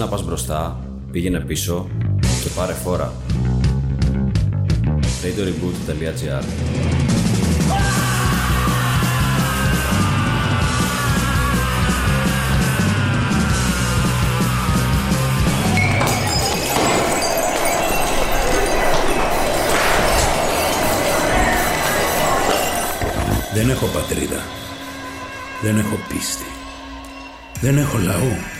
να πας μπροστά, πήγαινε πίσω και πάρε φόρα. radioreboot.gr Δεν έχω πατρίδα. Δεν έχω πίστη. Δεν έχω λαό.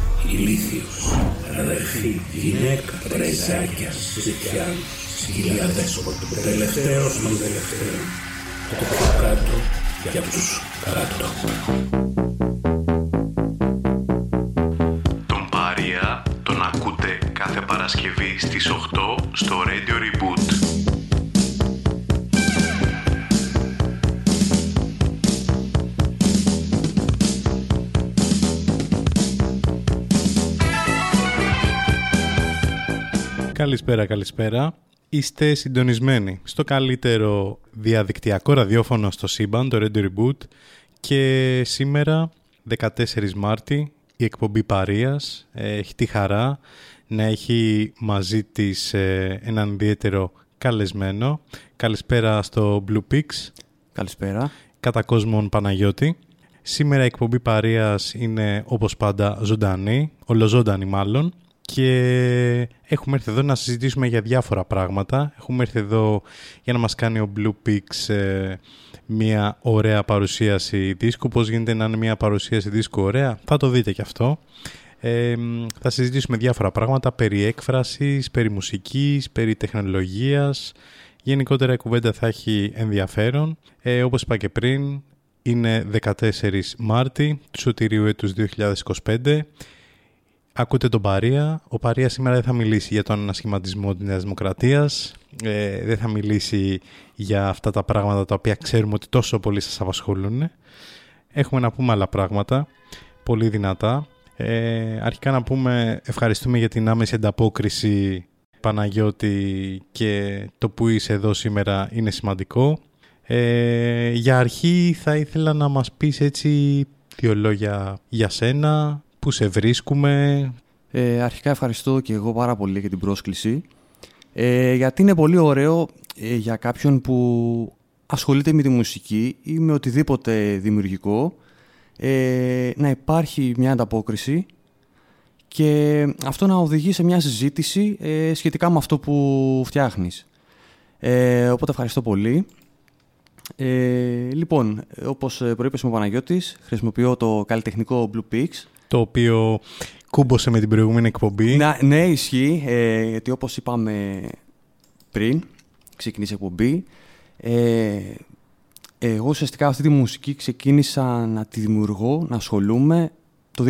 ηλίθιος, αδερφή, γυναίκα, πρεζάκια, ζητιά, σκυλιά δέσποτο, τελευταίος των τελευταίων, από το κάτω για τους κάτω. Τον Παρία τον ακούτε κάθε Παρασκευή στις 8 στο Radio Reboot. Καλησπέρα, καλησπέρα. Είστε συντονισμένοι στο καλύτερο διαδικτυακό ραδιόφωνο στο σύμπαν, το Radio Reboot και σήμερα 14 Μάρτη η εκπομπή Παρίας ε, έχει τη χαρά να έχει μαζί της ε, έναν ιδιαίτερο καλεσμένο. Καλησπέρα στο Blue Pix. Καλησπέρα. Κατά κόσμον Παναγιώτη. Σήμερα η εκπομπή Παρίας είναι όπως πάντα ζωντανή, ολοζώντανη μάλλον και έχουμε έρθει εδώ να συζητήσουμε για διάφορα πράγματα. Έχουμε έρθει εδώ για να μας κάνει ο Blue Pix ε, μια ωραία παρουσίαση δίσκου. Πώς γίνεται να είναι μια παρουσίαση δίσκου ωραία, θα το δείτε κι αυτό. Ε, θα συζητήσουμε διάφορα πράγματα περί έκφρασης, περί μουσικής, περί τεχνολογίας. Γενικότερα η κουβέντα θα έχει ενδιαφέρον. Ε, όπως είπα και πριν, είναι 14 Μάρτη του Σωτηρίου έτους 2025 Ακούτε τον Παρία. Ο Παρία σήμερα δεν θα μιλήσει για τον ανασχηματισμό της Νέας Δημοκρατίας. Ε, δεν θα μιλήσει για αυτά τα πράγματα τα οποία ξέρουμε ότι τόσο πολύ σας απασχολούν. Έχουμε να πούμε άλλα πράγματα, πολύ δυνατά. Ε, αρχικά να πούμε ευχαριστούμε για την άμεση ανταπόκριση Παναγιώτη και το που είσαι εδώ σήμερα είναι σημαντικό. Ε, για αρχή θα ήθελα να μας πεις έτσι δύο λόγια για σένα, Πού σε βρίσκουμε. Ε, αρχικά ευχαριστώ και εγώ πάρα πολύ για την πρόσκληση. Ε, γιατί είναι πολύ ωραίο ε, για κάποιον που ασχολείται με τη μουσική ή με οτιδήποτε δημιουργικό ε, να υπάρχει μια ανταπόκριση και αυτό να οδηγεί σε μια συζήτηση ε, σχετικά με αυτό που φτιάχνεις. Ε, οπότε ευχαριστώ πολύ. Ε, λοιπόν, όπως προείπες με ο Παναγιώτης, χρησιμοποιώ το καλλιτεχνικό Blue Peaks το οποίο κούμποσε με την προηγούμενη εκπομπή. Να, ναι, ισχύει, ε, γιατί όπως είπαμε πριν, ξεκινήσει η εκπομπή, ε, εγώ ουσιαστικά αυτή τη μουσική ξεκίνησα να τη δημιουργώ, να ασχολούμαι το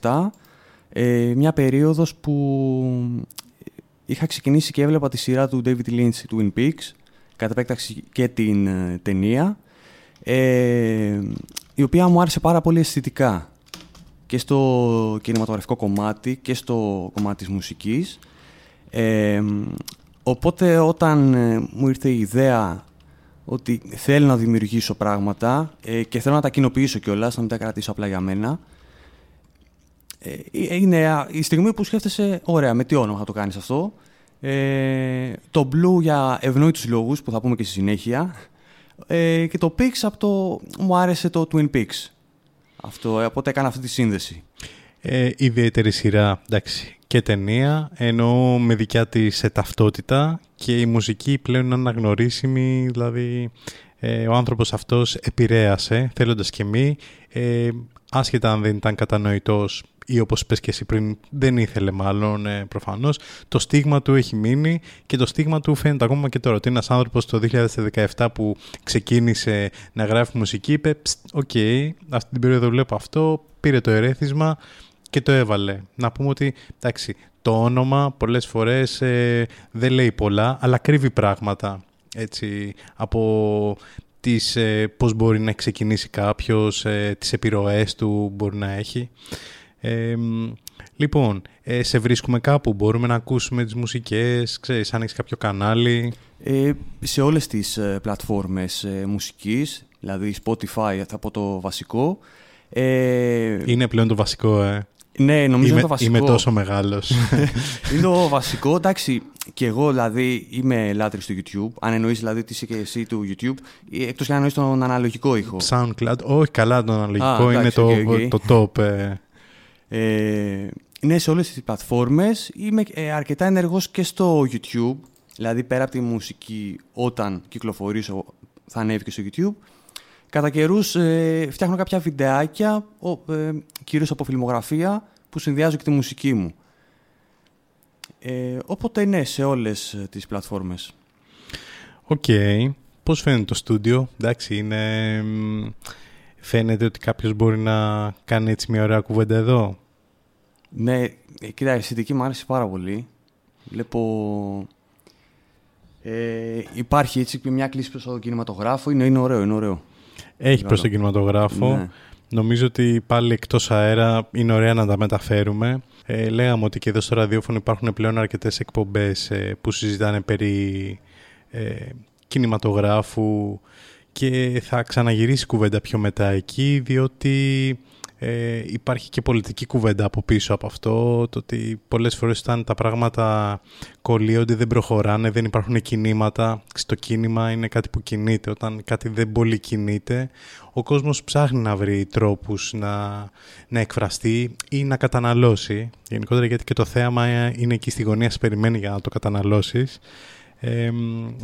2017, ε, μια περίοδος που είχα ξεκινήσει και έβλεπα τη σειρά του David Lynch, του Twin Peaks, κατά επέκταξη και την ε, ταινία, ε, η οποία μου άρεσε πάρα πολύ αισθητικά και στο κινηματογραφικό κομμάτι και στο κομμάτι της μουσικής. Ε, οπότε όταν ε, μου ήρθε η ιδέα ότι θέλω να δημιουργήσω πράγματα ε, και θέλω να τα κοινοποιήσω κιόλας, να μην τα κρατήσω απλά για μένα, ε, είναι η στιγμή που σκέφτεσαι, ωραία, με τι όνομα θα το κάνεις αυτό. Ε, το Blue για ευνόητους λόγους που θα πούμε και στη συνέχεια ε, και το Pix από το... μου άρεσε το Twin Peaks αυτό, οπότε έκανα αυτή τη σύνδεση. Ε, ιδιαίτερη σειρά, εντάξει, και ταινία, ενώ με δικιά της ταυτότητα και η μουσική πλέον είναι αναγνωρίσιμη, δηλαδή ε, ο άνθρωπος αυτός επηρέασε, θέλοντας και μη, ε, άσχετα αν δεν ήταν κατανοητός ή όπως πες και εσύ πριν δεν ήθελε μάλλον ε, προφανώς, το στίγμα του έχει μείνει και το στίγμα του φαίνεται ακόμα και τώρα ότι είναι ένας άνθρωπος το 2017 που ξεκίνησε να γράφει μουσική είπε «OK, αυτή την περίοδο βλέπω αυτό, πήρε το ερέθισμα και το έβαλε. Να πούμε ότι, εντάξει, το όνομα πολλές φορές ε, δεν λέει πολλά, αλλά κρύβει πράγματα. Έτσι, από τις, ε, πώς μπορεί να ξεκινήσει κάποιος, ε, τις επιρροές του μπορεί να έχει. Ε, λοιπόν, ε, σε βρίσκουμε κάπου, μπορούμε να ακούσουμε τις μουσικές, ξέρεις, αν έχεις κάποιο κανάλι. Ε, σε όλες τις ε, πλατφόρμες ε, μουσικής, δηλαδή Spotify θα πω το βασικό. Ε, είναι πλέον το βασικό, ε. Ναι, νομίζω είμαι, είναι το βασικό. Είμαι τόσο μεγάλος. είναι το βασικό. Εντάξει, και εγώ δηλαδή είμαι λάτρης του YouTube. Αν εννοείς δηλαδή τι είσαι και εσύ του YouTube, εκτός και αν εννοείς τον αναλογικό ήχο. SoundCloud, όχι καλά τον αναλογικό, είναι το, το top. Ε. Ε, ναι, σε όλες τις πλατφόρμες. Είμαι ε, αρκετά ενεργός και στο YouTube. Δηλαδή πέρα από τη μουσική όταν κυκλοφορήσω θα ανέβει και στο YouTube. Κατά καιρούς ε, φτιάχνω κάποια βιντεάκια, ε, κυρίως από φιλμογραφία, που συνδυάζω και τη μουσική μου. Ε, οπότε ναι, σε όλες ε, τις πλατφόρμες. OK. Okay. Πώς φαίνεται το στούντιο, εντάξει, είναι... Φαίνεται ότι κάποιος μπορεί να κάνει έτσι μια ωραία κουβέντα εδώ; Ναι, ε, κοίτα, η αισθητική μου άρεσε πάρα πολύ. Βλέπω... Ε, υπάρχει έτσι μια κλίση προς το κινηματογράφο. Είναι, είναι ωραίο, είναι ωραίο. Έχει προς τον κινηματογράφο. Ναι. Νομίζω ότι πάλι εκτός αέρα είναι ωραία να τα μεταφέρουμε. Ε, λέγαμε ότι και εδώ στο ραδιόφωνο υπάρχουν πλέον αρκετές εκπομπές ε, που συζητάνε περί ε, κινηματογράφου και θα ξαναγυρίσει κουβέντα πιο μετά εκεί διότι ε, υπάρχει και πολιτική κουβέντα από πίσω από αυτό, το ότι πολλές φορές όταν τα πράγματα κολλείονται, δεν προχωράνε, δεν υπάρχουν κινήματα. Στο κίνημα είναι κάτι που κινείται. Όταν κάτι δεν πολύ κινείται, ο κόσμος ψάχνει να βρει τρόπους να, να εκφραστεί ή να καταναλώσει. Γενικότερα γιατί και το θέαμα είναι εκεί στη γωνία, σε περιμένει για να το καταναλώσεις. Ε,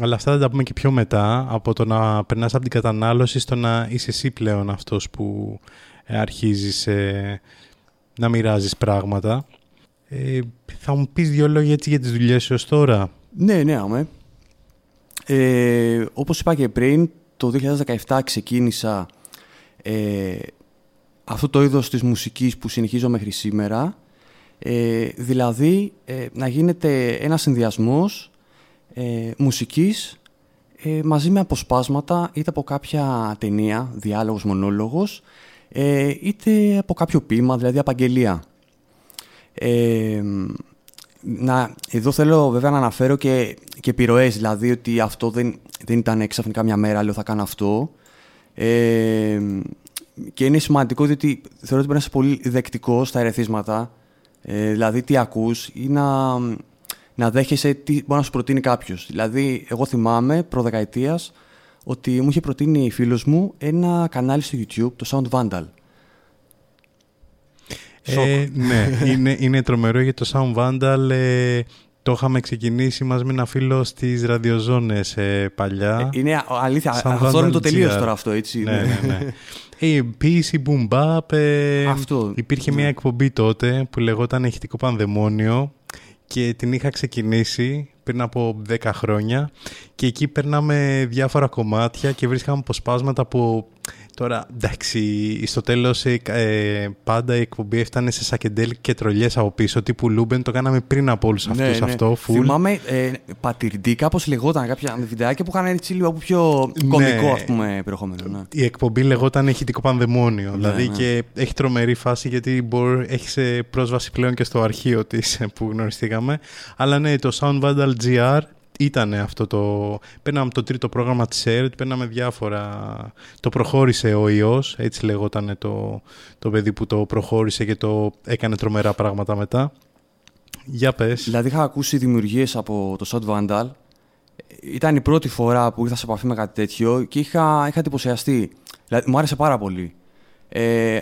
αλλά αυτά θα τα πούμε και πιο μετά, από το να περνάς από την κατανάλωση στο να είσαι εσύ πλέον αυτός που ε, αρχίζεις ε, να μοιράζεις πράγματα. Ε, θα μου πεις δύο λόγια έτσι για τις δουλειές σου ως τώρα. Ναι, ναι, άμε. Ε, όπως είπα και πριν, το 2017 ξεκίνησα ε, αυτό το είδος της μουσικής που συνεχίζω μέχρι σήμερα. Ε, δηλαδή, ε, να γίνεται ένας συνδυασμός ε, μουσικής μαζί με αποσπάσματα είτε από κάποια ταινία, διάλογος, μονόλογος ε, είτε από κάποιο ποίημα, δηλαδή απαγγελία. Ε, να, εδώ θέλω βέβαια να αναφέρω και, και επιρροές, δηλαδή ότι αυτό δεν, δεν ήταν ξαφνικά μια μέρα, λέω θα κάνω αυτό. Ε, και είναι σημαντικό διότι θεωρώ ότι πρέπει να είσαι πολύ δεκτικός στα ερεθίσματα, ε, δηλαδή τι ακούς ή να, να δέχεσαι τι μπορεί να σου προτείνει κάποιος. Δηλαδή, εγώ θυμάμαι προδεκαετίας ότι μου είχε προτείνει φίλος μου ένα κανάλι στο YouTube, το Sound Vandal. Ε, ναι, είναι, είναι τρομερό γιατί το Sound Vandal ε, το είχαμε ξεκινήσει μαζί με ένα φίλο στις ραδιοζώνες ε, παλιά. Ε, είναι αλήθεια, αυτό είναι το τελείως τώρα αυτό, έτσι. Ναι, ναι, ναι. Ε, επίσης, Boom Bap, ε, αυτό, υπήρχε μια ναι. εκπομπή τότε που λεγόταν Ηχητικό Πανδαιμόνιο και την είχα ξεκινήσει πριν από 10 χρόνια και εκεί περνάμε διάφορα κομμάτια και βρίσκαμε αποσπάσματα από Τώρα, εντάξει, στο τέλος ε, ε, πάντα η εκπομπή έφτανε σε σακεντέλ και τρολιές από πίσω. Τύπου Λούμπεν το κάναμε πριν από όλους αυτούς ναι, ναι. αυτό. Full. Θυμάμαι ε, πατυρντή, κάπως λεγόταν κάποια βιντεάκια που είχαν έτσι λίγο πιο κωμικό ναι. ας πούμε, περιεχόμενο. Ναι. Η εκπομπή λεγόταν Ηχητικό Πανδαιμόνιο. Ναι, δηλαδή ναι. και έχει τρομερή φάση γιατί έχεις ε, πρόσβαση πλέον και στο αρχείο της ε, που γνωριστήκαμε. Αλλά ναι, το Sound Vandal GR ήταν αυτό το... Παίρναμε το τρίτο πρόγραμμα της ΕΡΤ, παίρναμε διάφορα... Το προχώρησε ο ιός, έτσι λέγονταν το, το παιδί που το προχώρησε και το έκανε τρομερά πράγματα μετά. Για πες. Δηλαδή είχα ακούσει δημιουργίες από το Shot Vandal. Ήταν η πρώτη φορά που ήρθα σε επαφή με κάτι τέτοιο και είχα, είχα εντυπωσιαστεί. Δηλαδή, μου άρεσε πάρα πολύ. Ε,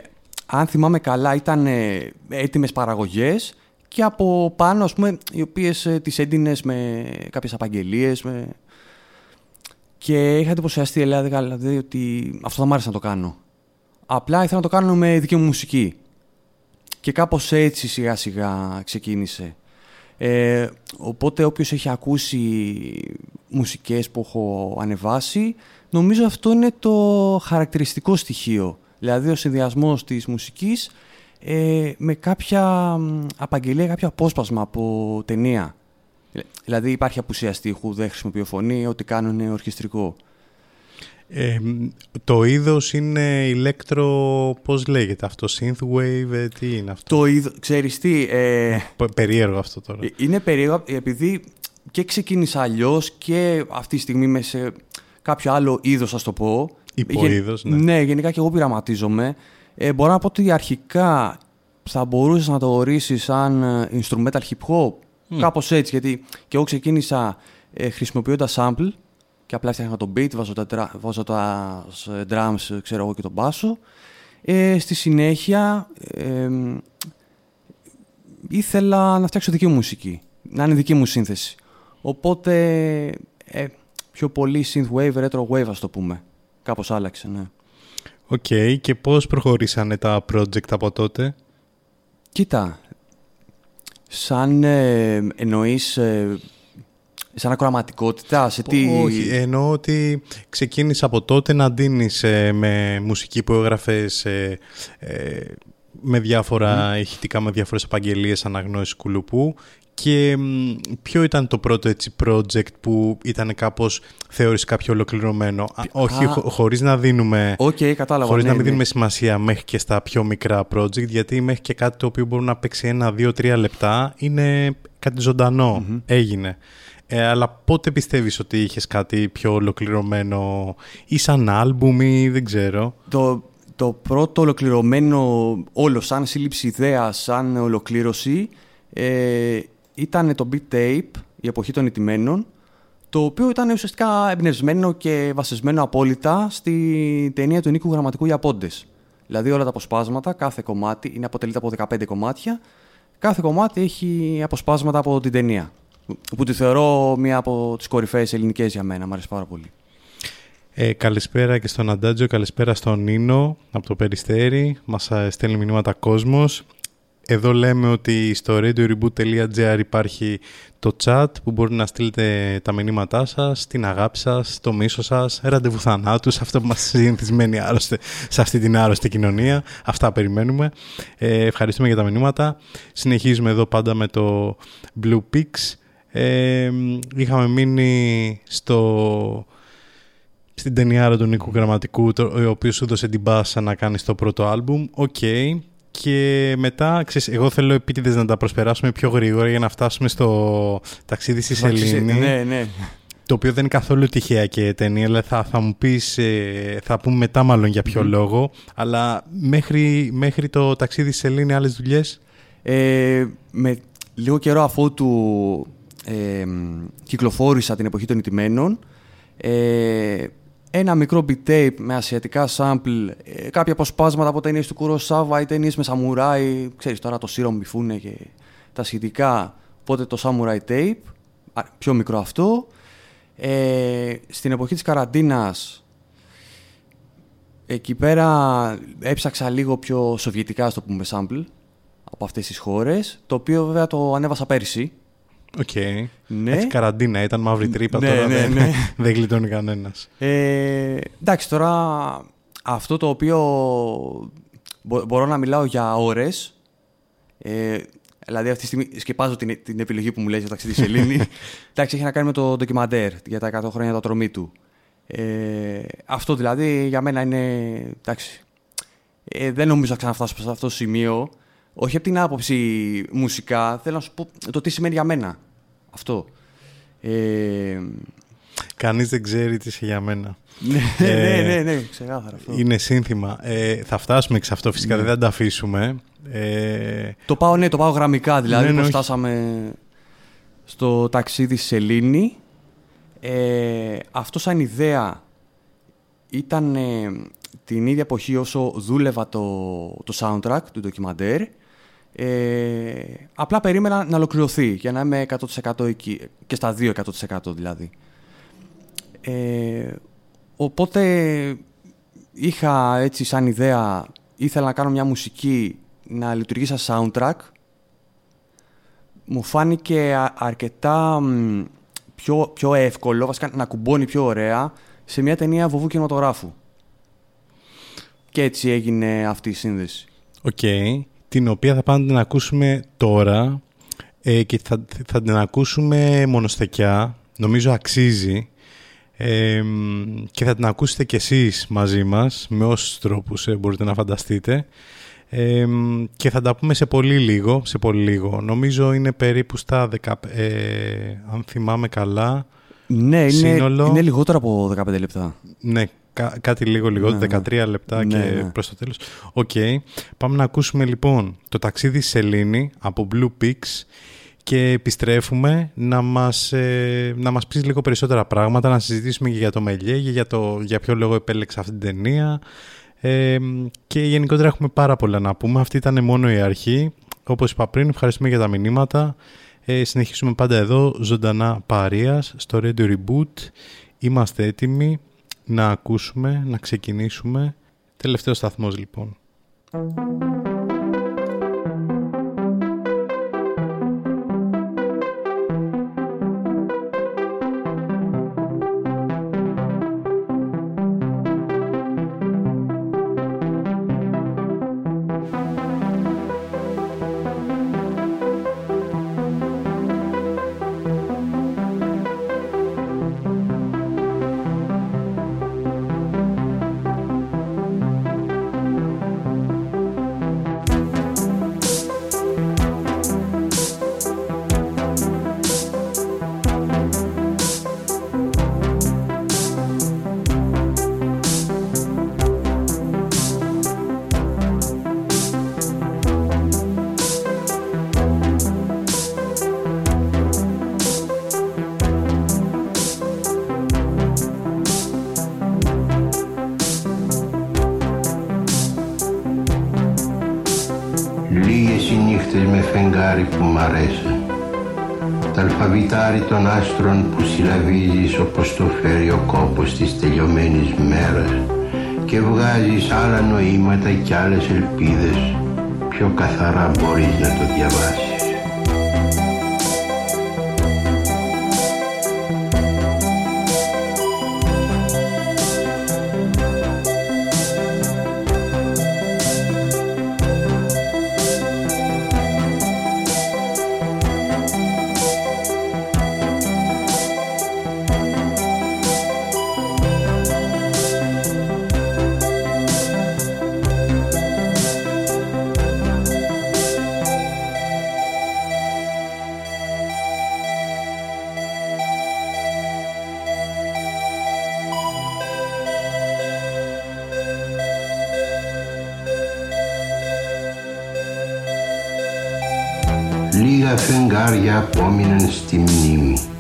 αν θυμάμαι καλά, ήταν ε, έτοιμες παραγωγές και από πάνω, ας πούμε, οι οποίες ε, τις έντυνες με κάποιες απαγγελίες. Με... Και είχα εντυπωσιαστεί, δηλαδή, ότι αυτό θα μου άρεσε να το κάνω. Απλά ήθελα να το κάνω με δική μου μουσική. Και κάπως έτσι σιγά σιγά ξεκίνησε. Ε, οπότε όποιος έχει ακούσει μουσικές που έχω ανεβάσει, νομίζω αυτό είναι το χαρακτηριστικό στοιχείο. Δηλαδή ο συνδυασμός της μουσικής ε, με κάποια απαγγελία, κάποιο απόσπασμα από ταινία. Δηλαδή υπάρχει απουσία στίχου, δεν χρησιμοποιώ φωνή, ό,τι κάνω είναι ορχιστρικό. Ε, το είδος είναι ηλέκτρο, πώς λέγεται αυτό, synthwave, ε, τι είναι αυτό; Το είδος, ξέρεις τι... Ε, περίεργο αυτό τώρα. Ε, είναι περίεργο επειδή και ξεκίνησα αλλιώς και αυτή τη στιγμή είμαι σε κάποιο άλλο είδος, ας το πω. Υποείδος, ναι. Ναι, γενικά και εγώ πειραματίζομαι. Ε, μπορώ να πω ότι αρχικά θα μπορούσες να το ορίσεις σαν instrumental hip hop, mm. κάπως έτσι, γιατί και εγώ ξεκίνησα ε, χρησιμοποιώντας sample και απλά έφτιαχνα το beat, βάζω τα, βάζω τα drums, ξέρω εγώ και τον μπάσο. Ε, στη συνέχεια ε, ήθελα να φτιάξω δική μου μουσική, να είναι δική μου σύνθεση. Οπότε ε, πιο πολύ synthwave, retro wave ας το πούμε. Κάπως άλλαξε, ναι. OK, okay, και πώς προχωρήσανε τα project από τότε; Κοίτα, σαν ε, εννοείς ε, σαν ακροαματικότητα, σε τι... Όχι, εννοώ ότι ξεκίνησε από τότε να ντύνεις ε, με μουσική που έγραφες ε, ε, με διάφορα mm. ηχητικά, με διάφορες απαγγελίες αναγνώσεις κουλουπού και ποιο ήταν το πρώτο έτσι project που ήταν κάπως θεώρησε κάποιο ολοκληρωμένο; όχι, χω, χωρίς να δίνουμε, okay, κατάλαβα, χωρίς ναι, να μην ναι. δίνουμε σημασία μέχρι και στα πιο μικρά project, γιατί μέχρι και κάτι το οποίο μπορεί να παίξει ένα, δύο, τρία λεπτά είναι κάτι έγινε. Ε, αλλά πότε πιστεύεις ότι είχες κάτι πιο ολοκληρωμένο ή σαν άλμπουμ ή δεν ξέρω; Το, το πρώτο ολοκληρωμένο όλο σαν σύλληψη ιδέας, σαν ολοκλήρωση ε, ήταν το Beat Tape, η εποχή των ηττημένων, το οποίο ήταν ουσιαστικά εμπνευσμένο και βασισμένο απόλυτα στη ταινία του Νίκου Γραμματικού για πόντες. Δηλαδή όλα τα αποσπάσματα, κάθε κομμάτι, είναι αποτελείται από 15 κομμάτια, κάθε κομμάτι έχει αποσπάσματα από την ταινία που τη θεωρώ μία από τις κορυφαίες ελληνικές για μένα. Μ' αρέσει πάρα πολύ. Ε, καλησπέρα και στον Αντάτζο, καλησπέρα στον Νίνο από το Περιστέρι. Μας ε, στέλνει μηνύματα κόσμος. Εδώ λέμε ότι στο radioreboot.gr υπάρχει το chat που μπορεί να στείλετε τα μηνύματά σας, την αγάπη σας, το μίσος σας, ραντεβού θανάτους, αυτό που μας συνηθισμένοι άρρωστε σε αυτή την άρρωστη κοινωνία. Αυτά περιμένουμε. Ε, ευχαριστούμε για τα μηνύματα. Συνεχίζουμε εδώ πάντα με το Blue Peax είχαμε μείνει στο, στην ταινιάρα του Νίκου Γραμματικού, το, ο οποίος σου έδωσε την πάσα να κάνεις το πρώτο άλμπουμ. Οκ. Και μετά, ξέρεις, εγώ θέλω επίτηδες να τα προσπεράσουμε πιο γρήγορα για να φτάσουμε στο ταξίδι στη Σελήνη. Ναι, ναι. Το οποίο δεν είναι καθόλου τυχαία και ταινία, αλλά θα, θα μου πεις, ε, θα πούμε μετά μάλλον για ποιο λόγο. Αλλά μέχρι, μέχρι το ταξίδι στη Σελήνη άλλες δουλειές; Ε, με λίγο καιρό αφού του ε, κυκλοφόρησα την εποχή των ιτημένων. Ε, ένα μικρό beat tape με ασιατικά sample, ε, κάποια αποσπάσματα από ταινίες του Kurosawa ή ταινίες με samurai, ξέρεις τώρα το Σίρο Μπιφούνε και τα σχετικά, οπότε το samurai tape, πιο μικρό αυτό. Ε, στην εποχή της καραντίνας, εκεί πέρα έψαξα λίγο πιο σοβιετικά, ας το πούμε, sample από αυτές τις χώρες, το οποίο βέβαια το ανέβασα πέρυσι, OK. Okay. Ναι. Έτσι καραντίνα, ήταν μαύρη τρύπα ναι, τώρα, ναι, δεν, ναι. δεν γλιτώνει κανένας. Ε, εντάξει, τώρα αυτό το οποίο μπορώ να μιλάω για ώρες, ε, δηλαδή αυτή τη στιγμή σκεπάζω την, την επιλογή που μου λέει για το ταξίδι Σελήνη, εντάξει, έχει να κάνει με το ντοκιμαντέρ για τα 100 χρόνια τα τρομή του. Ε, αυτό δηλαδή για μένα είναι, εντάξει, ε, δεν νομίζω να ξαναφτάσω σε αυτό το σημείο, όχι από την άποψη μουσικά, θέλω να σου πω το τι σημαίνει για μένα αυτό. Ε... Κανείς δεν ξέρει τι είσαι για μένα. ναι, ναι, ναι, ναι, ξεκάθαρα αυτό. Είναι σύνθημα. Ε, θα φτάσουμε σε αυτό φυσικά, Ναι. δεν θα τα αφήσουμε. Ε, Το πάω, ναι, το πάω γραμμικά, δηλαδή Ναι, ναι, πώς όχι. φτάσαμε στο ταξίδι στη Σελήνη. Ε, αυτό σαν ιδέα ήταν ε, την ίδια εποχή όσο δούλευα το, το soundtrack του ντοκιμαντέρ. Ε, απλά περίμενα να ολοκληρωθεί για να είμαι 100% εκεί και στα 2 100% δηλαδή. Ε, οπότε είχα έτσι σαν ιδέα, ήθελα να κάνω μια μουσική να λειτουργεί σαν soundtrack. Μου φάνηκε α- αρκετά μ, πιο, πιο εύκολο, βασικά να κουμπώνει πιο ωραία σε μια ταινία βοβού κινηματογράφου. Και έτσι έγινε αυτή η σύνδεση. Οκ. Την οποία θα πάμε να την ακούσουμε τώρα ε, και θα, θα την ακούσουμε μονοστεκιά, νομίζω αξίζει ε, και θα την ακούσετε κι εσείς μαζί μας με όσους τρόπους ε, μπορείτε να φανταστείτε ε, και θα τα πούμε σε πολύ λίγο, σε πολύ λίγο. Νομίζω είναι περίπου στα 10, αν θυμάμαι καλά, ναι, είναι, σύνολο... είναι λιγότερο από 15 λεπτά. Ναι, κάτι λίγο λιγότερο, 13 ναι. λεπτά ναι, και ναι. προς το τέλος. Οκ. Πάμε να ακούσουμε λοιπόν το ταξίδι Σελήνη από Blue Peax και επιστρέφουμε να μας, ε, να μας πεις λίγο περισσότερα πράγματα, να συζητήσουμε και για το Μελιές, για, το, για ποιο λόγο επέλεξα αυτή την ταινία ε, και γενικότερα έχουμε πάρα πολλά να πούμε. Αυτή ήταν μόνο η αρχή. Όπως είπα πριν, ευχαριστούμε για τα μηνύματα. Ε, συνεχίσουμε πάντα εδώ, ζωντανά παρείας, στο Radio Reboot. Είμαστε έτοιμοι να ακούσουμε, να ξεκινήσουμε. Τελευταίος σταθμός λοιπόν. Νοήματα και άλλες ελπίδες πιο καθαρά μπορείς να το διαβάσεις. Φεγγάρια απόμειναν στη μνήμη.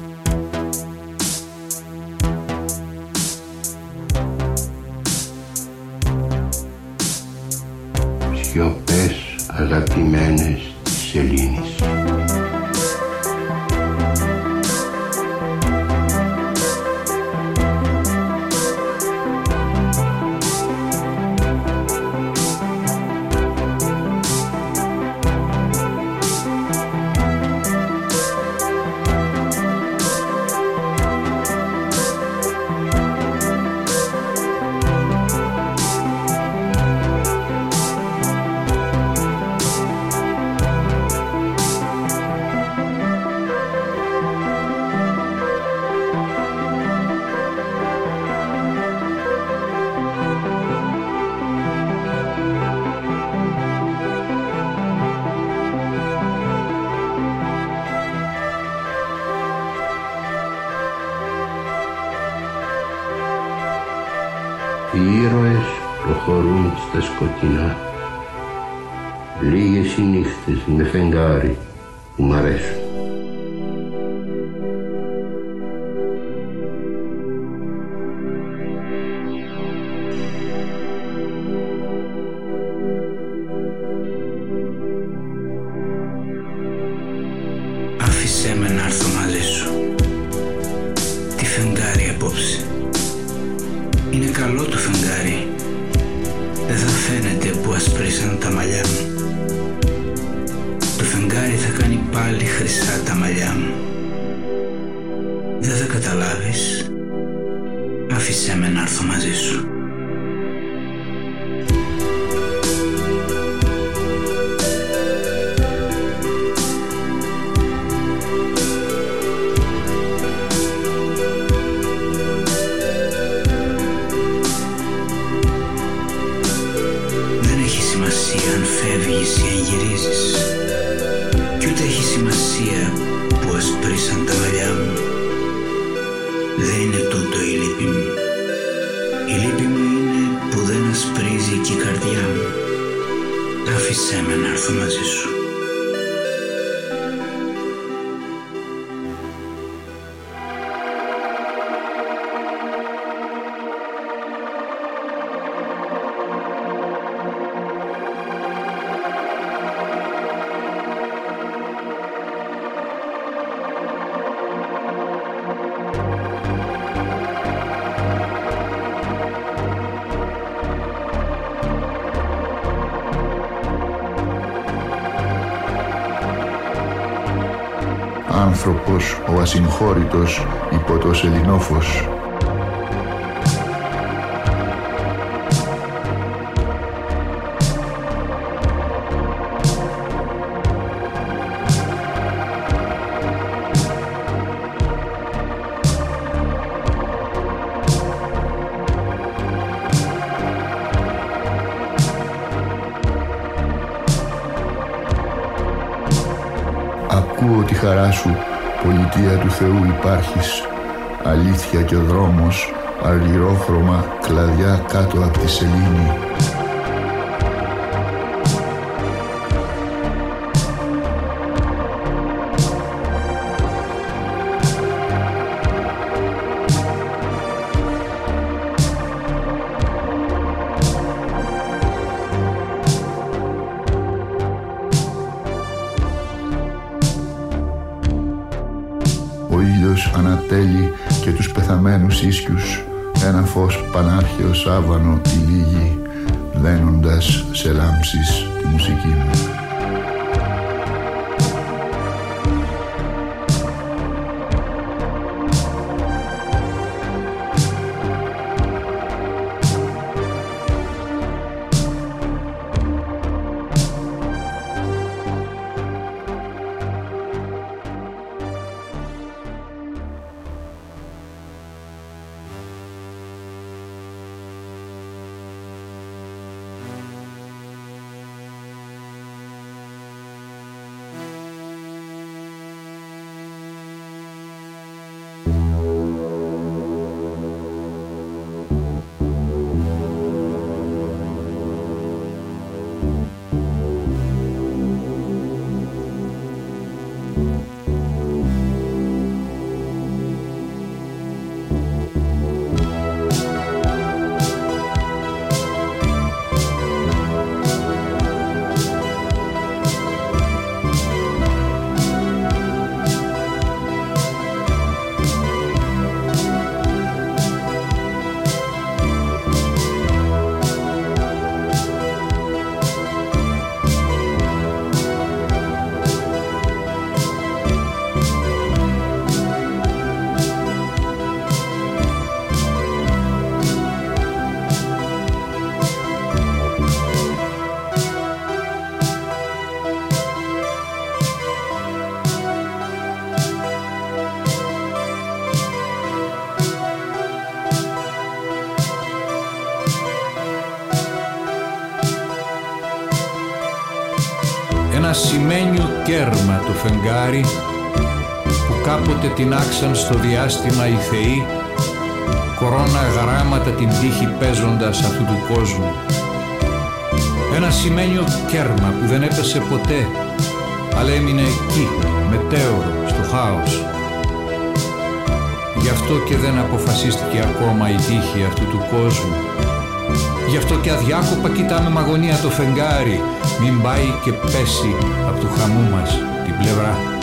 Ο ασυγχώρητος υπό το σελινόφος πολιτεία του Θεού υπάρχεις, αλήθεια και δρόμος, αργυρόχρωμα, κλαδιά κάτω από τη σελήνη. Πανάρχαιο σάβανο τυλίγει δένοντας σε λάμψεις φεγγάρι που κάποτε την άξαν στο διάστημα οι θεοί κορώνα γράμματα την τύχη παίζοντας αυτού του κόσμου ένα σημαίνιο κέρμα που δεν έπεσε ποτέ αλλά έμεινε εκεί, μετέωρο, στο χάος. Γι' αυτό και δεν αποφασίστηκε ακόμα η τύχη αυτού του κόσμου. Γι' αυτό και αδιάκοπα κοιτάμε μαγωνία το φεγγάρι μην πάει και πέσει από του χαμού μας την πλευρά.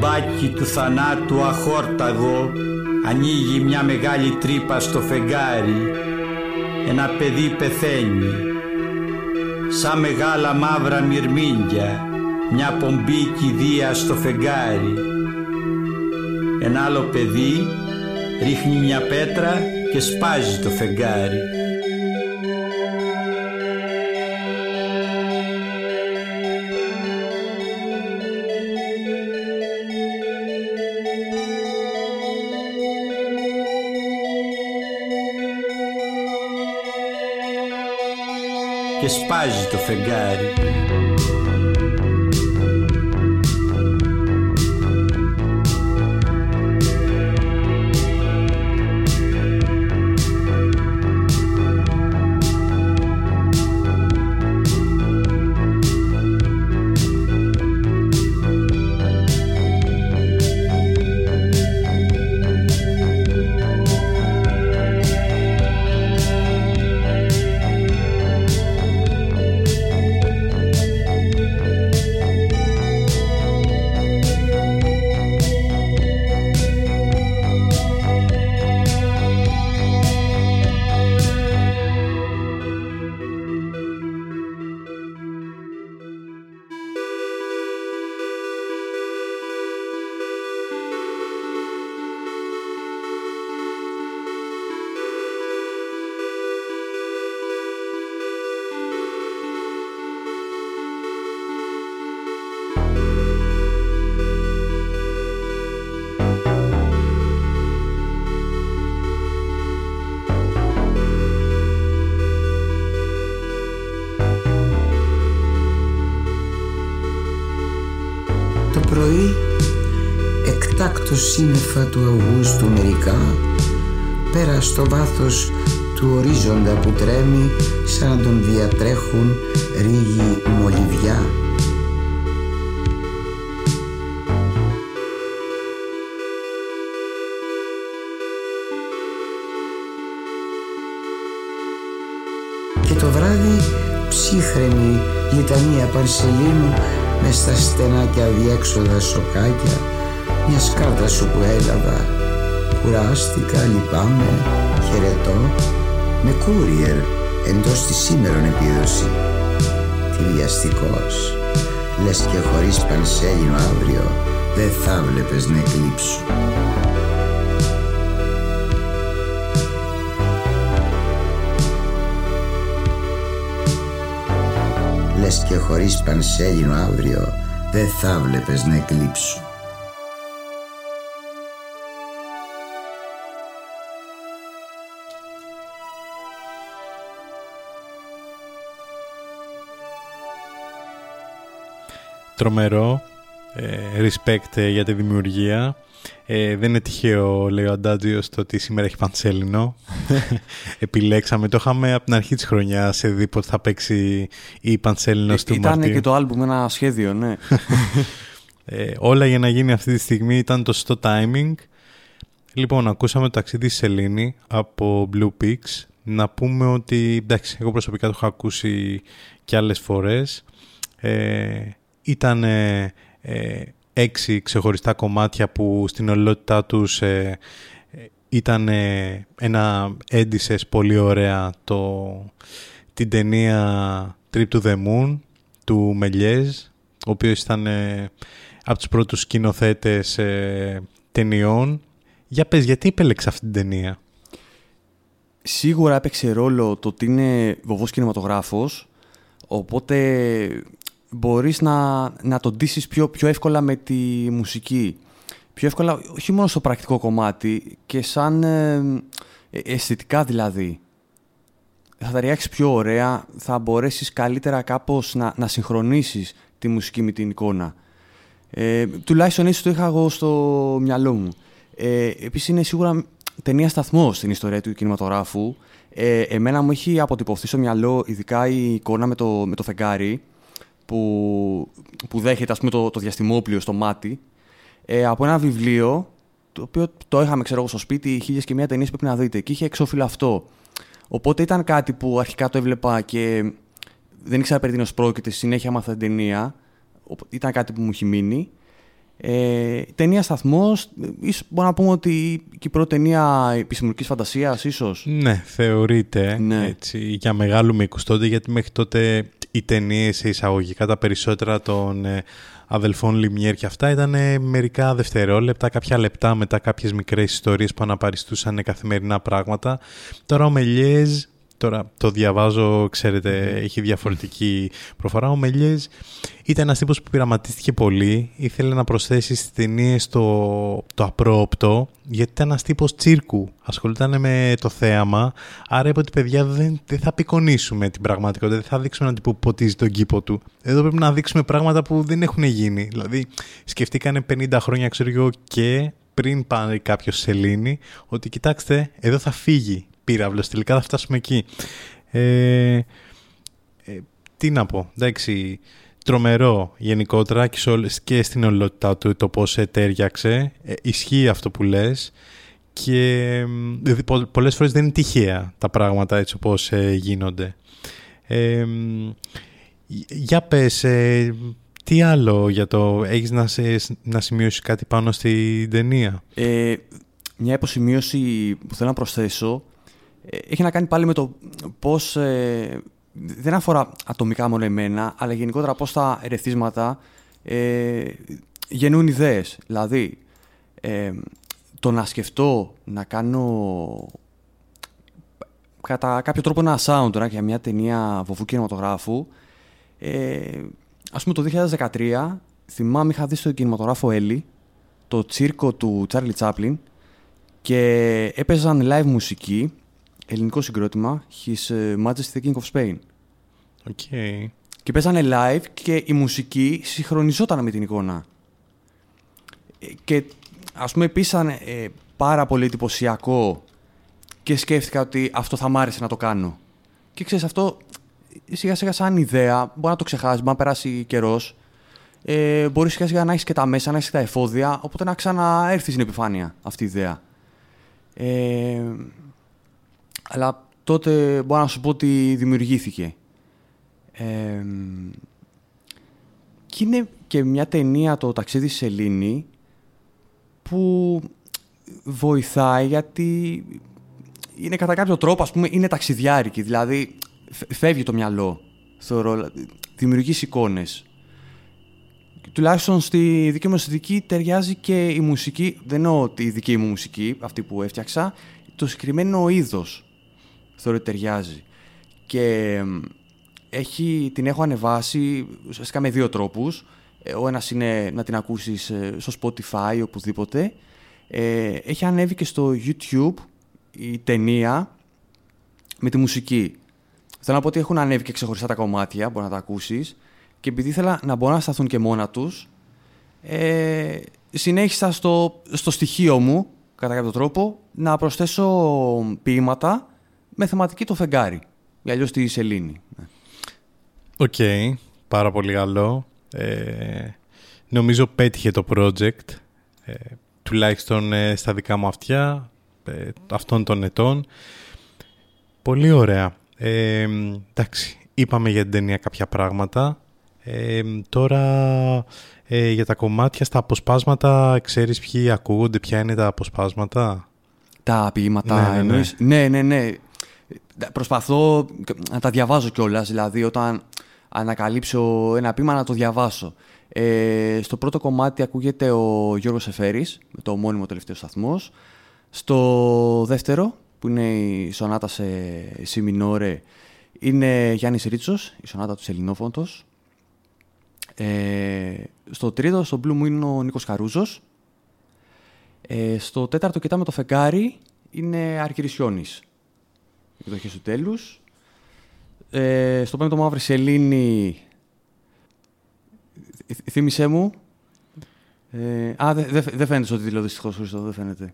Μπαμπάκι του θανάτου αχόρταγο ανοίγει μια μεγάλη τρύπα στο φεγγάρι. Ένα παιδί πεθαίνει. Σαν μεγάλα μαύρα μυρμήγκια μια πομπή κηδεία στο φεγγάρι. Ένα άλλο παιδί ρίχνει μια πέτρα και σπάζει το φεγγάρι. Και σπάζει σύννεφα του Αυγούστου μερικά πέρα στο βάθος του ορίζοντα που τρέμει σαν τον διατρέχουν ρίγη μολυβιά. Και το βράδυ ψύχρεμη λιτανία Παρσελίνου με στα στενά και αδιέξοδα σοκάκια μια κάρτα σου που έλαβα. Κουράστηκα, λυπάμαι, χαιρετώ. Με κούριερ εντός της σήμερον επίδοση. Τι βιαστικός Λες και χωρίς πανσέλινο αύριο Δεν θα βλέπεις να εκλείψου Λες και χωρίς πανσέλινο αύριο Δεν θα βλέπεις να εκλείψου τρομερό. Ε, respect ε, για τη δημιουργία. Ε, δεν είναι τυχαίο, λέει ο Αντάτζιος, το ότι σήμερα έχει παντσέλινο. Επιλέξαμε, το είχαμε από την αρχή της χρονιάς, σε δει πότε θα παίξει η παντσέλινος του Μαρτίου. Ήταν και το άλμπουμ ένα σχέδιο, ναι. ε, όλα για να γίνει αυτή τη στιγμή ήταν το στο timing. Λοιπόν, ακούσαμε το ταξίδι στη Σελήνη από Blue Peaks. Να πούμε ότι, εντάξει, εγώ προσωπικά το έχω ακούσει και άλλες φορές. Ε, ήταν ε, έξι ξεχωριστά κομμάτια που στην ολότητά τους ε, ήταν ένα έντυσες πολύ ωραία το, την ταινία Trip to the Moon του Μελιέζ ο οποίος ήταν από τους πρώτους σκηνοθέτες ταινιών. Για πες, γιατί επέλεξε αυτή την ταινία; Σίγουρα έπαιξε ρόλο το ότι είναι βοβός κινηματογράφος, οπότε μπορείς να, να τον ντύσεις πιο, πιο εύκολα με τη μουσική. Πιο εύκολα, όχι μόνο στο πρακτικό κομμάτι, και σαν ε, ε αισθητικά δηλαδή. Θα τα πιο ωραία, θα μπορέσεις καλύτερα κάπως να, να συγχρονίσεις τη μουσική με την εικόνα. Ε, τουλάχιστον έτσι το είχα εγώ στο μυαλό μου. Ε, επίσης είναι σίγουρα ταινία σταθμός στην ιστορία του κινηματογράφου. Ε, εμένα μου έχει αποτυπωθεί στο μυαλό ειδικά η εικόνα με το, με το φεγγάρι που, που δέχεται ας πούμε, το, το διαστημόπλιο στο μάτι ε, από ένα βιβλίο το οποίο το είχαμε ξέρω, στο σπίτι χίλιες και μία ταινίες πρέπει να δείτε και είχε αυτό. Οπότε ήταν κάτι που αρχικά το έβλεπα και δεν ήξερα περί τίνος πρόκειται, συνέχεια άμαθα την ταινία. Ήταν κάτι που μου έχει μείνει. Ε, ταινία σταθμός, ίσω μπορούμε να πούμε ότι και η πρώτη ταινία επιστημονικής φαντασίας, ίσως. Ναι, θεωρείται Ναι. έτσι, για μεγάλου μήκους τότε, γιατί μέχρι τότε οι ταινίες εισαγωγικά τα περισσότερα των ε, αδελφών Λιμιέρ και αυτά ήταν ε, μερικά δευτερόλεπτα, κάποια λεπτά μετά κάποιες μικρές ιστορίες που αναπαριστούσαν καθημερινά πράγματα. Τώρα ο Μελιέζ, τώρα το διαβάζω, ξέρετε, έχει διαφορετική προφορά. Ο Μελιέζ ήταν ένας τύπος που πειραματίστηκε πολύ, ήθελε να προσθέσει στις ταινίες το, το απρόοπτο, γιατί ήταν ένας τύπος τσίρκου, ασχολούταν με το θέαμα, άρα είπε ότι παιδιά δεν, δεν θα απεικονίσουμε την πραγματικότητα, δεν θα δείξουμε έναν τύπο που ποτίζει τον κήπο του. Εδώ πρέπει να δείξουμε πράγματα που δεν έχουν γίνει. Δηλαδή σκεφτήκανε 50 χρόνια, ξέρω εγώ, και πριν πάει κάποιος σε σελήνη, ότι κοιτάξτε, εδώ θα φύγει πύραυλος, τελικά θα φτάσουμε εκεί. Ε, ε, τι να πω, εντάξει, τρομερό γενικότερα και, σε όλες- και στην ολότητά του το πώς ε, τέριαξε. Ε, ισχύει αυτό που λες και μ, δηλαδή, πο- πολλές φορές δεν είναι τυχαία τα πράγματα έτσι όπως ε, γίνονται. Ε, μ, για πες, ε, τι άλλο για το... Έχεις να, σε, να σημειώσεις κάτι πάνω στην ταινία; Ε, μια υποσημείωση που θέλω να προσθέσω ε, έχει να κάνει πάλι με το πώς ε, δεν αφορά ατομικά μόνο εμένα, αλλά γενικότερα πώς τα ερεθίσματα ε, γεννούν ιδέες. Δηλαδή, ε, το να σκεφτώ να κάνω κατά κάποιο τρόπο ένα sound τώρα για μια ταινία βοβού κινηματογράφου ε, ας πούμε το 2013 θυμάμαι είχα δει στο κινηματογράφο Έλλη το τσίρκο του Charlie Chaplin και έπαιζαν live μουσική, ελληνικό συγκρότημα, His Majesty the King of Spain. Okay. Και παίζανε live και η μουσική συγχρονιζόταν με την εικόνα. Ε, Και ας πούμε επίσης ήταν ε, πάρα πολύ εντυπωσιακό και σκέφτηκα ότι αυτό θα μ' άρεσε να το κάνω. Και ξέρεις αυτό σιγά σιγά σαν ιδέα, μπορεί να το ξεχάσεις, μπορεί να περάσει καιρός. Ε, μπορείς σιγά σιγά να έχεις και τα μέσα, να έχεις τα εφόδια, οπότε να ξαναέρθει στην επιφάνεια αυτή η ιδέα. Ε, αλλά τότε μπορώ να σου πω ότι δημιουργήθηκε. Ε, και είναι και μια ταινία το ταξίδι στη Σελήνη που βοηθάει γιατί είναι κατά κάποιο τρόπο, ας πούμε, είναι ταξιδιάρικη. Δηλαδή, φε- φεύγει το μυαλό, θεωρώ. Δημιουργείς εικόνες. Τουλάχιστον στη δική μου αισθητική ταιριάζει και η μουσική. Δεν εννοώ ότι η δική μου μουσική, αυτή που έφτιαξα, το συγκεκριμένο είδος θεωρώ ότι ταιριάζει. Και εμ, έχει, την έχω ανεβάσει ουσιαστικά με δύο τρόπους. Ε, Ο ένας είναι να την ακούσεις ε, στο Spotify ή οπουδήποτε. Ε, έχει ανέβει και στο YouTube η ταινία με τη μουσική. Θέλω να πω ότι έχουν ανέβει και ξεχωριστά τα κομμάτια, μπορεί να τα ακούσεις. Και επειδή ήθελα να μπορούν να σταθούν και μόνα τους, ε, συνέχισα στο, στο στοιχείο μου, κατά κάποιο τρόπο, να προσθέσω ποίηματα με θεματική το φεγγάρι. Ή αλλιώς τη σελήνη. Ναι. Οκ, πάρα πολύ καλό. Ε, νομίζω πέτυχε το project, ε, τουλάχιστον ε, στα δικά μου αυτιά, ε, αυτών των ετών. Πολύ ωραία. Ε, εντάξει, είπαμε για την ταινία κάποια πράγματα. Ε, τώρα ε, για τα κομμάτια στα αποσπάσματα, ξέρεις ποιοι ακούγονται, ποια είναι τα αποσπάσματα; Τα ποίηματα Ναι, ναι, ναι. εννοείς; ναι, ναι, ναι. Προσπαθώ να τα διαβάζω κιόλας, δηλαδή όταν ανακαλύψω ένα ποίημα να το διαβάσω. Ε, στο πρώτο κομμάτι ακούγεται ο Γιώργος Εφέρης, με το ομώνυμο τελευταίο σταθμός. Στο δεύτερο, που είναι η σονάτα σε σι μινόρε, είναι Γιάννης Ρίτσος, η σονάτα του Ελληνόφοντος. Ε, στο τρίτο, στο Blue μου είναι ο Νίκος Καρούζος. Ε, στο τέταρτο κοιτάμε το φεγγάρι, είναι Αρκυρισιώνης. Εκδοχές του τέλους. Ε, στο πέμπτο μαύρη σελήνη, θ- θύμισέ μου. Ε, α, δεν δε, δε φαίνεται στο τίτλο δυστυχώς, Χρήστο, δεν φαίνεται.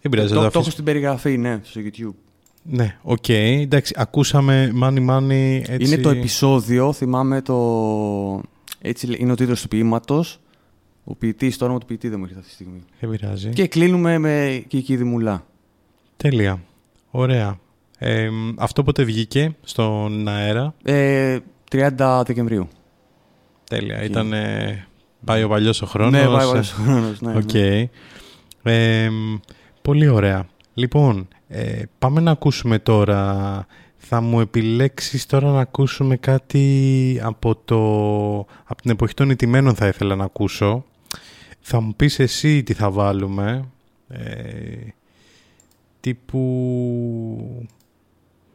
Δεν πειράζει, το, θα το έχω αφήσω- στην περιγραφή, ναι, στο YouTube. Ναι, οκ. Εντάξει, ακούσαμε Money Money έτσι... Είναι το επεισόδιο, θυμάμαι το... Έτσι λέ- είναι ο τίτλος του ποίηματος. Ο ποιητής, το όνομα του ποιητή δεν μου έρχεται αυτή τη στιγμή. Δεν πειράζει. Και κλείνουμε με Κική Δημουλά. Τέλεια. Ωραία. Ε, αυτό πότε βγήκε στον αέρα; Ε, 30 Δεκεμβρίου. Τέλεια. Και- Ήταν ε, Πάει ο παλιός ο χρόνος. Ναι, πάει ο παλιός ο χρόνος, ναι, Okay. Ε, πολύ ωραία. Λοιπόν, ε, πάμε να ακούσουμε τώρα... Θα μου επιλέξεις τώρα να ακούσουμε κάτι από, το, από την εποχή των ιτημένων θα ήθελα να ακούσω. Θα μου πεις εσύ τι θα βάλουμε. Ε, τύπου...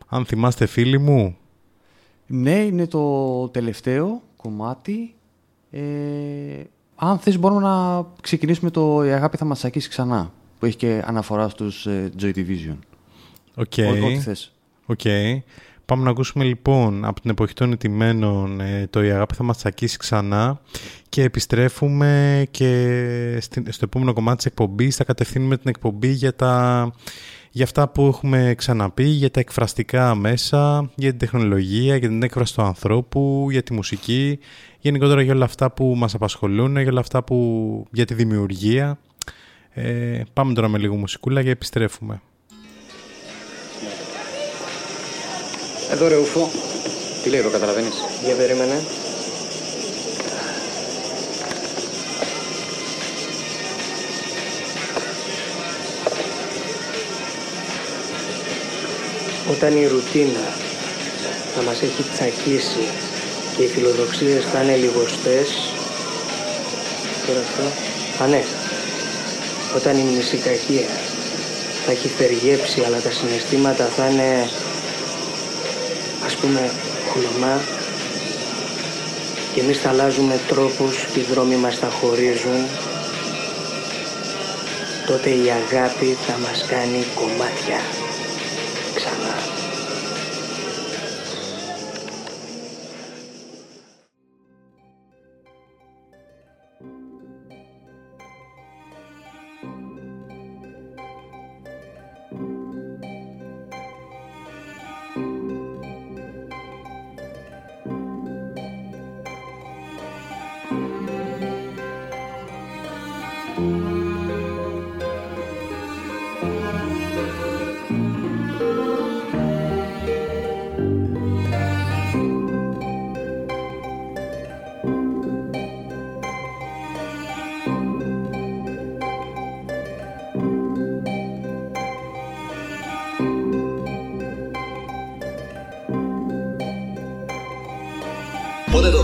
Αν θυμάστε φίλοι μου. Ναι, είναι το τελευταίο κομμάτι. Ε, αν θες μπορούμε να ξεκινήσουμε το «Η αγάπη θα μας τσακίσει ξανά» που έχει και αναφορά στους ε, Joy Division. OK. Ό,τι θες. Οκ. Πάμε να ακούσουμε λοιπόν από την εποχή των ετοιμένων ε, το «Η αγάπη θα μας τσακίσει ξανά» και επιστρέφουμε και στο επόμενο κομμάτι της εκπομπής θα κατευθύνουμε την εκπομπή για, τα, για αυτά που έχουμε ξαναπεί, για τα εκφραστικά μέσα, για την τεχνολογία, για την έκφραση του ανθρώπου, για τη μουσική, γενικότερα για όλα αυτά που μας απασχολούν, για όλα αυτά που, για τη δημιουργία. Ε, πάμε τώρα με λίγο μουσικούλα και επιστρέφουμε. Εδώ ρε Ουφό. Τι λέει εδώ, καταλαβαίνεις; Για περίμενε. Όταν η ρουτίνα θα μας έχει τσακίσει και οι φιλοδοξίες θα είναι λιγοστές τώρα αυτό α ναι. Όταν η μνησικακία θα έχει θεργέψει αλλά τα συναισθήματα θα είναι ας πούμε χλωμά και εμείς θα αλλάζουμε τρόπους και οι δρόμοι μας τα χωρίζουν τότε η αγάπη θα μας κάνει κομμάτια 上啊。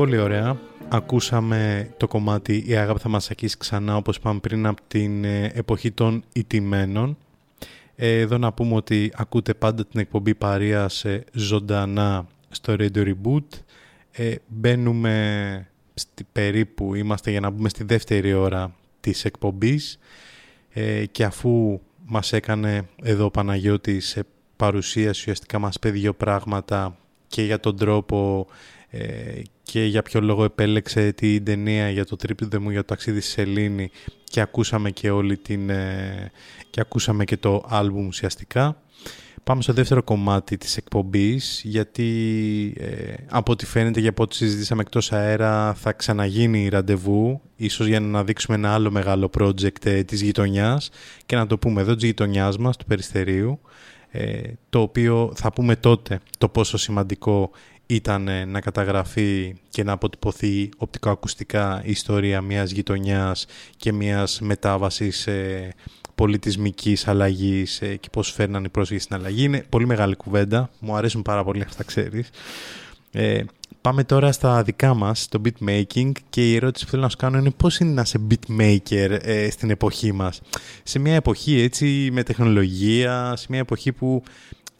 Πολύ ωραία. Ακούσαμε το κομμάτι «Η αγάπη θα μας ακίσει ξανά» όπως είπαμε πριν από την ε, εποχή των ιτημένων. Ε, εδώ να πούμε ότι ακούτε πάντα την εκπομπή Παρίας ζωντανά στο Radio Reboot. Ε, μπαίνουμε στη, περίπου, είμαστε για να μπούμε στη δεύτερη ώρα της εκπομπής ε, και αφού μας έκανε εδώ ο Παναγιώτης σε παρουσίαση ουσιαστικά μας πει δύο πράγματα και για τον τρόπο ε, και για ποιο λόγο επέλεξε την ταινία για το τρίπιδε μου για το ταξίδι στη Σελήνη και ακούσαμε και όλη την ε, και ακούσαμε και το άλμπουμ ουσιαστικά. Πάμε στο δεύτερο κομμάτι της εκπομπής, γιατί ε, από ό,τι φαίνεται για από ό,τι συζητήσαμε εκτός αέρα θα ξαναγίνει ραντεβού, ίσως για να δείξουμε ένα άλλο μεγάλο project ε, της γειτονιάς και να το πούμε εδώ της γειτονιάς μας, του Περιστερίου, ε, το οποίο θα πούμε τότε το πόσο σημαντικό ήταν ε, να καταγραφεί και να αποτυπωθεί οπτικοακουστικά η ιστορία μιας γειτονιάς και μιας μετάβασης ε, πολιτισμικής αλλαγής ε, και πώς φέρναν οι πρόσφυγες στην αλλαγή. Είναι πολύ μεγάλη κουβέντα, μου αρέσουν πάρα πολύ αυτά, ξέρεις. Ε, πάμε τώρα στα δικά μας, το beatmaking και η ερώτηση που θέλω να σου κάνω είναι πώς είναι να είσαι beatmaker ε, στην εποχή μας. Σε μια εποχή έτσι με τεχνολογία, σε μια εποχή που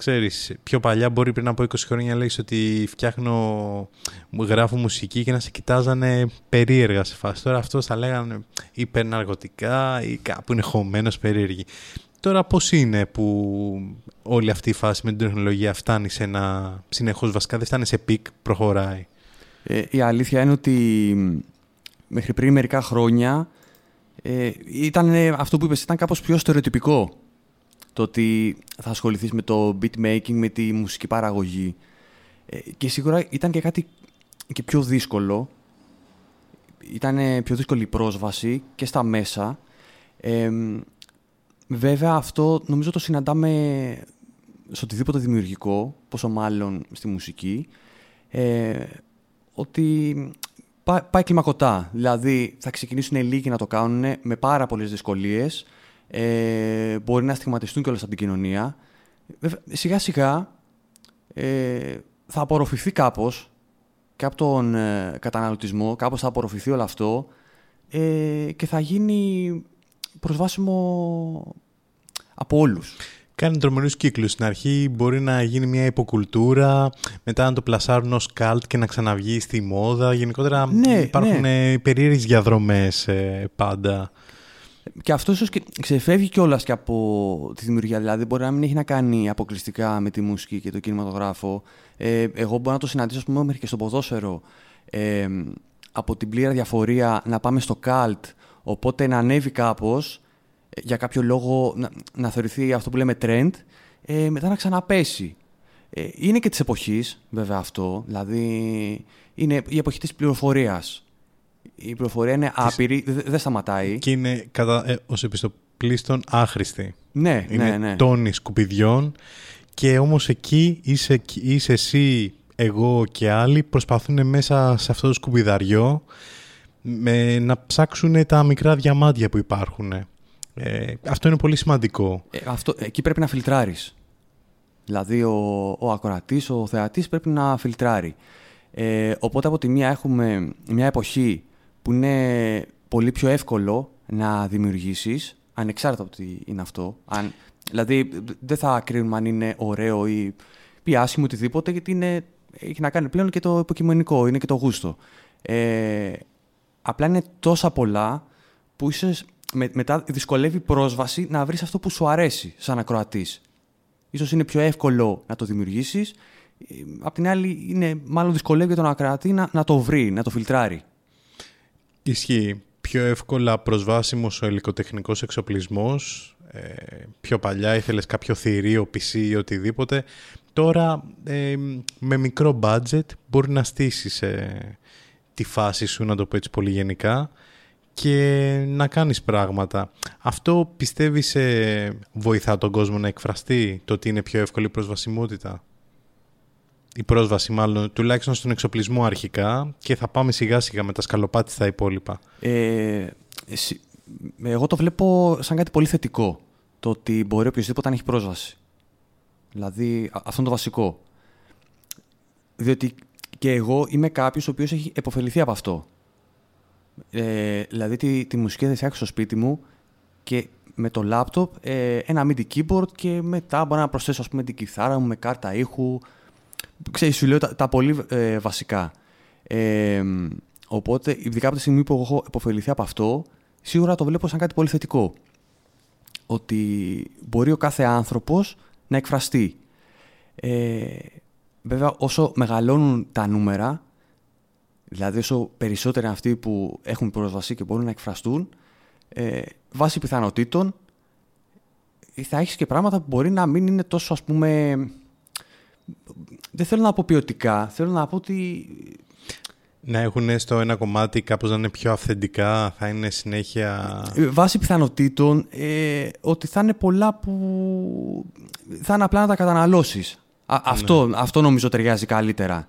ξέρεις, πιο παλιά μπορεί πριν από 20 χρόνια να λέγεις ότι φτιάχνω, γράφω μουσική και να σε κοιτάζανε περίεργα σε φάση. Τώρα αυτό θα λέγανε υπερναργωτικά ή κάπου είναι χωμένος περίεργη. Τώρα πώς είναι που όλη αυτή η φάση με την τεχνολογία φτάνει σε ένα συνεχώς βασικά, δεν φτάνει σε peak, προχωράει; Ε, η αλήθεια είναι ότι μέχρι πριν μερικά χρόνια ε, ήταν αυτό που είπες, ήταν κάπως πιο στερεοτυπικό το ότι θα ασχοληθείς με το beatmaking, με τη μουσική παραγωγή. Ε, και σίγουρα ήταν και κάτι και πιο δύσκολο. Ήταν πιο δύσκολη η πρόσβαση και στα μέσα. Ε, βέβαια αυτό νομίζω το συναντάμε σε οτιδήποτε δημιουργικό, πόσο μάλλον στη μουσική, ε, ότι πάει, πάει κλιμακωτά. Δηλαδή θα ξεκινήσουν λίγοι να το κάνουν με πάρα πολλές δυσκολίες ε, μπορεί να στιγματιστούν κιόλας από την κοινωνία. Σιγά σιγά ε, θα απορροφηθεί κάπως και από τον ε, καταναλωτισμό, κάπως θα απορροφηθεί όλο αυτό ε, και θα γίνει προσβάσιμο από όλους. Κάνει τρομερούς κύκλους. Στην αρχή μπορεί να γίνει μια υποκουλτούρα, μετά να το πλασάρουν ως καλτ και να ξαναβγεί στη μόδα. Γενικότερα ναι, υπάρχουν ναι. περίεργες διαδρομές ε, πάντα. Και αυτός ίσω ξεφεύγει κιόλας και από τη δημιουργία. Δηλαδή, μπορεί να μην έχει να κάνει αποκλειστικά με τη μουσική και το κινηματογράφο. Ε, εγώ μπορώ να το συναντήσω, ας πούμε, μέχρι και στο ποδόσφαιρο. Ε, από την πλήρη διαφορία να πάμε στο καλτ, οπότε να ανέβει κάπως, ε, για κάποιο λόγο να, να θεωρηθεί αυτό που λέμε trend, ε, μετά να ξαναπέσει. Ε, είναι και της εποχής, βέβαια αυτό. Δηλαδή, είναι η εποχή της πληροφορίας η πληροφορία είναι άπειρη, δεν σταματάει. Και είναι κατά, ε, ως επιστοπλίστων άχρηστη. Ναι, είναι ναι, ναι. τόνοι σκουπιδιών και όμως εκεί είσαι, είσαι εσύ, εγώ και άλλοι προσπαθούν μέσα σε αυτό το σκουπιδαριό με, να ψάξουν τα μικρά διαμάντια που υπάρχουν. Ε, αυτό είναι πολύ σημαντικό. Ε, αυτό, εκεί πρέπει να φιλτράρεις. Δηλαδή ο, ο ακροατής, ο θεατής πρέπει να φιλτράρει. Ε, οπότε από τη μία έχουμε μια εποχή που είναι πολύ πιο εύκολο να δημιουργήσεις, ανεξάρτητα από τι είναι αυτό. Αν, δηλαδή, δεν θα κρίνουμε αν είναι ωραίο ή πιάσιμο οτιδήποτε, γιατί είναι, έχει να κάνει πλέον και το υποκειμενικό, είναι και το γούστο. Ε, απλά είναι τόσα πολλά που ίσως με, μετά δυσκολεύει πρόσβαση να βρεις αυτό που σου αρέσει σαν ακροατής. Ίσως είναι πιο εύκολο να το δημιουργήσεις, ε, απ' την άλλη είναι μάλλον δυσκολεύει τον ακροατή να, να το βρει, να το φιλτράρει. Ισχύει. Πιο εύκολα προσβάσιμος ο υλικοτεχνικός εξοπλισμός. Ε, πιο παλιά ήθελες κάποιο θηρίο, PC ή οτιδήποτε. Τώρα ε, με μικρό budget μπορεί να στήσεις ε, τη φάση σου, να το πω έτσι πολύ γενικά, και να κάνεις πράγματα. Αυτό πιστεύεις ε, βοηθά τον κόσμο να εκφραστεί το ότι είναι πιο εύκολη προσβασιμότητα; Η πρόσβαση μάλλον, τουλάχιστον στον εξοπλισμό αρχικά και θα πάμε σιγά σιγά με τα σκαλοπάτι στα υπόλοιπα. Ε, εγώ το βλέπω σαν κάτι πολύ θετικό. Το ότι μπορεί οποιοδήποτε να έχει πρόσβαση. Δηλαδή, αυτό είναι το βασικό. Διότι και εγώ είμαι κάποιος ο οποίος έχει επωφεληθεί από αυτό. Ε, δηλαδή, τη, τη μουσική θα φτιάξω στο σπίτι μου και με το λάπτοπ ε, ένα MIDI keyboard και μετά μπορώ να προσθέσω ας πούμε, την κιθάρα μου με κάρτα ήχου, ξέρεις, σου λέω τα, πολύ ε, βασικά. Ε, οπότε, ειδικά από τη στιγμή που έχω επωφεληθεί από αυτό, σίγουρα το βλέπω σαν κάτι πολύ θετικό. Ότι μπορεί ο κάθε άνθρωπος να εκφραστεί. Ε, βέβαια, όσο μεγαλώνουν τα νούμερα, δηλαδή όσο περισσότεροι αυτοί που έχουν πρόσβαση και μπορούν να εκφραστούν, ε, βάσει πιθανότητων, θα έχεις και πράγματα που μπορεί να μην είναι τόσο ας πούμε... Δεν θέλω να πω ποιοτικά, θέλω να πω ότι... Να έχουν στο ένα κομμάτι κάπως να είναι πιο αυθεντικά, θα είναι συνέχεια... Ε, βάσει πιθανότητων, ε, ότι θα είναι πολλά που θα είναι απλά να τα καταναλώσεις. αυτό, ναι. αυτό νομίζω ταιριάζει καλύτερα.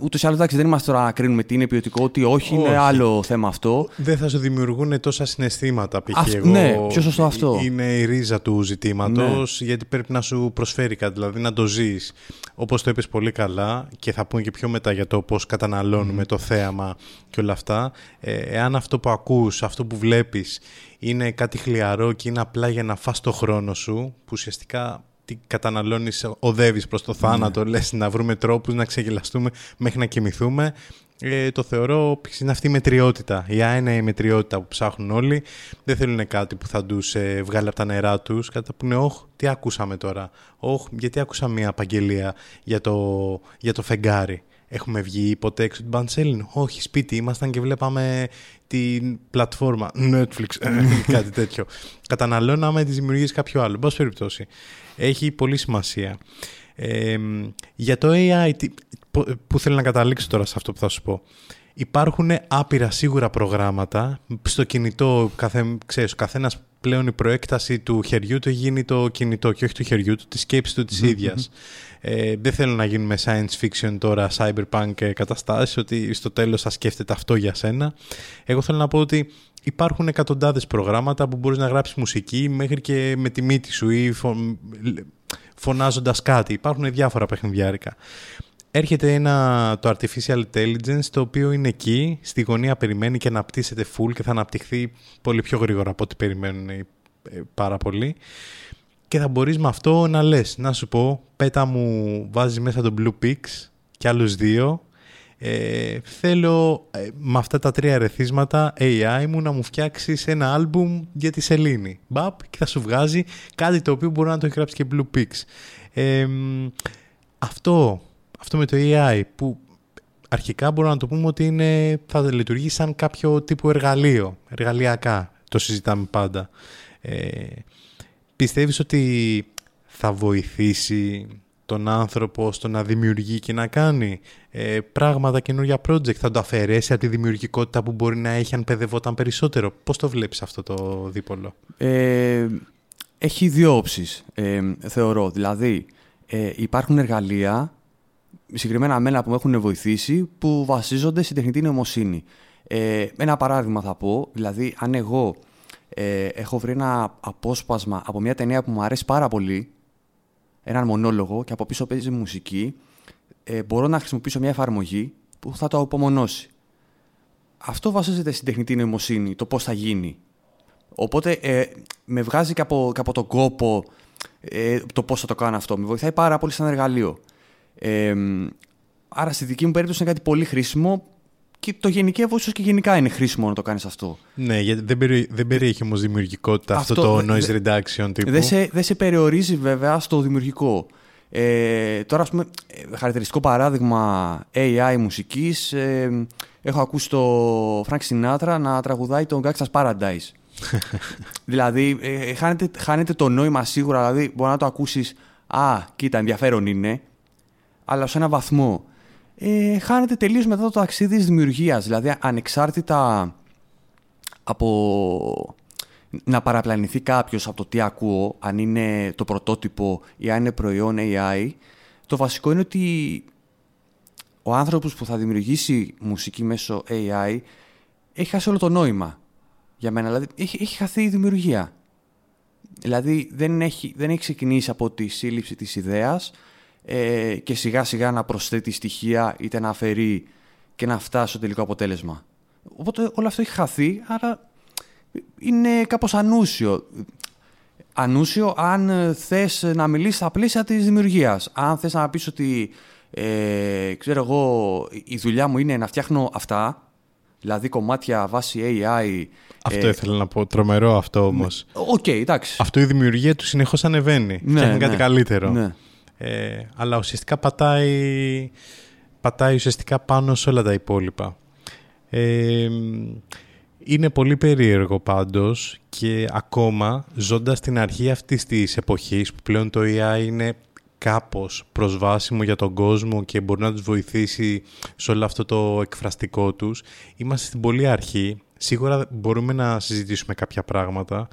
Ούτως ή άλλως, δεν είμαστε τώρα να κρίνουμε τι είναι ποιοτικό, ότι όχι, όχι, είναι άλλο θέμα αυτό. Δεν θα σου δημιουργούν τόσα συναισθήματα, π.χ. εγώ. Ναι, πιο σωστό αυτό; Είναι η ρίζα του ζητήματος, ναι. γιατί πρέπει να σου προσφέρει κάτι, δηλαδή να το ζεις. Όπως το είπες πολύ καλά, και θα πούμε και πιο μετά για το πώς καταναλώνουμε το θέαμα και όλα αυτά. Ε, εάν αυτό που ακούς, αυτό που βλέπεις, είναι κάτι χλιαρό και είναι απλά για να φας το χρόνο σου, που ουσιαστικά τι καταναλώνεις, οδεύεις προς το θάνατο, ναι. λες να βρούμε τρόπους να ξεγελαστούμε μέχρι να κοιμηθούμε. Ε, το θεωρώ είναι αυτή η μετριότητα. Η Α είναι η μετριότητα που ψάχνουν όλοι. Δεν θέλουν κάτι που θα τους ε, βγάλει από τα νερά τους. Κάτι που είναι, όχ, τι ακούσαμε τώρα. Όχ, γιατί άκουσα μια απαγγελία για το, για το φεγγάρι. Έχουμε βγει ποτέ έξω την Μπαντσέλιν. Όχι, σπίτι ήμασταν και βλέπαμε την πλατφόρμα Netflix, κάτι τέτοιο. Καταναλώναμε τις δημιουργίες κάποιου άλλου. Μπας περιπτώσει. Έχει πολύ σημασία. για το AI, που θέλω να καταλήξω τώρα σε αυτό που θα σου πω. Υπάρχουν άπειρα σίγουρα προγράμματα. Στο κινητό, καθέ, ξέρεις, ο καθένας πλέον η προέκταση του χεριού του έχει γίνει το κινητό και όχι του χεριού του, της σκέψης του της ίδιας. Ε, δεν θέλω να γίνουμε science fiction τώρα, cyberpunk καταστάσεις, ότι στο τέλος θα σκέφτεται αυτό για σένα. Εγώ θέλω να πω ότι υπάρχουν εκατοντάδες προγράμματα που μπορείς να γράψεις μουσική μέχρι και με τη μύτη σου ή φω... φωνάζοντας κάτι. Υπάρχουν διάφορα παιχνιδιάρικα. Έρχεται ένα, το Artificial Intelligence το οποίο είναι εκεί, στη γωνία περιμένει και αναπτύσσεται full και θα αναπτυχθεί πολύ πιο γρήγορα από ό,τι περιμένουν ε, πάρα πολύ και θα μπορείς με αυτό να λες, να σου πω, πέτα μου βάζεις μέσα τον Blue Pix και άλλους δύο. Ε, θέλω ε, με αυτά τα τρία ρεθίσματα AI μου να μου φτιάξεις ένα άλμπουμ για τη σελήνη. Μπαπ, και θα σου βγάζει κάτι το οποίο μπορεί να το έχει γράψει και Blue Pix. Ε, αυτό, αυτό με το AI που αρχικά μπορούμε να το πούμε ότι είναι, θα λειτουργεί σαν κάποιο τύπο εργαλείο, εργαλειακά. Το συζητάμε πάντα. Ε, Πιστεύεις ότι θα βοηθήσει τον άνθρωπο στο να δημιουργεί και να κάνει ε, πράγματα, καινούργια project, θα το αφαιρέσει από τη δημιουργικότητα που μπορεί να έχει αν παιδευόταν περισσότερο. Πώς το βλέπεις αυτό το δίπολο; Ε, έχει δύο όψεις, ε, θεωρώ. Δηλαδή, ε, υπάρχουν εργαλεία, συγκεκριμένα μένα που με έχουν βοηθήσει, που βασίζονται στην τεχνητή νοημοσύνη. Ε, ένα παράδειγμα θα πω, δηλαδή αν εγώ ε, έχω βρει ένα απόσπασμα από μια ταινία που μου αρέσει πάρα πολύ, έναν μονόλογο και από πίσω παίζει μουσική, ε, μπορώ να χρησιμοποιήσω μια εφαρμογή που θα το απομονώσει. Αυτό βασίζεται στην τεχνητή νοημοσύνη, το πώς θα γίνει. Οπότε ε, με βγάζει και από, και από τον κόπο ε, το πώς θα το κάνω αυτό. Με βοηθάει πάρα πολύ σαν εργαλείο. Ε, άρα στη δική μου περίπτωση είναι κάτι πολύ χρήσιμο και το γενικεύω ίσω και γενικά είναι χρήσιμο να το κάνεις αυτό. Ναι, γιατί δεν, περι, δεν περιέχει όμως δημιουργικότητα αυτό, το noise reduction τύπου. Δεν σε, δεν σε περιορίζει βέβαια στο δημιουργικό. Ε, τώρα, ας πούμε, ε, χαρακτηριστικό παράδειγμα AI μουσικής, ε, έχω ακούσει το Frank Sinatra να τραγουδάει τον Gangsta's Paradise. δηλαδή, ε, χάνεται, χάνεται το νόημα σίγουρα, δηλαδή μπορεί να το ακούσεις «Α, κοίτα, ενδιαφέρον είναι», αλλά σε ένα βαθμό ε, χάνεται τελείως μετά το ταξίδι της δημιουργίας. Δηλαδή, ανεξάρτητα από να παραπλανηθεί κάποιος από το τι ακούω, αν είναι το πρωτότυπο ή αν είναι προϊόν AI, το βασικό είναι ότι ο άνθρωπος που θα δημιουργήσει μουσική μέσω AI έχει χάσει όλο το νόημα για μένα. Δηλαδή, έχει, έχει χαθεί η δημιουργία. Δηλαδή, δεν έχει, δεν έχει ξεκινήσει από τη σύλληψη της ιδέας, ε, και σιγά σιγά να προσθέτει στοιχεία είτε να αφαιρεί και να φτάσει στο τελικό αποτέλεσμα. Οπότε όλο αυτό έχει χαθεί, άρα είναι κάπως ανούσιο. Ανούσιο αν θες να μιλήσεις στα πλαίσια της δημιουργίας. Αν θες να πεις ότι, ε, ξέρω εγώ, η δουλειά μου είναι να φτιάχνω αυτά, δηλαδή κομμάτια βάσει AI. Αυτό ε, ήθελα να πω. Τρομερό αυτό όμως. OK, okay, εντάξει. Αυτό η δημιουργία του συνεχώς ανεβαίνει. Ναι, Φτιάχνει κάτι ναι, καλύτερο. Ναι. Ε, αλλά ουσιαστικά πατάει, πατάει ουσιαστικά πάνω σε όλα τα υπόλοιπα. Ε, Είναι πολύ περίεργο πάντως και ακόμα ζώντας την αρχή αυτής της εποχής που πλέον το AI είναι κάπως προσβάσιμο για τον κόσμο και μπορεί να τους βοηθήσει σε όλο αυτό το εκφραστικό τους. Είμαστε στην πολύ αρχή. Σίγουρα μπορούμε να συζητήσουμε κάποια πράγματα.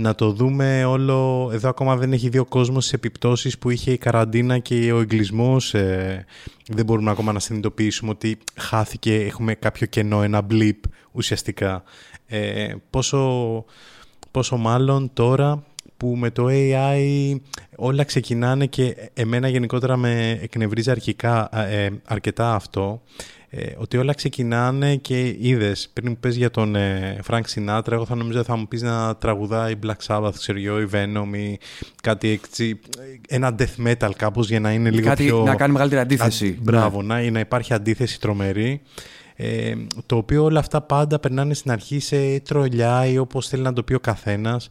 Να το δούμε όλο... Εδώ ακόμα δεν έχει δει ο κόσμος σε επιπτώσεις που είχε η καραντίνα και ο εγκλισμός. Ε, δεν μπορούμε ακόμα να συνειδητοποιήσουμε ότι χάθηκε, έχουμε κάποιο κενό, ένα blip ουσιαστικά. Ε, πόσο, πόσο μάλλον τώρα που με το AI όλα ξεκινάνε και εμένα γενικότερα με εκνευρίζει αρχικά, ε, αρκετά αυτό ε, ότι όλα ξεκινάνε και είδες πριν που πες για τον ε, Frank Sinatra εγώ θα νομίζω θα μου πεις να τραγουδάει Black Sabbath ξέρω εγώ ή Venom ή κάτι έτσι ένα death metal κάπως για να είναι λίγο κάτι, πιο... Να κάνει μεγαλύτερη αντίθεση. Α, μπράβο, ναι. να, να υπάρχει αντίθεση τρομερή ε, το οποίο όλα αυτά πάντα περνάνε στην αρχή σε τρολιά ή όπως θέλει να το πει ο καθένας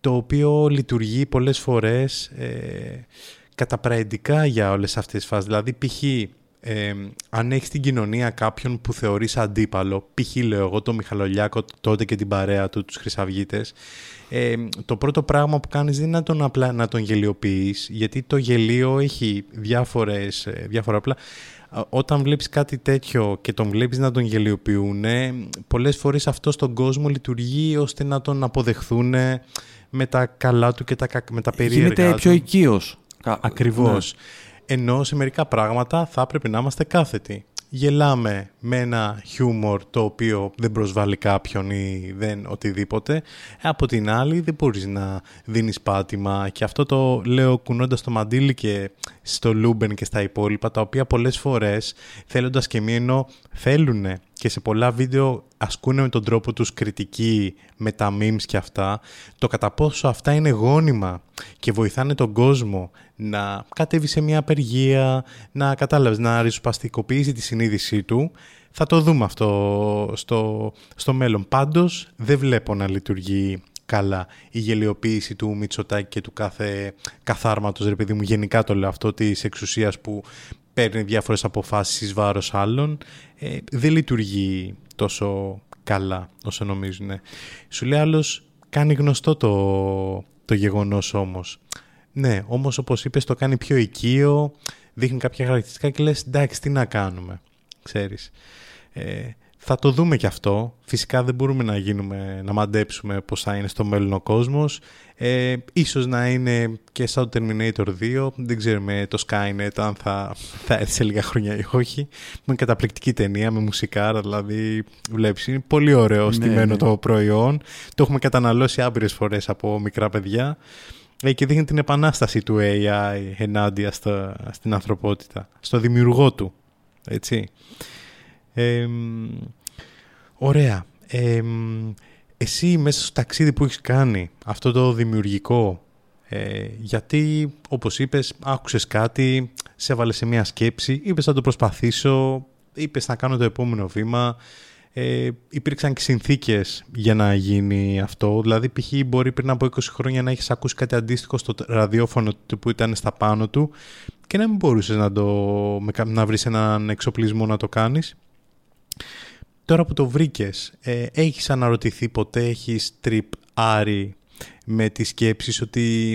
το οποίο λειτουργεί πολλές φορές ε, καταπραϊντικά για όλες αυτές τις φάσεις. Δηλαδή, π.χ. Ε, αν έχεις στην κοινωνία κάποιον που θεωρείς αντίπαλο, π.χ. λέω εγώ το Μιχαλολιάκο τότε και την παρέα του, τους Χρυσαυγίτες, ε, το πρώτο πράγμα που κάνεις δεν είναι να τον, απλά, να τον γελιοποιείς, γιατί το γελίο έχει διάφορες, ε, διάφορα απλά. Όταν βλέπεις κάτι τέτοιο και τον βλέπεις να τον γελιοποιούν, πολλές φορές αυτό στον κόσμο λειτουργεί ώστε να τον αποδεχθούν με τα καλά του και τα, με τα περίεργα Γίνεται πιο οικείος. Ακριβώς. Ναι. Ενώ σε μερικά πράγματα θα έπρεπε να είμαστε κάθετοι. Γελάμε με ένα χιούμορ το οποίο δεν προσβάλλει κάποιον ή δεν οτιδήποτε. Από την άλλη δεν μπορείς να δίνεις πάτημα και αυτό το λέω κουνώντας το μαντίλι και στο Λούμπεν και στα υπόλοιπα τα οποία πολλές φορές θέλοντας και μη ενώ θέλουν και σε πολλά βίντεο ασκούν με τον τρόπο τους κριτική με τα memes και αυτά, το κατά πόσο αυτά είναι γόνιμα και βοηθάνε τον κόσμο να κατέβει σε μια απεργία, να κατάλαβες, να ριζοσπαστικοποιήσει τη συνείδησή του, θα το δούμε αυτό στο, στο μέλλον. Πάντως δεν βλέπω να λειτουργεί καλά η γελιοποίηση του Μητσοτάκη και του κάθε καθάρματος, ρε παιδί μου, γενικά το λέω αυτό, της εξουσίας που παίρνει διάφορες αποφάσεις εις βάρος άλλων, ε, δεν λειτουργεί τόσο καλά όσο νομίζουν. Σου λέει άλλος, κάνει γνωστό το, το γεγονός όμως. Ναι, όμως όπως είπες το κάνει πιο οικείο, δείχνει κάποια χαρακτηριστικά και λες εντάξει τι να κάνουμε, ξέρεις. Ε, θα το δούμε κι αυτό. Φυσικά δεν μπορούμε να γίνουμε, να μαντέψουμε πώς θα είναι στο μέλλον ο κόσμος. Ε, ίσως να είναι και σαν το Terminator 2. Δεν ξέρουμε το Skynet αν θα, θα έρθει σε λίγα χρόνια ή όχι. Είναι καταπληκτική ταινία με μουσικάρα, δηλαδή βλέπεις. Είναι πολύ ωραίο ναι, στημένο ναι. το προϊόν. Το έχουμε καταναλώσει άπειρες φορές από μικρά παιδιά. Ε, και δείχνει την επανάσταση του AI ενάντια στην ανθρωπότητα, στο δημιουργό του. Έτσι. Ε, ωραία. Ε, εσύ μέσα στο ταξίδι που έχεις κάνει, αυτό το δημιουργικό, ε, γιατί όπως είπες άκουσες κάτι, σε έβαλες σε μια σκέψη, είπες θα το προσπαθήσω, είπες να κάνω το επόμενο βήμα, ε, υπήρξαν και συνθήκες για να γίνει αυτό. Δηλαδή, π.χ. μπορεί πριν από 20 χρόνια να έχεις ακούσει κάτι αντίστοιχο στο ραδιόφωνο του που ήταν στα πάνω του και να μην μπορούσες να, το, να βρεις έναν εξοπλισμό να το κάνεις. Τώρα που το βρήκες, ε, έχεις αναρωτηθεί ποτέ, έχεις τρυπ άρι με τις σκέψεις ότι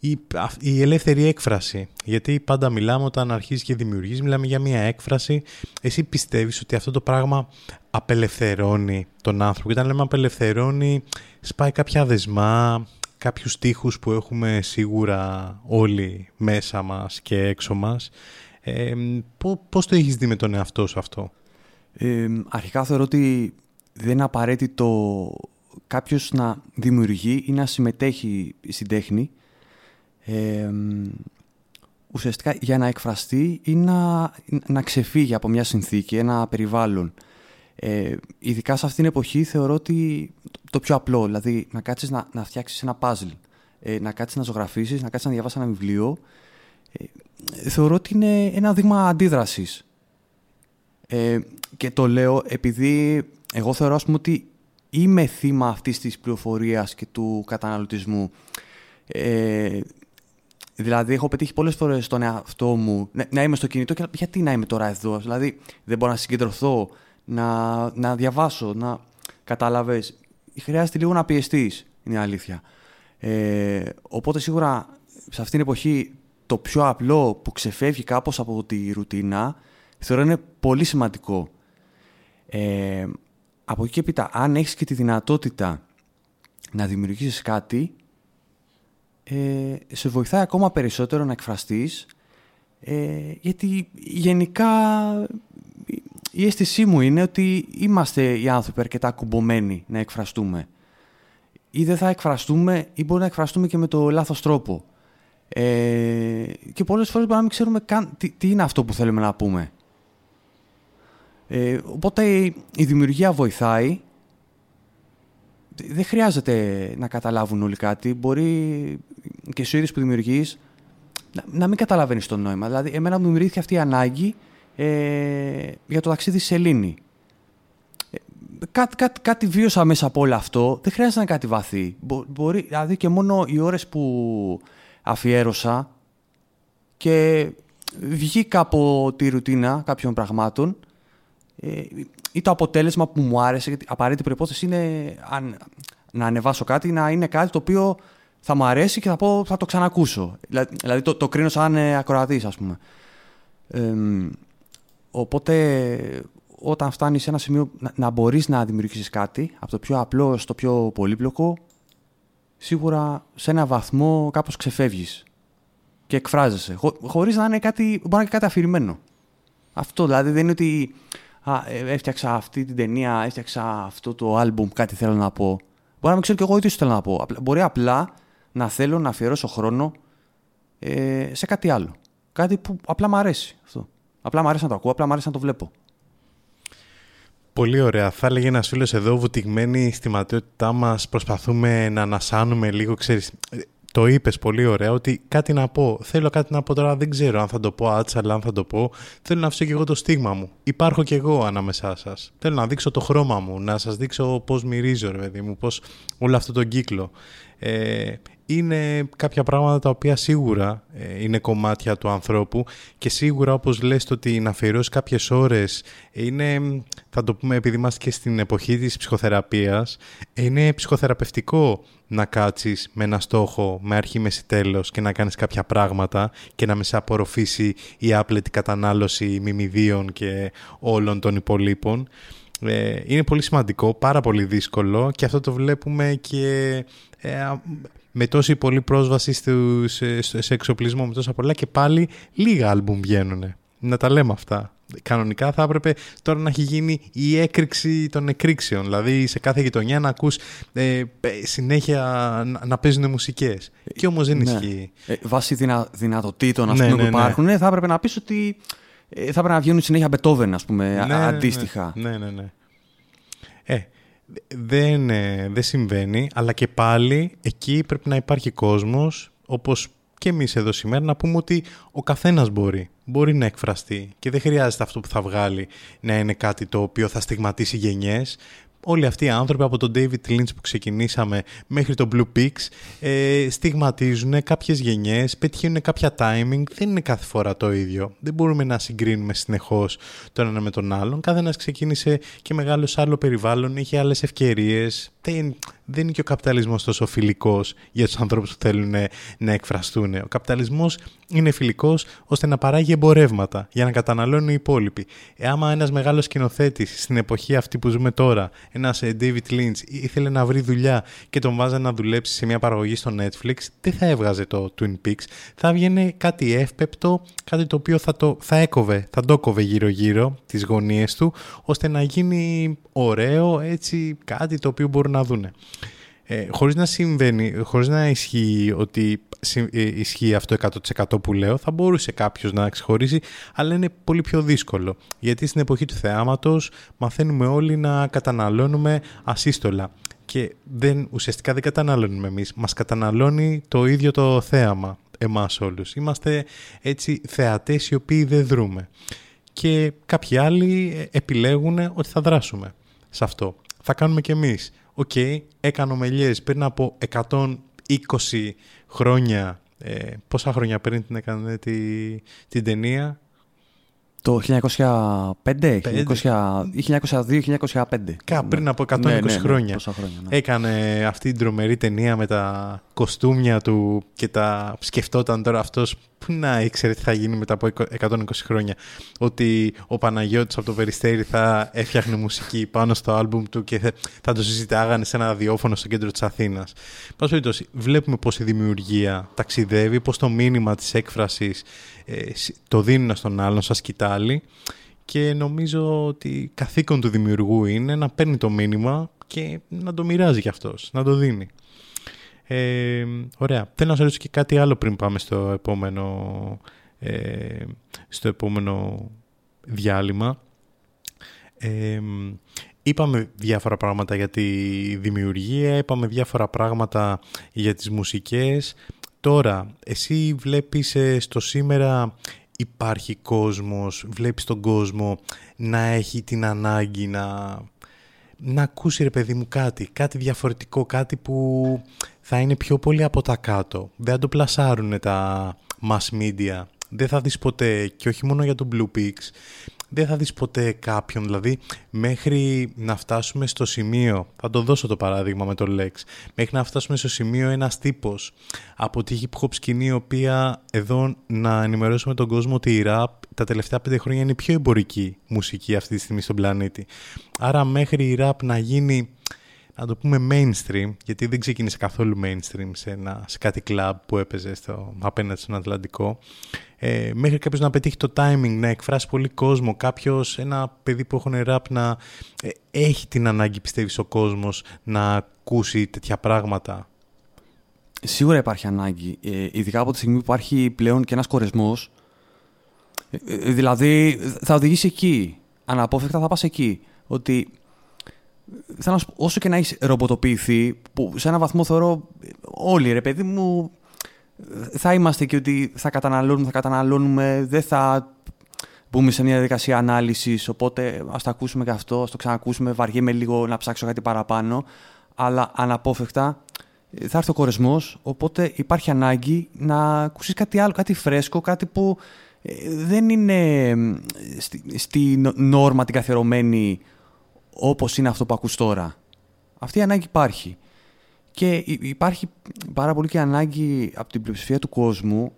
η, η ελεύθερη έκφραση, γιατί πάντα μιλάμε όταν αρχίζεις και δημιουργείς, μιλάμε για μια έκφραση, εσύ πιστεύεις ότι αυτό το πράγμα απελευθερώνει τον άνθρωπο. Και όταν λέμε απελευθερώνει, σπάει κάποια δεσμά, κάποιους στίχους που έχουμε σίγουρα όλοι μέσα μας και έξω μας. Ε, πώς το έχεις δει με τον εαυτό σου αυτό; Ε, αρχικά θεωρώ ότι δεν είναι απαραίτητο κάποιος να δημιουργεί ή να συμμετέχει στην τέχνη. Ε, ουσιαστικά για να εκφραστεί ή να, να ξεφύγει από μια συνθήκη, ένα περιβάλλον. Ε, ειδικά σε αυτήν την εποχή θεωρώ ότι το πιο απλό, δηλαδή να κάτσεις να, να φτιάξεις ένα puzzle, ε, να κάτσεις να ζωγραφίσεις, να κάτσεις να διαβάσεις ένα βιβλίο, ε, θεωρώ ότι είναι ένα δείγμα αντίδρασης. Ε, και το λέω επειδή εγώ θεωρώ ας πούμε, ότι είμαι θύμα αυτής της πληροφορίας και του καταναλωτισμού. Ε, δηλαδή έχω πετύχει πολλές φορές τον εαυτό μου να, να είμαι στο κινητό και γιατί να είμαι τώρα εδώ. Δηλαδή δεν μπορώ να συγκεντρωθώ, να, να διαβάσω, να... Κατάλαβες. Χρειάζεται λίγο να πιεστείς, είναι η αλήθεια. Ε, οπότε σίγουρα σε αυτήν την εποχή το πιο απλό που ξεφεύγει κάπως από τη ρουτίνα θεωρώ είναι πολύ σημαντικό. Ε, από εκεί και πίτα, αν έχεις και τη δυνατότητα να δημιουργήσεις κάτι, ε, σε βοηθάει ακόμα περισσότερο να εκφραστείς, ε, γιατί γενικά η αίσθησή μου είναι ότι είμαστε οι άνθρωποι αρκετά κουμπωμένοι να εκφραστούμε. Ή δεν θα εκφραστούμε ή μπορεί να εκφραστούμε και με το λάθος τρόπο. Ε, και πολλές φορές μπορεί να μην ξέρουμε καν τι, τι είναι αυτό που θέλουμε να πούμε. Ε, οπότε η δημιουργία βοηθάει. Δεν χρειάζεται να καταλάβουν όλοι κάτι. Μπορεί και εσύ ίδιος που δημιουργείς να, να μην καταλαβαίνεις το νόημα. Δηλαδή, εμένα μου δημιουργήθηκε αυτή η ανάγκη ε, για το ταξίδι στη Σελήνη. Ε, κάτι, κάτι, κάτι βίωσα μέσα από όλο αυτό. Δεν χρειάζεται να είναι κάτι βαθύ. μπορεί, δηλαδή και μόνο οι ώρες που αφιέρωσα και βγήκα από τη ρουτίνα κάποιων πραγμάτων ε, ή το αποτέλεσμα που μου άρεσε, γιατί απαραίτητη προπόθεση είναι αν, να ανεβάσω κάτι, να είναι κάτι το οποίο θα μου αρέσει και θα, πω, θα το ξανακούσω. Δηλαδή το, το κρίνω σαν ε, ακροατής, ας πούμε. Ε, οπότε όταν φτάνεις σε ένα σημείο να, να μπορείς να δημιουργήσεις κάτι, από το πιο απλό στο πιο πολύπλοκο, σίγουρα σε ένα βαθμό κάπως ξεφεύγεις και εκφράζεσαι. Χω, χωρίς να είναι κάτι, μπορεί να είναι κάτι αφηρημένο. Αυτό δηλαδή δεν είναι ότι α, ε, έφτιαξα αυτή την ταινία, έφτιαξα αυτό το άλμπουμ, κάτι θέλω να πω. Μπορεί να μην ξέρω και εγώ τι θέλω να πω. Μπορεί απλά να θέλω να αφιερώσω χρόνο ε, σε κάτι άλλο. Κάτι που απλά μου αρέσει αυτό. Απλά μου αρέσει να το ακούω, απλά μου αρέσει να το βλέπω. Πολύ ωραία. Θα έλεγε ένας φίλος εδώ, βουτυγμένοι στη ματιότητά μας, προσπαθούμε να ανασάνουμε λίγο, ξέρεις. Το είπες πολύ ωραία ότι κάτι να πω. Θέλω κάτι να πω τώρα, δεν ξέρω αν θα το πω άτσα, αλλά αν θα το πω. Θέλω να αφήσω και εγώ το στίγμα μου. Υπάρχω κι εγώ ανάμεσά σας. Θέλω να δείξω το χρώμα μου, να σας δείξω πώς μυρίζω, ρε παιδί μου, πώς όλο αυτό τον κύκλο. Ε, είναι κάποια πράγματα τα οποία σίγουρα ε, είναι κομμάτια του ανθρώπου και σίγουρα όπως λες το ότι να αφιερώσεις κάποιες ώρες είναι, θα το πούμε επειδή είμαστε και στην εποχή της ψυχοθεραπείας, είναι ψυχοθεραπευτικό να κάτσεις με ένα στόχο, με αρχή, μέση, τέλος και να κάνεις κάποια πράγματα και να με σε απορροφήσει η άπλετη κατανάλωση μιμιδίων και όλων των υπολείπων. Ε, είναι πολύ σημαντικό, πάρα πολύ δύσκολο και αυτό το βλέπουμε και ε, με τόση πολύ πρόσβαση στους, σε, σε εξοπλισμό, με τόσα πολλά και πάλι λίγα άλμπουμ βγαίνουν. Να τα λέμε αυτά. Κανονικά θα έπρεπε τώρα να έχει γίνει η έκρηξη των εκρήξεων. Δηλαδή σε κάθε γειτονιά να ακούς ε, συνέχεια να, να παίζουν μουσικές. Και όμως δεν ναι. ισχύει. Ε, βάσει δυνα, δυνατοτήτων ας ναι, πούμε, ναι, που ναι. υπάρχουν θα έπρεπε να πεις ότι ε, θα έπρεπε να βγαίνουν συνέχεια Μπετόβεν ας πούμε, ναι, αντίστοιχα. Ναι, ναι, ναι. Ε, δεν, ε, δεν συμβαίνει, αλλά και πάλι εκεί πρέπει να υπάρχει κόσμος, όπως και εμείς εδώ σήμερα, να πούμε ότι ο καθένας μπορεί. Μπορεί να εκφραστεί και δεν χρειάζεται αυτό που θα βγάλει να είναι κάτι το οποίο θα στιγματίσει γενιές όλοι αυτοί οι άνθρωποι από τον David Lynch που ξεκινήσαμε μέχρι τον Blue Peaks ε, στιγματίζουν κάποιες γενιές, πετυχαίνουν κάποια timing, δεν είναι κάθε φορά το ίδιο. Δεν μπορούμε να συγκρίνουμε συνεχώς τον ένα με τον άλλον. Κάθε ένας ξεκίνησε και μεγάλο σε άλλο περιβάλλον, είχε άλλες ευκαιρίες. Δεν, δεν είναι και ο καπιταλισμός τόσο φιλικός για τους ανθρώπους που θέλουν να εκφραστούν. Ο καπιταλισμός είναι φιλικός ώστε να παράγει εμπορεύματα για να καταναλώνουν οι υπόλοιποι. Ε, άμα ένας μεγάλος σκηνοθέτης στην εποχή αυτή που ζούμε τώρα, ένας ε, David Lynch ήθελε να βρει δουλειά και τον βάζανε να δουλέψει σε μια παραγωγή στο Netflix, δεν θα έβγαζε το Twin Peaks. Θα βγαίνει κάτι εύπεπτο, κάτι το οποίο θα, το, θα έκοβε, θα το κόβε γύρω-γύρω τις γωνίες του, ώστε να γίνει ωραίο, έτσι κάτι το οποίο μπορούν να δούνε. Ε, χωρίς να συμβαίνει, χωρίς να ισχύει ότι ε, ισχύει αυτό 100% που λέω, θα μπορούσε κάποιος να ξεχωρίσει, αλλά είναι πολύ πιο δύσκολο. Γιατί στην εποχή του θεάματος μαθαίνουμε όλοι να καταναλώνουμε ασύστολα και δεν, ουσιαστικά δεν καταναλώνουμε εμείς, μας καταναλώνει το ίδιο το θέαμα εμάς όλους. Είμαστε έτσι θεατές οι οποίοι δεν δρούμε. Και κάποιοι άλλοι ε, επιλέγουν ότι θα δράσουμε σε αυτό. Θα κάνουμε κι εμείς. OK, okay, έκανε ο Μελιές πριν από 120 χρόνια. Ε, πόσα χρόνια πριν την έκανε τη, την ταινία; Το 1905, 1902-1905. Κάπου πριν από 120 Ναι, ναι, ναι, χρόνια. τόσα χρόνια, ναι. Έκανε αυτή την τρομερή ταινία με τα κοστούμια του και τα σκεφτόταν τώρα αυτός που να ήξερε τι θα γίνει μετά από 120 χρόνια. Ότι ο Παναγιώτης από το Περιστέρι θα έφτιαχνε μουσική πάνω στο άλμπουμ του και θα, θα το συζητάγανε σε ένα ραδιόφωνο στο κέντρο της Αθήνας. Πάση περιπτώσει, βλέπουμε πώς η δημιουργία ταξιδεύει, πώς το μήνυμα της έκφρασης ε, σ- το δίνουν στον άλλον σαν σκητάλη και νομίζω ότι καθήκον του δημιουργού είναι να παίρνει το μήνυμα και να το μοιράζει κι αυτός, να το δίνει. Ε, ωραία. Θέλω να σας ρωτήσω και κάτι άλλο πριν πάμε στο επόμενο, ε, στο επόμενο διάλειμμα. Ε, είπαμε διάφορα πράγματα για τη δημιουργία, είπαμε διάφορα πράγματα για τις μουσικές. Τώρα, εσύ βλέπεις ε, στο σήμερα υπάρχει κόσμος, βλέπεις τον κόσμο να έχει την ανάγκη να, να ακούσει ρε παιδί μου κάτι, κάτι διαφορετικό, κάτι που θα είναι πιο πολύ από τα κάτω. Δεν θα το πλασάρουν τα mass media. Δεν θα δεις ποτέ, και όχι μόνο για τον Blue Peaks, δεν θα δεις ποτέ κάποιον, δηλαδή μέχρι να φτάσουμε στο σημείο, θα το δώσω το παράδειγμα με τον Lex, μέχρι να φτάσουμε στο σημείο ένας τύπος από τη hip hop σκηνή η οποία εδώ να ενημερώσουμε τον κόσμο ότι η rap τα τελευταία πέντε χρόνια είναι η πιο εμπορική μουσική αυτή τη στιγμή στον πλανήτη. Άρα μέχρι η rap να γίνει να το πούμε mainstream, γιατί δεν ξεκίνησε καθόλου mainstream σε, ένα, σε κάτι club που έπαιζε στο, απέναντι στον Ατλαντικό. Ε, μέχρι κάποιος να πετύχει το timing, να εκφράσει πολύ κόσμο, κάποιος, ένα παιδί που έχουν rap να ε, έχει την ανάγκη, πιστεύεις, ο κόσμος να ακούσει τέτοια πράγματα; Σίγουρα υπάρχει ανάγκη. Ε, ειδικά από τη στιγμή που υπάρχει πλέον και ένας κορεσμός. Ε, ε, δηλαδή θα οδηγήσει εκεί. Αναπόφευκτα θα πας εκεί. Ότι θέλω να σου πω, όσο και να έχεις ρομποτοποιηθεί, που σε έναν βαθμό θεωρώ όλοι ρε παιδί μου, θα είμαστε και ότι θα καταναλώνουμε, θα καταναλώνουμε, δεν θα μπούμε σε μια διαδικασία ανάλυσης. Οπότε ας το ακούσουμε και αυτό, ας το ξανακούσουμε. Βαριέμαι λίγο να ψάξω κάτι παραπάνω. Αλλά αναπόφευκτα ε, θα έρθει ο κορεσμός. Οπότε υπάρχει ανάγκη να ακούσεις κάτι άλλο, κάτι φρέσκο, κάτι που ε, δεν είναι ε, στη, στη νο- νόρμα την καθιερωμένη όπως είναι αυτό που ακούς τώρα. Αυτή η ανάγκη υπάρχει. Και υ- υπάρχει πάρα πολύ και ανάγκη από την πλειοψηφία του κόσμου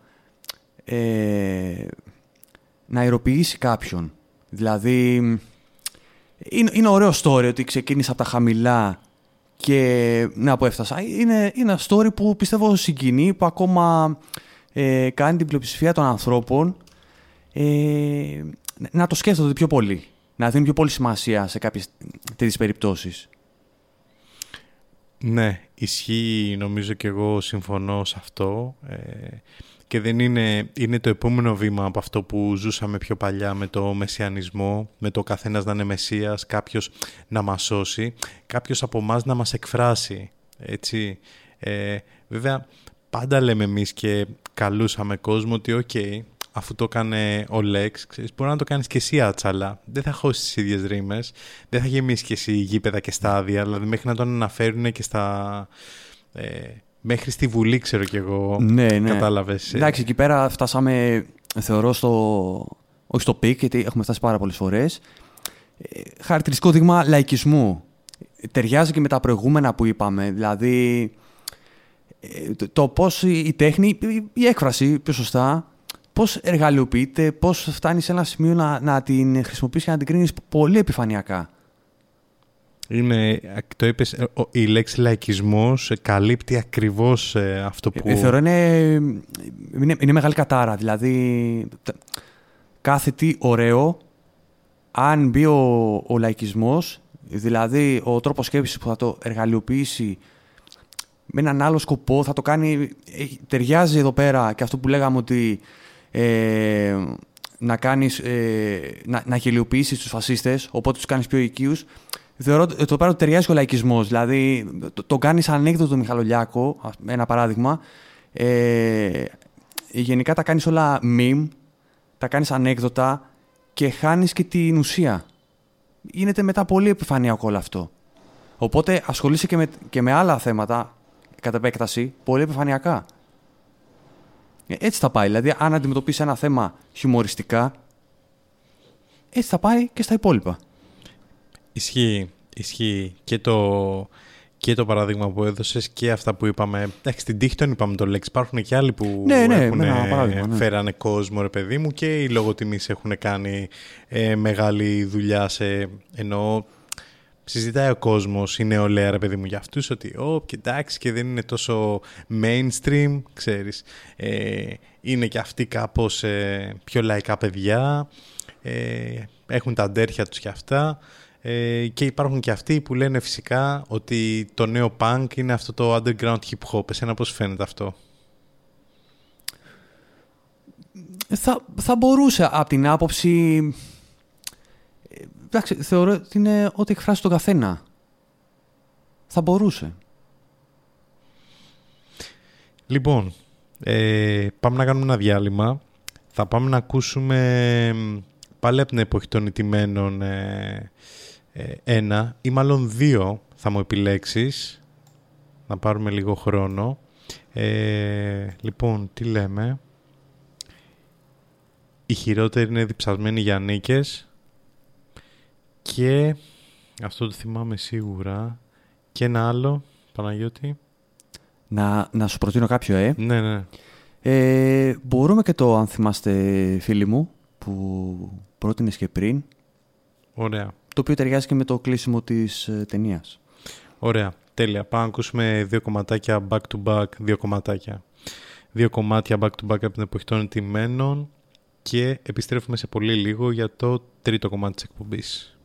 ε, να αεροποιήσει κάποιον. Δηλαδή, είναι, είναι ωραίο story ότι ξεκίνησα από τα χαμηλά και να που έφτασα. Είναι, είναι ένα story που πιστεύω συγκινεί, που ακόμα ε, κάνει την πλειοψηφία των ανθρώπων ε, να το σκέφτονται πιο πολύ. Να δίνουν πιο πολύ σημασία σε κάποιες τέτοιες περιπτώσεις. Ναι, ισχύει νομίζω και εγώ συμφωνώ σε αυτό ε, και δεν είναι, είναι το επόμενο βήμα από αυτό που ζούσαμε πιο παλιά με το μεσιανισμό, με το καθένας να είναι μεσίας, κάποιος να μας σώσει, κάποιος από εμάς να μας εκφράσει, έτσι. Ε, βέβαια, πάντα λέμε εμείς και καλούσαμε κόσμο ότι οκ, αφού το έκανε ο Λέξ, ξέρεις, μπορεί να το κάνεις και εσύ άτσαλα. Δεν θα χώσεις τις ίδιες ρίμες, δεν θα γεμίσεις και εσύ γήπεδα και στάδια, δηλαδή μέχρι να τον αναφέρουν και στα... Ε, μέχρι στη Βουλή, ξέρω κι εγώ, Ναι, ναι. κατάλαβες. ε. Εντάξει, εκεί πέρα φτάσαμε, θεωρώ, στο... όχι στο peak, γιατί έχουμε φτάσει πάρα πολλές φορές. Ε, Χαρακτηριστικό δείγμα λαϊκισμού. Ταιριάζει και με τα προηγούμενα που είπαμε. Δηλαδή, ε, το, το πώς η, η τέχνη, η, η έκφραση, πιο σωστά, πώς εργαλειοποιείται, πώς φτάνεις σε ένα σημείο να, να την χρησιμοποιήσεις και να την κρίνεις πολύ επιφανειακά; Είναι, το είπες, ε, ο- η λέξη λαϊκισμός ε, καλύπτει ακριβώς ε, αυτό που... Ε, θεωρώ είναι, είναι, είναι μεγάλη κατάρα. Δηλαδή, τα- κάθε τι ωραίο, αν μπει ο, ο λαϊκισμός, δηλαδή ο τρόπος σκέψης που θα το εργαλειοποιήσει με έναν άλλο σκοπό, θα το κάνει, έχει- ταιριάζει εδώ πέρα και αυτό που λέγαμε ότι ε, να, κάνεις, ε, να, να γελιοποιήσεις τους φασίστες, οπότε τους κάνεις πιο οικείους. Θεωρώ ότι εδώ πέρα ταιριάζει ο λαϊκισμός. Δηλαδή, το, το κάνεις ανέκδοτο Μιχαλολιάκο, ας- ένα παράδειγμα. Ε, γενικά τα κάνεις όλα meme, τα κάνεις ανέκδοτα και χάνεις και την ουσία. Γίνεται μετά πολύ επιφανειακό όλο αυτό. Οπότε ασχολείσαι και με, και με άλλα θέματα, κατά επέκταση, πολύ επιφανειακά. Ε, Έτσι θα πάει. Δηλαδή, αν αντιμετωπίσει ένα θέμα χιουμοριστικά, έτσι θα πάει και στα υπόλοιπα. Ισχύει, ισχύει και το, και το παράδειγμα που έδωσες και αυτά που είπαμε. Εντάξει, στην τύχη τον είπαμε το λέξη. Υπάρχουν και άλλοι που Ναι, ναι, έχουν, με ένα παράδειγμα, ναι. φέρανε κόσμο, ρε παιδί μου, και οι λογοτιμείς έχουν κάνει ε, μεγάλη δουλειά σε... Εννοώ, συζητάει ο κόσμος, η νεολαία, ρε παιδί μου, για αυτούς, ότι «Ω, και εντάξει, και δεν είναι τόσο mainstream, ξέρεις. Ε, είναι και αυτοί κάπως ε, πιο λαϊκά παιδιά, ε, έχουν τα αντέρχια τους και αυτά». Ε, και υπάρχουν και αυτοί που λένε φυσικά ότι το νέο punk είναι αυτό το underground hip hop. Εσένα πώς φαίνεται αυτό; Θα, θα μπορούσε από την άποψη... ε, Εντάξει, θεωρώ ότι είναι ό,τι εκφράσει τον καθένα. Θα μπορούσε. Λοιπόν, ε, πάμε να κάνουμε ένα διάλειμμα. Θα πάμε να ακούσουμε μ, πάλι από την εποχή των ηττημένων ε, ε, ένα ή μάλλον δύο θα μου επιλέξεις. Να πάρουμε λίγο χρόνο. Ε, λοιπόν, τι λέμε; Η χειρότερη είναι διψασμένη για νίκες. Και αυτό το θυμάμαι σίγουρα. Και ένα άλλο, Παναγιώτη. Να, να σου προτείνω κάποιο, ε. Ναι, ναι. Ε, μπορούμε και το, αν θυμάστε, φίλοι μου, που πρότεινες και πριν. Ωραία. Το οποίο ταιριάζει και με το κλείσιμο της ε, ταινίας. Ωραία. Τέλεια. Πάμε να ακούσουμε δύο κομματάκια back to back. Δύο κομματάκια. Δύο κομμάτια back to back από την εποχή των ετοιμένων και επιστρέφουμε σε πολύ λίγο για το τρίτο κομμάτι της εκπομπής.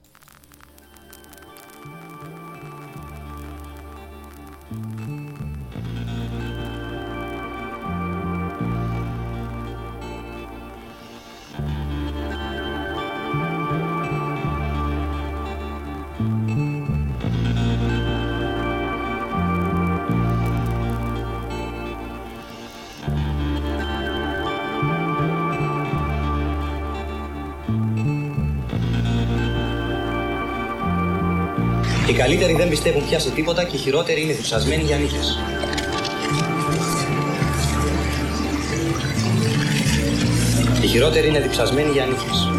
Καλύτεροι δεν πιστεύουν πια σε τίποτα και οι χειρότεροι είναι διψασμένοι για νίκες. Οι χειρότεροι είναι διψασμένοι για νίκες.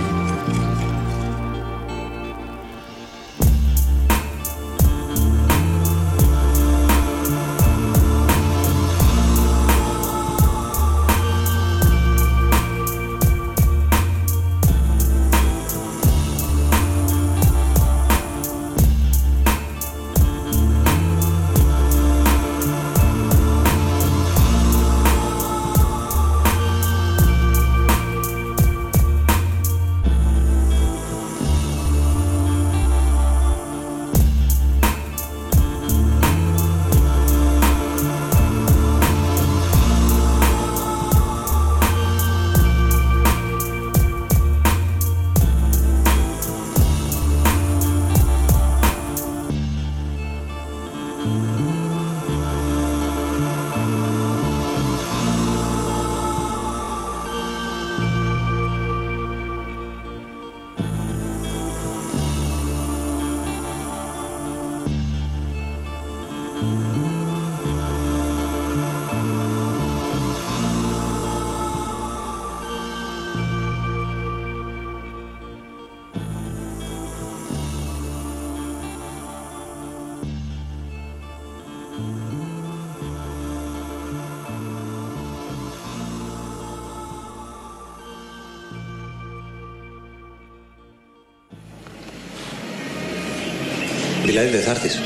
Δηλαδή δεν θα έρθεις.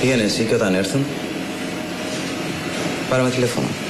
Πήγαινε εσύ και όταν έρθουν, πάρε με τηλέφωνο.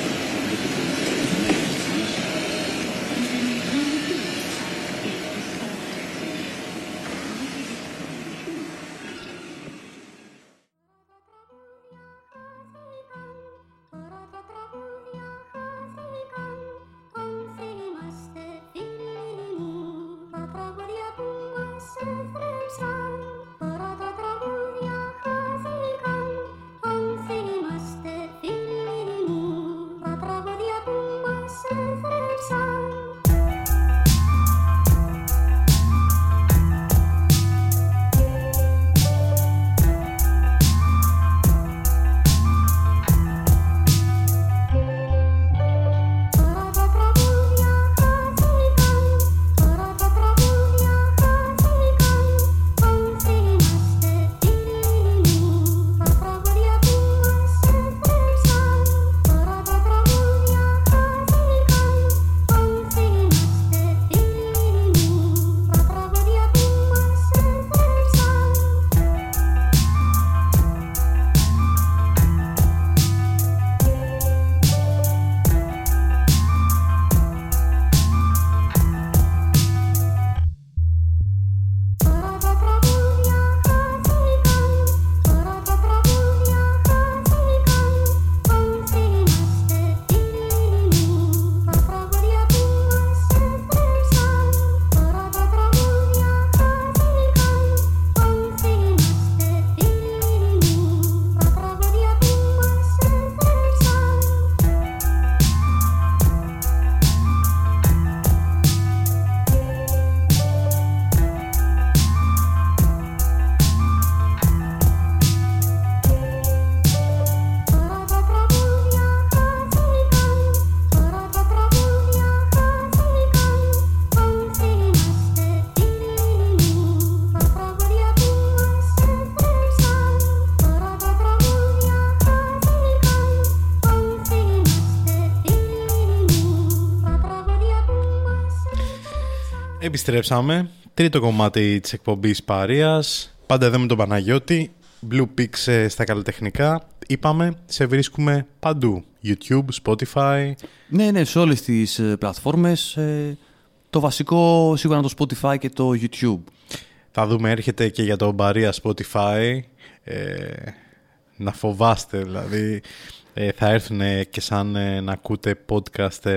Επιστρέψαμε. Τρίτο κομμάτι της εκπομπής Παρίας. Πάντα εδώ με τον Παναγιώτη. Blue Pix ε, στα καλλιτεχνικά. Είπαμε, σε βρίσκουμε παντού. YouTube, Spotify. Ναι, ναι, σε όλες τις ε, πλατφόρμες. Ε, το βασικό σίγουρα είναι το Spotify και το YouTube. Θα δούμε, έρχεται και για το Παρία Spotify. Ε, να φοβάστε, δηλαδή. Ε, θα έρθουν και σαν να ακούτε podcast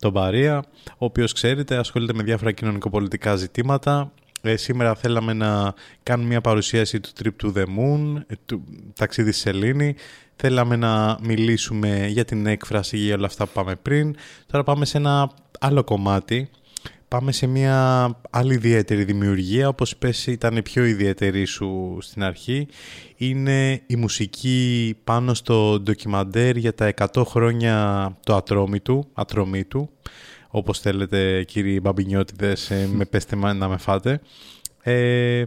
τον Παρία, ο οποίος ξέρετε ασχολείται με διάφορα κοινωνικοπολιτικά ζητήματα. Ε, σήμερα θέλαμε να κάνουμε μια παρουσίαση του Trip to the Moon, ε, του ταξίδι στη Σελήνη. Θέλαμε να μιλήσουμε για την έκφραση για όλα αυτά που πάμε πριν. Τώρα πάμε σε ένα άλλο κομμάτι. Πάμε σε μια άλλη ιδιαίτερη δημιουργία, όπως πες ήταν πιο ιδιαίτερη σου στην αρχή. Είναι η μουσική πάνω στο ντοκιμαντέρ για τα 100 χρόνια του ατρόμητου, ατρομήτου, όπως θέλετε κύριοι μπαμπινιώτιδες, ε, με πέστε να με φάτε. Ε,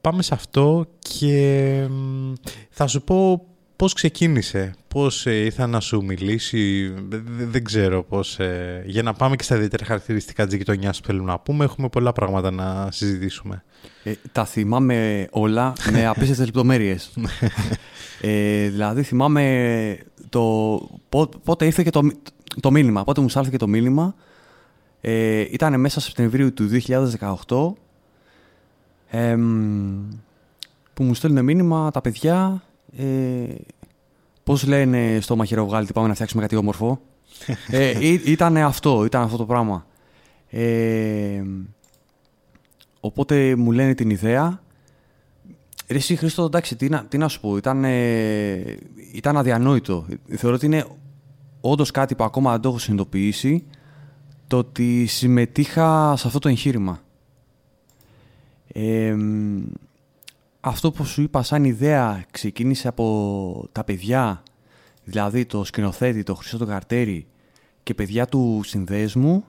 πάμε σε αυτό και θα σου πω πώς ξεκίνησε, πώς ε, ήρθα να σου μιλήσει, δεν, ξέρω πώς, ε, για να πάμε και στα ιδιαίτερα χαρακτηριστικά της γειτονιάς που θέλουμε να πούμε, έχουμε πολλά πράγματα να συζητήσουμε. Ε, τα θυμάμαι όλα με απίστευτες λεπτομέρειες. ε, δηλαδή θυμάμαι το, πότε ήρθε και το, το μήνυμα, πότε μου σάλθηκε το μήνυμα, ε, ήταν μέσα Σεπτεμβρίου του 2018, ε, που μου στέλνουν μήνυμα τα παιδιά ε, πώς λένε στο μαχαιροβγάλτη πάμε να φτιάξουμε κάτι όμορφο; ε, ήταν αυτό, ήταν αυτό το πράγμα. Ε, οπότε μου λένε την ιδέα. Ρε εσύ Χρήστο, εντάξει, τι να, τι να σου πω, ήταν, ε, ήταν αδιανόητο. Θεωρώ ότι είναι όντως κάτι που ακόμα δεν το έχω συνειδητοποιήσει το ότι συμμετείχα σε αυτό το εγχείρημα. Ε, αυτό που σου είπα σαν ιδέα ξεκίνησε από τα παιδιά, δηλαδή το σκηνοθέτη, το Χρυσό το Καρτέρι και παιδιά του συνδέσμου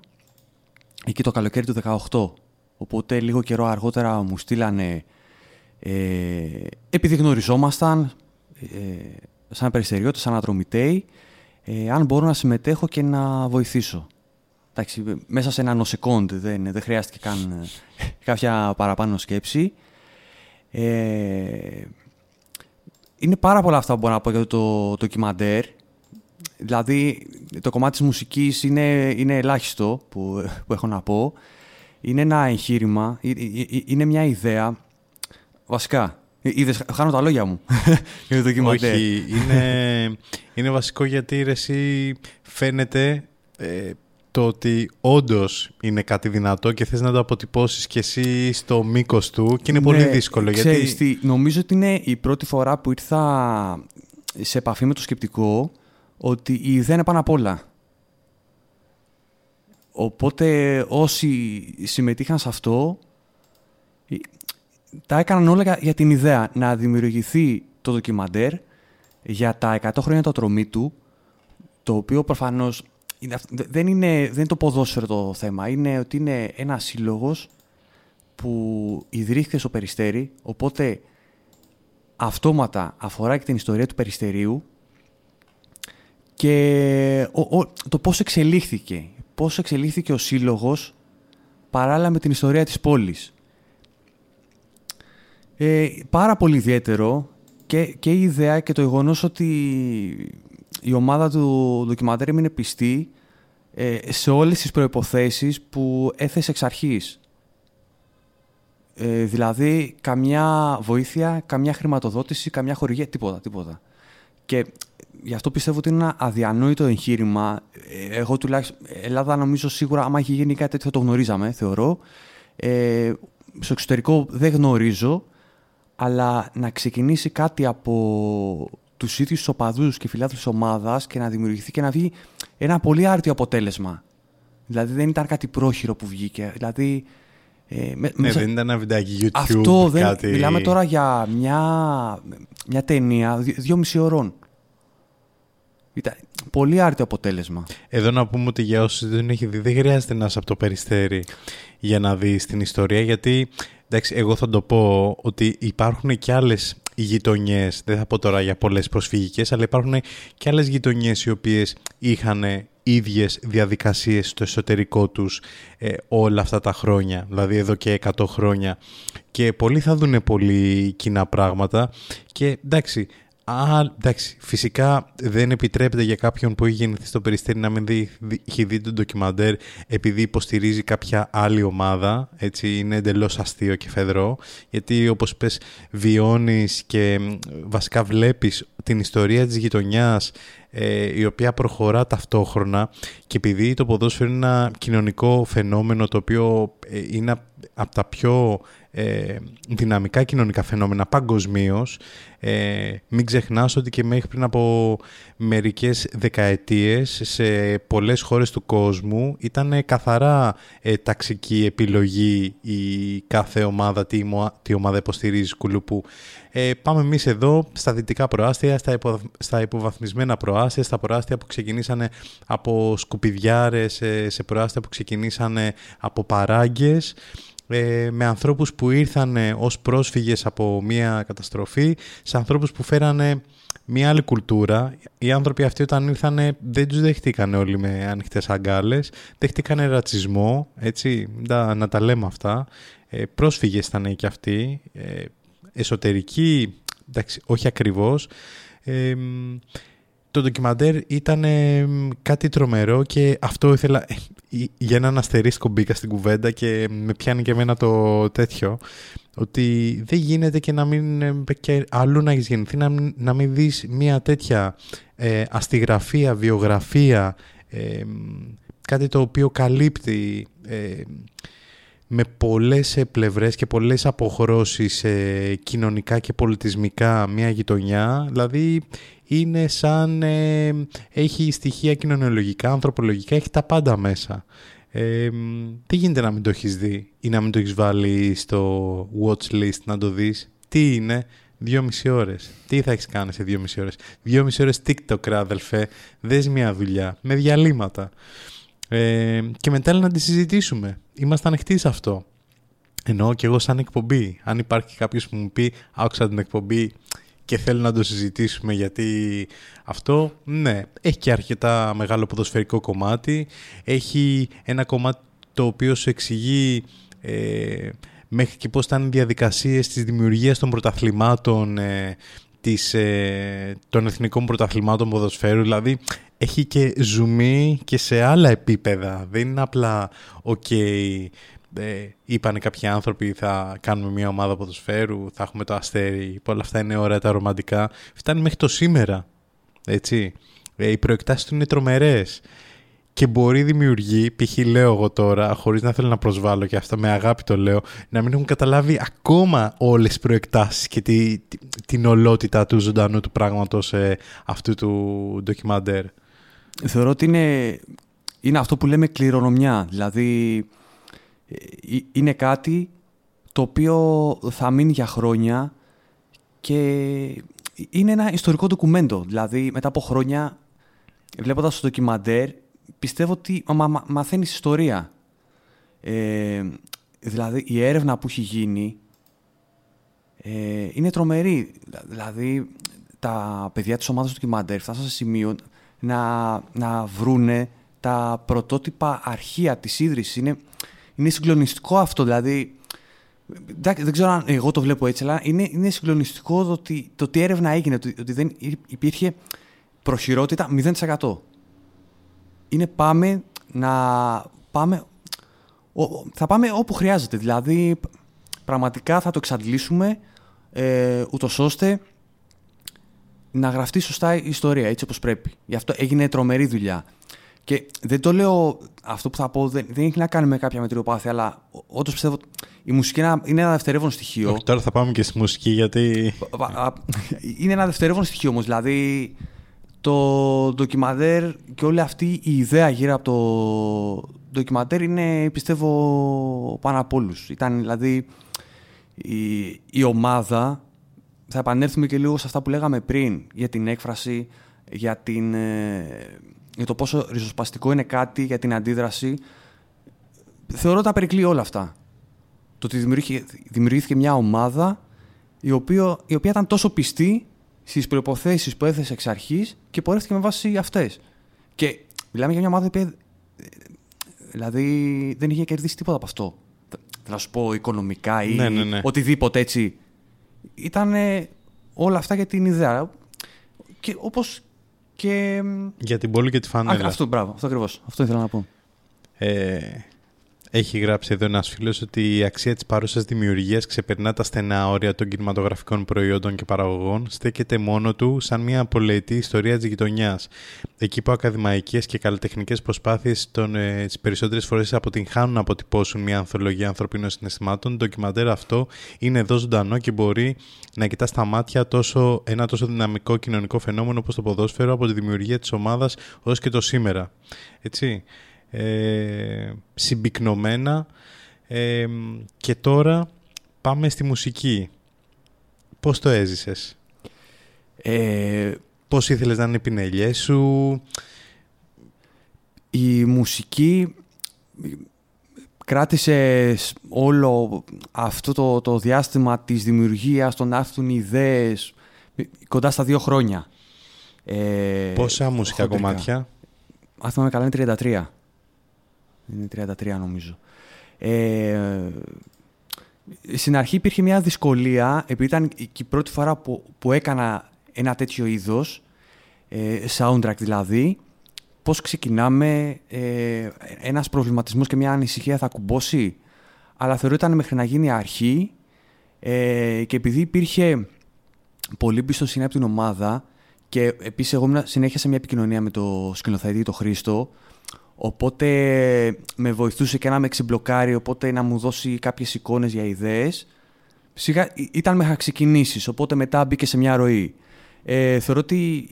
εκεί το καλοκαίρι του 18. Οπότε λίγο καιρό αργότερα μου στείλανε, ε, επειδή γνωριζόμασταν, ε, σαν περιστεριώτες, σαν ατρομητέοι, ε, αν μπορώ να συμμετέχω και να βοηθήσω. Εντάξει, μέσα σε ένα νοσεκόντ, δεν, δεν χρειάστηκε καν ε, κάποια παραπάνω σκέψη. Ε, είναι πάρα πολλά αυτά που μπορώ να πω για το ντοκιμαντέρ. Δηλαδή, το κομμάτι της μουσικής είναι, είναι ελάχιστο που, που έχω να πω. Είναι ένα εγχείρημα, ε, ε, είναι μια ιδέα. Βασικά, είδες, χάνω τα λόγια μου για το ντοκιμαντέρ. Όχι, είναι, είναι βασικό γιατί εσύ φαίνεται το ότι όντως είναι κάτι δυνατό και θες να το αποτυπώσεις και εσύ στο μήκος του και είναι πολύ ναι, δύσκολο. Ξέρεις γιατί... τι, νομίζω ότι είναι η πρώτη φορά που ήρθα σε επαφή με το σκεπτικό ότι η ιδέα είναι πάνω απ' όλα. Οπότε όσοι συμμετείχαν σε αυτό τα έκαναν όλα για την ιδέα να δημιουργηθεί το ντοκιμαντέρ για τα 100 χρόνια του ατρομή του το οποίο προφανώς δεν, είναι, δεν είναι το ποδόσφαιρο το θέμα. Είναι ότι είναι ένας σύλλογος που ιδρύθηκε στο Περιστέρι, οπότε αυτόματα αφορά και την ιστορία του Περιστερίου και το πώς εξελίχθηκε. Πώς εξελίχθηκε ο σύλλογος παράλληλα με την ιστορία της πόλης. Ε, πάρα πολύ ιδιαίτερο και, και η ιδέα και το γεγονός ότι η ομάδα του ντοκιμαντέρ έμεινε πιστή ε, σε όλες τις προϋποθέσεις που έθεσε εξ αρχής. Ε, δηλαδή, καμιά βοήθεια, καμιά χρηματοδότηση, καμιά χορηγία, τίποτα, τίποτα. Και γι' αυτό πιστεύω ότι είναι ένα αδιανόητο εγχείρημα. Ε, εγώ τουλάχιστον, Ελλάδα νομίζω σίγουρα, άμα έχει γίνει κάτι τέτοιο θα το γνωρίζαμε, θεωρώ. Ε, στο εξωτερικό δεν γνωρίζω, αλλά να ξεκινήσει κάτι από τους ίδιους οπαδούς και φιλάθλους ομάδας και να δημιουργηθεί και να βγει ένα πολύ άρτιο αποτέλεσμα. Δηλαδή δεν ήταν κάτι πρόχειρο που βγήκε. Δηλαδή, ε, ναι, μέσα... δεν ήταν ένα βιντεάκι YouTube. Αυτό δεν. Κάτι... Μιλάμε τώρα για μια, μια ταινία δυόμιση ώρων. Ήταν πολύ άρτιο αποτέλεσμα. Εδώ να πούμε ότι για όσους δεν έχει δει, δεν χρειάζεται να είσαι από το περιστέρι για να δεις την ιστορία. Γιατί, εντάξει, εγώ θα το πω ότι υπάρχουν και άλλες γειτονιές, δεν θα πω τώρα για πολλές προσφυγικές, αλλά υπάρχουν και άλλες γειτονιές οι οποίες είχαν ίδιες διαδικασίες στο εσωτερικό τους ε, όλα αυτά τα χρόνια, δηλαδή εδώ και 100 χρόνια. Και πολλοί θα δουν πολύ κοινά πράγματα και εντάξει, Α, εντάξει, φυσικά δεν επιτρέπεται για κάποιον που έχει γεννηθεί στο Περιστέρι να μην δει, έχει δει το ντοκιμαντέρ επειδή υποστηρίζει κάποια άλλη ομάδα, έτσι είναι εντελώς αστείο και φεδρό, γιατί όπως πες βιώνεις και βασικά βλέπεις την ιστορία της γειτονιάς ε, η οποία προχωρά ταυτόχρονα και επειδή το ποδόσφαιρο είναι ένα κοινωνικό φαινόμενο το οποίο ε, είναι από τα πιο ε, δυναμικά κοινωνικά φαινόμενα παγκοσμίως. Ε, μην ξεχνάς ότι και μέχρι πριν από μερικές δεκαετίες σε πολλές χώρες του κόσμου ήταν καθαρά ε, ταξική επιλογή η κάθε ομάδα, τι, τι ομάδα υποστηρίζει κουλουπού. Ε, πάμε εμείς εδώ στα δυτικά προάστια, στα, υπο, στα υποβαθμισμένα προάστια, στα προάστια που ξεκινήσανε από σκουπιδιάρες, σε, σε προάστια που ξεκινήσανε από παράγκες ε, με ανθρώπους που ήρθαν ως πρόσφυγες από μια καταστροφή, σε ανθρώπους που φέρανε μια άλλη κουλτούρα. Οι άνθρωποι αυτοί όταν ήρθαν δεν τους δεχτήκαν όλοι με ανοιχτές αγκάλες, δεχτήκαν ρατσισμό, έτσι, να, τα λέμε αυτά. Ε, πρόσφυγες ήταν και αυτοί, ε, εσωτερικοί, εντάξει, όχι ακριβώς. Ε, το ντοκιμαντέρ ήταν κάτι τρομερό και αυτό ήθελα για έναν αστερίσκο μπήκα στην κουβέντα και με πιάνει και εμένα το τέτοιο ότι δεν γίνεται και να μην και αλλού να έχεις γεννηθεί να, να μην δεις μια τέτοια ε, αστιγραφία, βιογραφία ε, κάτι το οποίο καλύπτει ε, με πολλές πλευρές και πολλές αποχρώσεις ε, κοινωνικά και πολιτισμικά μια γειτονιά δηλαδή είναι σαν ε, έχει στοιχεία κοινωνιολογικά, ανθρωπολογικά, έχει τα πάντα μέσα. Ε, τι γίνεται να μην το έχεις δει ή να μην το έχεις βάλει στο watch list να το δεις; Τι είναι, δύο μισή ώρες. Τι θα έχεις κάνει σε δύο μισή ώρες; Δύο μισή ώρες TikTok, αδελφέ. Δες μια δουλειά με διαλύματα. Ε, και μετά να τη συζητήσουμε. Είμαστε ανοιχτοί σε αυτό. Εννοώ και εγώ σαν εκπομπή. Αν υπάρχει κάποιος που μου πει άκουσα την εκπομπή και θέλω να το συζητήσουμε γιατί αυτό, ναι, έχει και αρκετά μεγάλο ποδοσφαιρικό κομμάτι. Έχει ένα κομμάτι το οποίο σου εξηγεί ε, μέχρι και πώς ήταν οι διαδικασίες της δημιουργίας των πρωταθλημάτων ε, της, ε, των εθνικών πρωταθλημάτων ποδοσφαίρου. Δηλαδή, έχει και ζουμί και σε άλλα επίπεδα. Δεν είναι απλά, ok, ε, είπανε κάποιοι άνθρωποι θα κάνουμε μια ομάδα ποδοσφαίρου, θα έχουμε το αστέρι, όλα αυτά είναι ωραία τα ρομαντικά. Φτάνει μέχρι το σήμερα, έτσι. Ε, οι προεκτάσεις του είναι τρομερές και μπορεί δημιουργεί, π.χ. λέω εγώ τώρα, χωρίς να θέλω να προσβάλλω και αυτό με αγάπη το λέω, να μην έχουν καταλάβει ακόμα όλες τις προεκτάσεις και τη, την ολότητα του ζωντανού του πράγματος ε, αυτού του ντοκιμαντέρ. Θεωρώ ότι είναι, είναι αυτό που λέμε κληρονομιά. Δηλαδή, ε, ε, είναι κάτι το οποίο θα μείνει για χρόνια και είναι ένα ιστορικό ντοκουμέντο. Δηλαδή, μετά από χρόνια, βλέποντας το ντοκιμαντέρ, πιστεύω ότι μα, μα, μαθαίνεις ιστορία. Ε, δηλαδή, η έρευνα που έχει γίνει ε, είναι τρομερή. Δηλαδή, τα παιδιά της ομάδας του ντοκιμαντέρ φτάσαν σε σημείο να, να βρούνε τα πρωτότυπα αρχεία της ίδρυσης. Είναι, είναι συγκλονιστικό αυτό, δηλαδή... δεν ξέρω αν εγώ το βλέπω έτσι, αλλά είναι, είναι συγκλονιστικό το ότι, το ότι έρευνα έγινε, ότι, ότι δεν υπήρχε προχειρότητα 0%. Είναι πάμε να πάμε... Θα πάμε όπου χρειάζεται, δηλαδή πραγματικά θα το εξαντλήσουμε ε, ούτως ώστε να γραφτεί σωστά η ιστορία, έτσι όπως πρέπει. Γι' αυτό έγινε τρομερή δουλειά. Και δεν το λέω, αυτό που θα πω δεν, δεν έχει να κάνει με κάποια μετριοπάθεια, αλλά όντως πιστεύω η μουσική είναι ένα δευτερεύον στοιχείο. Όχι, τώρα θα πάμε και στη μουσική, γιατί. Είναι ένα δευτερεύον στοιχείο όμως. Δηλαδή, το ντοκιμαντέρ και όλη αυτή η ιδέα γύρω από το ντοκιμαντέρ είναι, πιστεύω, πάνω από όλους. Ήταν δηλαδή η, η ομάδα. Θα επανέλθουμε και λίγο σε αυτά που λέγαμε πριν για την έκφραση, για την. Ε, για το πόσο ριζοσπαστικό είναι κάτι για την αντίδραση, θεωρώ τα περικλεί όλα αυτά. Το ότι δημιουργήθηκε, μια ομάδα η οποία, η οποία ήταν τόσο πιστή στις προποθέσει που έθεσε εξ αρχής και πορεύτηκε με βάση αυτές. Και Μιλάμε για μια ομάδα που. Δηλαδή δεν είχε κερδίσει τίποτα από αυτό. Θα σου πω οικονομικά ή Ναι, ναι, ναι. οτιδήποτε έτσι. Ήταν όλα αυτά για την ιδέα. Και όπως και... Για την πόλη και τη φανέλα. Α, αυτό, μπράβο, αυτό ακριβώς. Αυτό ήθελα να πω. Ε, έχει γράψει εδώ ένας φίλος ότι η αξία της παρούσας δημιουργίας ξεπερνά τα στενά όρια των κινηματογραφικών προϊόντων και παραγωγών, στέκεται μόνο του σαν μια πολυετή ιστορία της γειτονιάς. Εκεί που ακαδημαϊκές και καλλιτεχνικές προσπάθειες των, ε, τις περισσότερες φορές αποτυγχάνουν να αποτυπώσουν μια ανθολογία ανθρωπίνων συναισθημάτων, το ντοκιμαντέρ αυτό είναι εδώ ζωντανό και μπορεί να κοιτά στα μάτια τόσο, ένα τόσο δυναμικό κοινωνικό φαινόμενο όπως το ποδόσφαιρο από τη δημιουργία της ομάδας ως και το σήμερα. Έτσι ε, συμπυκνωμένα ε, και τώρα πάμε στη μουσική. Πώς το έζησες; Ε, Πώς ήθελες να είναι οι πινελιές σου; Η μουσική κράτησε όλο αυτό το, το διάστημα της δημιουργίας, των άρθρων ιδέες, κοντά στα δύο χρόνια. Ε, Πόσα μουσικά χοντρικά. κομμάτια; Αν θυμάμαι καλά είναι 33. Είναι 33 νομίζω. Ε, στην αρχή υπήρχε μια δυσκολία, επειδή ήταν η πρώτη φορά που, που έκανα ένα τέτοιο είδος, ε, soundtrack δηλαδή, πώς ξεκινάμε, ε, ένας προβληματισμός και μια ανησυχία θα κουμπώσει, αλλά θεωρώ ήταν μέχρι να γίνει αρχή ε, και επειδή υπήρχε πολύ εμπιστοσύνη από την ομάδα και επίσης εγώ ήμουν συνέχεια σε μια επικοινωνία με το σκηνοθέτη, το Χρήστο, Οπότε με βοηθούσε και να με ξεμπλοκάρει, οπότε να μου δώσει κάποιες εικόνες για ιδέες. Σιγά ήταν μέχρι ξεκινήσεις, οπότε μετά μπήκε σε μια ροή. Ε, θεωρώ ότι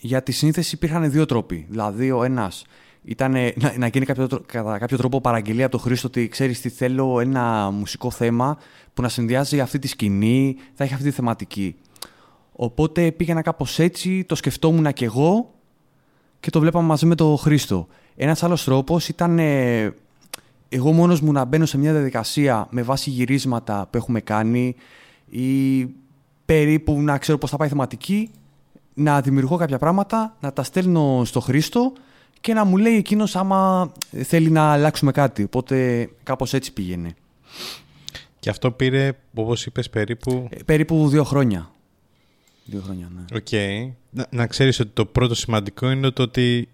για τη σύνθεση υπήρχαν δύο τρόποι. Δηλαδή, ο ένας ήταν να, να γίνει κάποιο, κατά κάποιο τρόπο παραγγελία από τον Χρήστο ότι ξέρεις τι θέλω ένα μουσικό θέμα που να συνδυάζει αυτή τη σκηνή, θα έχει αυτή τη θεματική. Οπότε πήγαινα κάπως έτσι, το σκεφτόμουν και εγώ και το βλέπαμε μαζί με τον Χρήστο. Ένας άλλος τρόπος ήταν ε, εγώ μόνος μου να μπαίνω σε μια διαδικασία με βάση γυρίσματα που έχουμε κάνει ή περίπου να ξέρω πώς θα πάει η θεματική, να δημιουργώ κάποια πράγματα, να τα στέλνω στο Χρήστο και να μου λέει εκείνος άμα θέλει να αλλάξουμε κάτι. Οπότε κάπως έτσι πήγαινε. Και αυτό πήρε, όπως είπες, περίπου... Ε, περίπου δύο χρόνια. Δύο χρόνια, ναι. OK. Okay. Να, να ξέρεις ότι το πρώτο σημαντικό είναι το ότι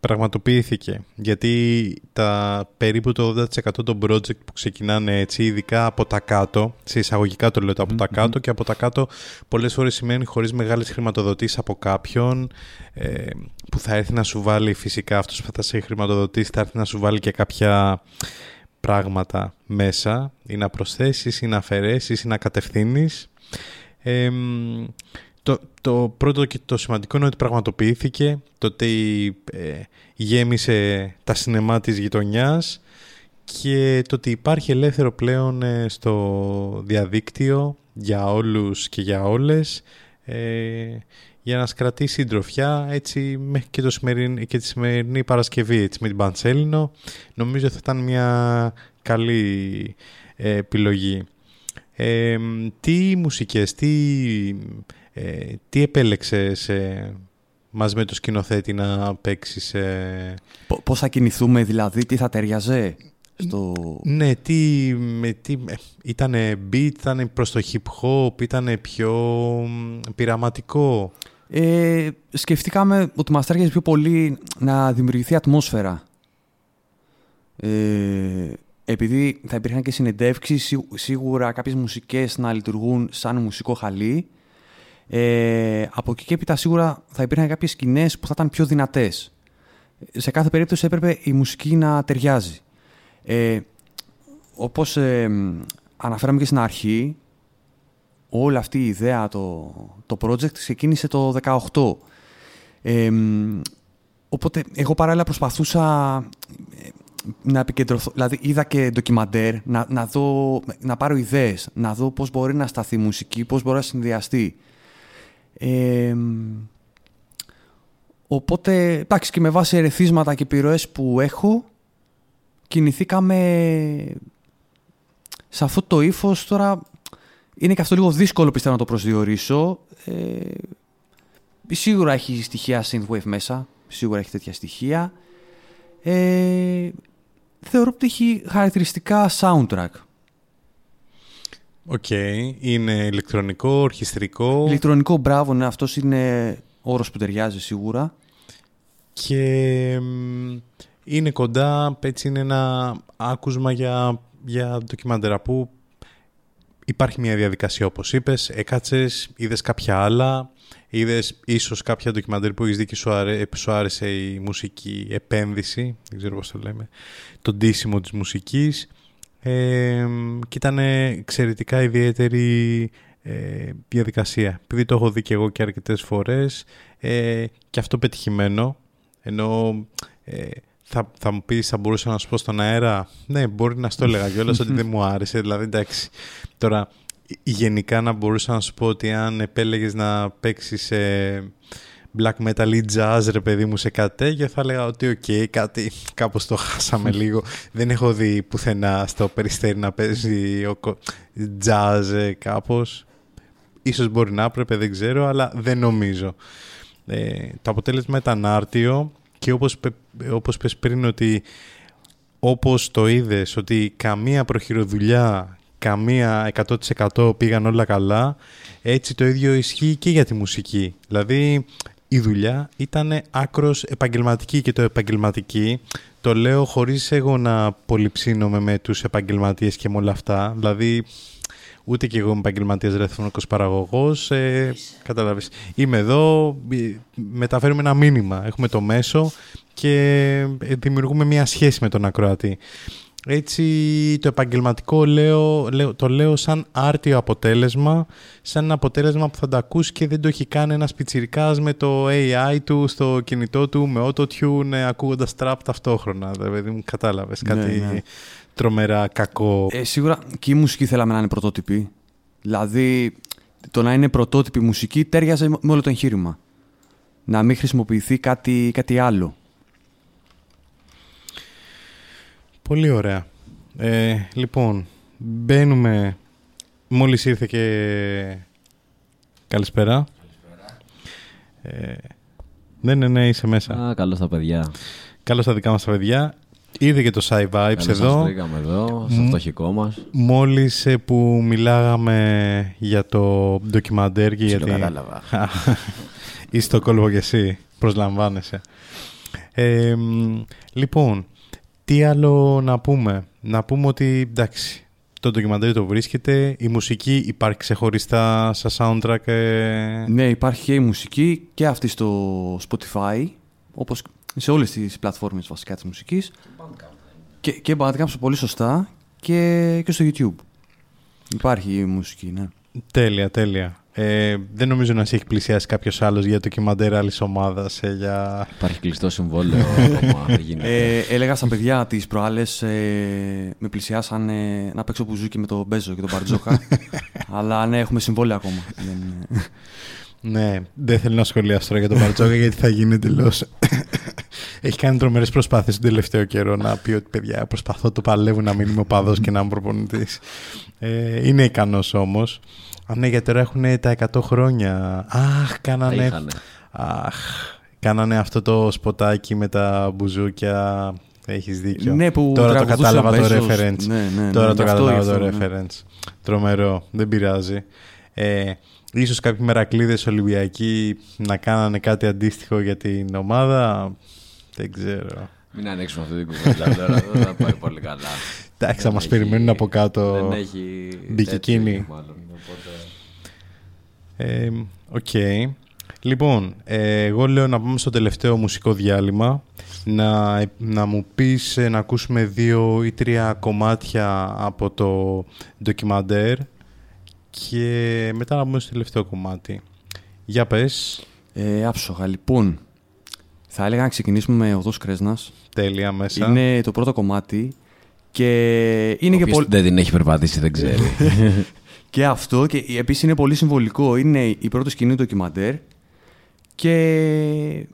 πραγματοποιήθηκε. Γιατί τα περίπου το 80% των project που ξεκινάνε έτσι, ειδικά από τα κάτω, σε εισαγωγικά το λέω από τα κάτω και από τα κάτω πολλές φορές σημαίνει χωρίς μεγάλες χρηματοδοτήσεις από κάποιον ε, που θα έρθει να σου βάλει φυσικά αυτός που θα σε χρηματοδοτήσει θα έρθει να σου βάλει και κάποια πράγματα μέσα ή να προσθέσεις ή να αφαιρέσεις ή να κατευθύνεις. Ε, το, το πρώτο και το σημαντικό είναι ότι πραγματοποιήθηκε, το ότι ε, γέμισε τα σινεμά της γειτονιάς και το ότι υπάρχει ελεύθερο πλέον ε, στο διαδίκτυο για όλους και για όλες ε, για να σκρατήσει συντροφιά έτσι μέχρι και, το σημερινή, και τη σημερινή Παρασκευή έτσι, με την Παντσέλινο νομίζω θα ήταν μια καλή ε, επιλογή. τι μουσικές, τι ε, τι επέλεξες ε, μαζί με το σκηνοθέτη να παίξεις... Ε... Πώς θα κινηθούμε δηλαδή, τι θα ταιριαζε στο... Ναι, τι, με, τι, ήταν beat, ήταν προς το hip hop, ήταν πιο πειραματικό; Ε, σκεφτήκαμε ότι μας ταιριάζει πιο πολύ να δημιουργηθεί ατμόσφαιρα. Ε, επειδή θα υπήρχαν και συνεντεύξεις, σίγουρα κάποιες μουσικές να λειτουργούν σαν μουσικό χαλί ε, από εκεί και έπειτα σίγουρα θα υπήρχαν κάποιες σκηνές που θα ήταν πιο δυνατές. Σε κάθε περίπτωση έπρεπε η μουσική να ταιριάζει. Ε, όπως ε, αναφέραμε και στην αρχή, όλη αυτή η ιδέα, το, το project ξεκίνησε το 18. Ε, οπότε εγώ παράλληλα προσπαθούσα ε, να επικεντρωθώ, δηλαδή είδα και ντοκιμαντέρ, να, να, δω, να πάρω ιδέες, να δω πώς μπορεί να σταθεί η μουσική, πώς μπορεί να συνδυαστεί οπότε, εντάξει, και με βάση ερεθίσματα και επιρροές που έχω, κινηθήκαμε σε αυτό το ύφος τώρα. Είναι και αυτό λίγο δύσκολο πιστεύω να το προσδιορίσω. Ε, σίγουρα έχει στοιχεία synthwave μέσα, σίγουρα έχει τέτοια στοιχεία. Ε, θεωρώ ότι έχει χαρακτηριστικά soundtrack. OK. Είναι ηλεκτρονικό, ορχιστρικό. Ηλεκτρονικό, μπράβο, ναι, αυτός είναι όρος που ταιριάζει σίγουρα. Και μ, είναι κοντά, έτσι είναι ένα άκουσμα για, για ντοκιμαντέρα που υπάρχει μια διαδικασία όπως είπες, έκατσες, είδες κάποια άλλα, είδες ίσως κάποια ντοκιμαντέρ που έχεις δει και σου, άρε, σου άρεσε η μουσική επένδυση, δεν ξέρω πώς το λέμε, το ντύσιμο της μουσικής ε, και ήταν εξαιρετικά ιδιαίτερη ε, διαδικασία. Επειδή το έχω δει και εγώ και αρκετές φορές ε, και αυτό πετυχημένο, ενώ ε, θα, θα μου πεις, θα μπορούσα να σου πω στον αέρα, ναι, μπορεί να στο έλεγα κιόλας ότι δεν μου άρεσε, δηλαδή εντάξει. Τώρα, γενικά να μπορούσα να σου πω ότι αν επέλεγες να παίξεις ε, black metal ή jazz ρε παιδί μου σε κάτι τέτοιο θα έλεγα ότι OK, okay, κάτι κάπως το χάσαμε λίγο. Δεν έχω δει πουθενά στο Περιστέρι να παίζει ο, jazz ε, κάπως. Ίσως μπορεί να έπρεπε, δεν ξέρω, αλλά δεν νομίζω. Ε, το αποτέλεσμα ήταν άρτιο και όπως, όπως πες πριν ότι όπως το είδες ότι καμία προχειροδουλειά, καμία 100% πήγαν όλα καλά, έτσι το ίδιο ισχύει και για τη μουσική. Δηλαδή η δουλειά ήταν άκρος επαγγελματική και το επαγγελματική το λέω χωρίς εγώ να πολυψύνομαι με τους επαγγελματίες και με όλα αυτά. Δηλαδή ούτε και εγώ είμαι επαγγελματίας ραδιοφωνικός παραγωγός. Ε, καταλάβεις. Είμαι εδώ, ε, μεταφέρουμε ένα μήνυμα. Έχουμε το μέσο και ε, δημιουργούμε μια σχέση με τον ακροατή. Έτσι το επαγγελματικό λέω, λέω, το λέω σαν άρτιο αποτέλεσμα, σαν ένα αποτέλεσμα που θα το ακούσει και δεν το έχει κάνει ένας πιτσιρικάς με το AI του στο κινητό του, με auto-tune, ακούγοντας trap ταυτόχρονα. Δηλαδή μου κατάλαβες Ναι, κάτι ναι. τρομερά κακό. Ε, σίγουρα και η μουσική θέλαμε να είναι πρωτότυπη. Δηλαδή, το να είναι πρωτότυπη μουσική τέριαζε με όλο το εγχείρημα. Να μην χρησιμοποιηθεί κάτι, κάτι άλλο. Πολύ ωραία. Ε, λοιπόν, μπαίνουμε... Μόλις ήρθε και... Καλησπέρα. Ε, ναι, ναι, ναι, είσαι μέσα. Α, καλώς τα παιδιά. Καλώς τα δικά μας τα παιδιά. Ήρθε και το Sci Vibes Καλώς εδώ. σας βρήκαμε εδώ, στο Μ- φτωχικό μας. Μόλις ε, που μιλάγαμε για το ντοκιμαντέρ και για την... Ψιλοκατάλαβα. Είσαι στο κόλπο και εσύ. Προσλαμβάνεσαι. Ε, μ, λοιπόν, τι άλλο να πούμε; Να πούμε ότι εντάξει, το ντοκιμαντέρ το βρίσκεται. Η μουσική υπάρχει ξεχωριστά σαν soundtrack. ε, Ναι, υπάρχει και η μουσική και αυτή στο Spotify, όπως σε όλες τις πλατφόρμες βασικά της μουσικής. Και, και Bandcamp πολύ σωστά και, και στο YouTube. Υπάρχει η μουσική, ναι. Τέλεια, τέλεια. Ε, δεν νομίζω να σε έχει πλησιάσει κάποιος άλλος για ντοκιμαντέρ άλλης ομάδας. Ε, για... Υπάρχει κλειστό συμβόλαιο ακόμα, δεν γίνεται. Ε, έλεγα στα παιδιά τις προάλλες ε, με πλησιάσαν ε, να παίξω μπουζούκι με τον Μπέζο και τον Μπαρτζόκα. αλλά ναι, έχουμε συμβόλαιο ακόμα. Δεν, ε, Ναι, δεν θέλω να σχολιάσω τώρα για τον Μπαρτζόκα γιατί θα γίνει εντελώ. Έχει κάνει τρομερές προσπάθειες τον τελευταίο καιρό να πει ότι παιδιά προσπαθώ το παλεύω να μην είμαι οπαδό και να είμαι προπονητής. Ε, είναι ικανός όμως. Α, ναι, γιατί τώρα έχουν τα 100 χρόνια. Αχ, κάνανε. είχανε. Αχ, κάνανε αυτό το σποτάκι με τα μπουζούκια. Έχεις δίκιο. Ναι, που τώρα το τραγουδούσε κατάλαβα ο το Μπέζος. reference. Ναι, ναι, ναι, τώρα γι' το αυτό, κατάλαβα γι' το αυτό, ναι. reference. Τρομερό. Δεν πειράζει. Ε, ίσως κάποιοι μερακλείδες Ολυμπιακοί να κάνανε κάτι αντίστοιχο για την ομάδα. Δεν ξέρω. Μην ανοίξουμε αυτή την κουβέντα τώρα, δεν θα πάει πολύ καλά. Εντάξει, θα Δεν μας έχει- περιμένουν από κάτω. Δεν έχει Μπήκε τέτοιο, εκείνη. μάλλον, οπότε- Ε, Οκ. Λοιπόν, ε, εγώ λέω να πάμε στο τελευταίο μουσικό διάλειμμα. Να, να μου πεις ε, να ακούσουμε δύο ή τρία κομμάτια από το ντοκιμαντέρ και μετά να πούμε στο τελευταίο κομμάτι. Για πες. Ε, άψογα. Λοιπόν, θα έλεγα να ξεκινήσουμε με Οδός Κρέσνας. Τέλεια μέσα. Είναι το πρώτο κομμάτι και είναι και Όποιος πολύ... δεν την έχει περπατήσει δεν ξέρει. και αυτό και επίσης είναι πολύ συμβολικό. Είναι η πρώτη σκηνή του ντοκιμαντέρ και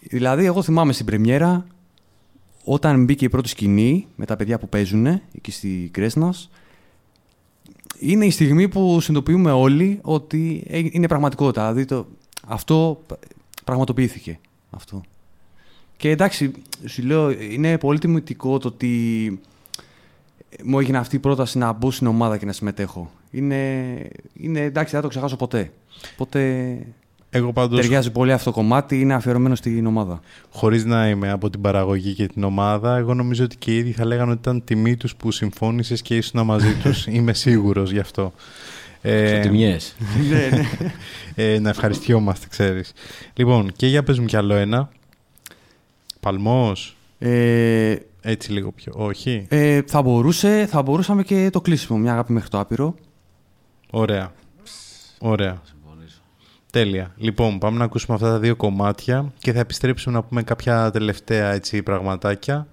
δηλαδή εγώ θυμάμαι στην πρεμιέρα όταν μπήκε η πρώτη σκηνή με τα παιδιά που παίζουν εκεί στη Κρέσνας είναι η στιγμή που συνειδητοποιούμε όλοι ότι ε, είναι πραγματικότητα. Δηλαδή το, αυτό πραγματοποιήθηκε. Αυτό. Και εντάξει, σου λέω, είναι πολύ τιμητικό το ότι μου έγινε αυτή η πρόταση να μπω στην ομάδα και να συμμετέχω. Είναι, είναι εντάξει, δεν θα το ξεχάσω ποτέ. Οπότε Εγώ πάντως, ταιριάζει πολύ αυτό το κομμάτι, είναι αφιερωμένο στην ομάδα. χωρίς να είμαι από την παραγωγή και την ομάδα, εγώ νομίζω ότι και οι ίδιοι θα λέγανε ότι ήταν τιμή τους που συμφώνησες και ήσουν μαζί τους. είμαι σίγουρος γι' αυτό. Ξετιμιές. Ναι, ναι. ε, να ευχαριστιόμαστε, ξέρεις. Λοιπόν, και για πες μου κι άλλο ένα. Παλμός. Ε, Έτσι λίγο πιο. Όχι. ε, θα, μπορούσε, θα μπορούσαμε και το κλείσιμο, μια αγάπη μέχρι το άπειρο. Ωραία. Ωραία. Τέλεια. Λοιπόν, πάμε να ακούσουμε αυτά τα δύο κομμάτια και θα επιστρέψουμε να πούμε κάποια τελευταία έτσι, πραγματάκια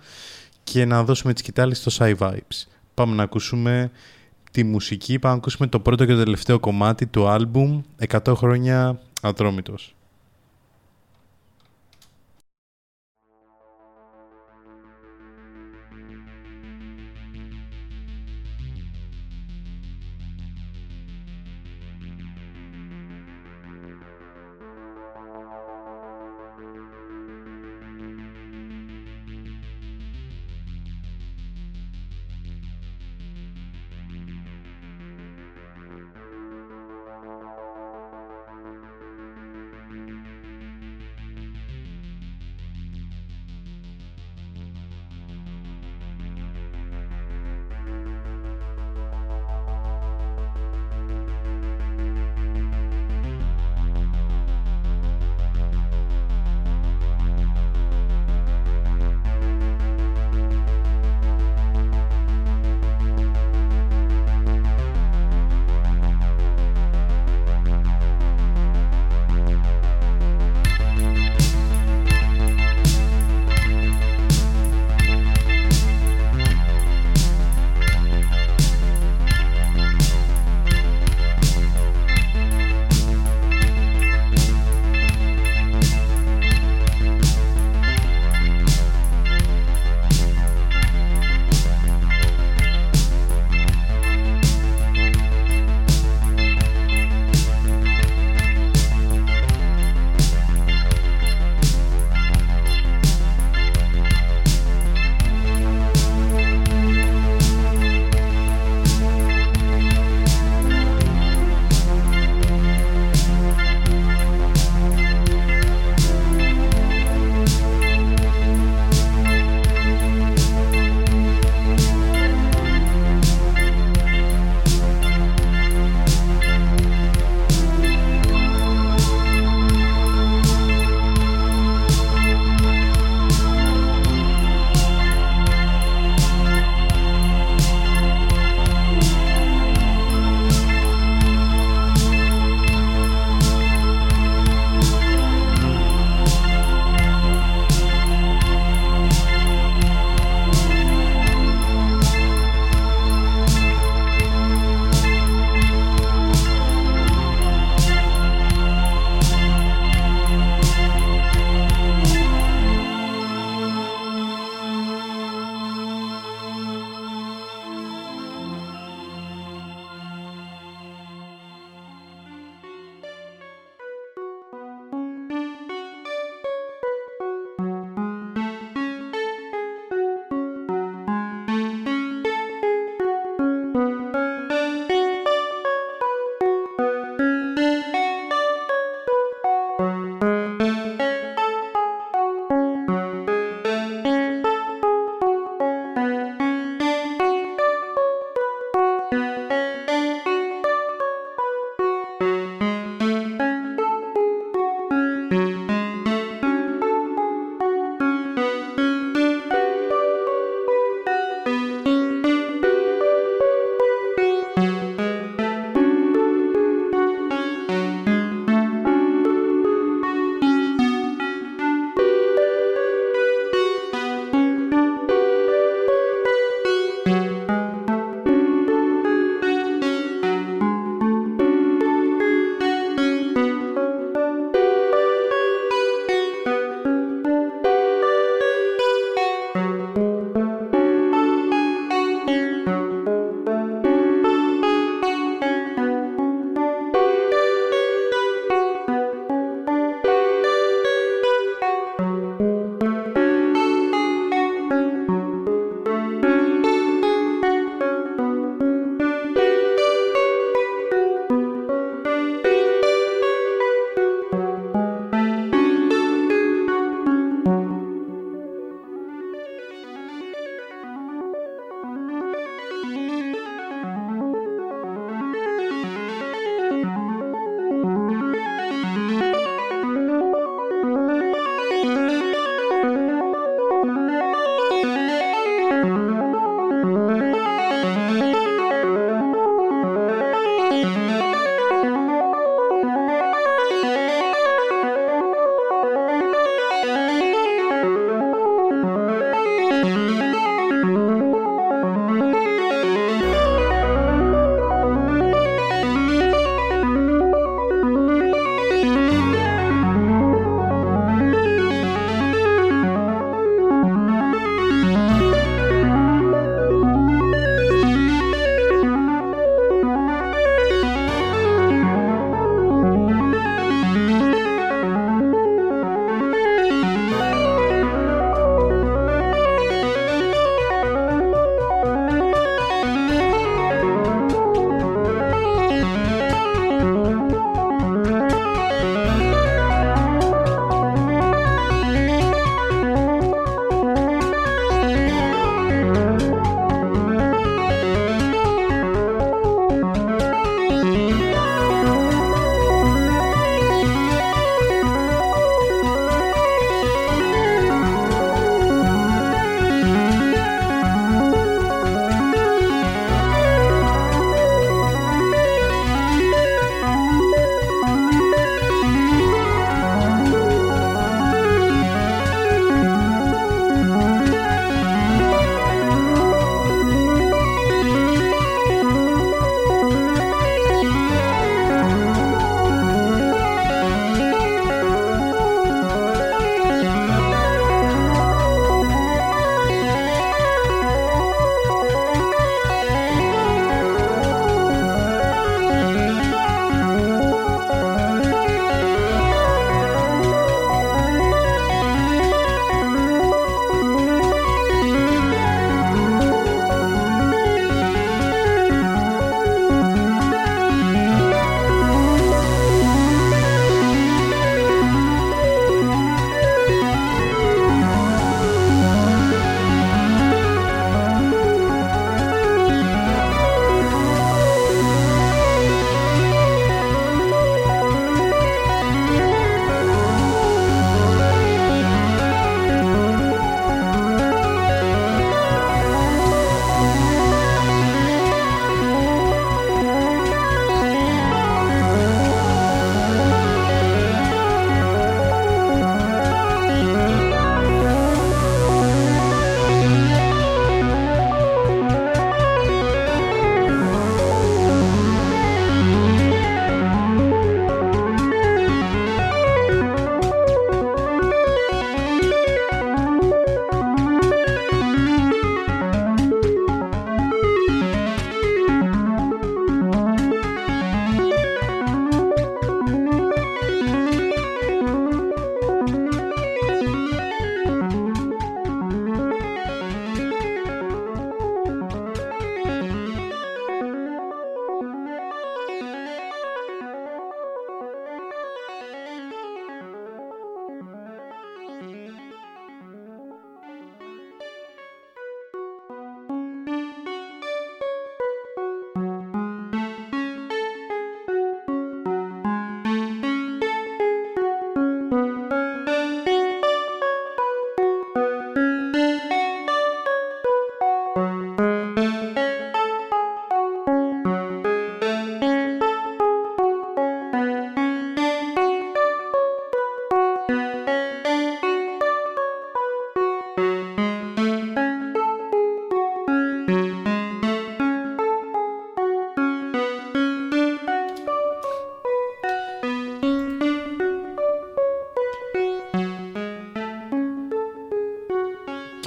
και να δώσουμε τις κοιτάλες στο Sci Vibes. Πάμε να ακούσουμε τη μουσική, πάμε να ακούσουμε το πρώτο και το τελευταίο κομμάτι του άλμπουμ 100 χρόνια Ατρόμητος.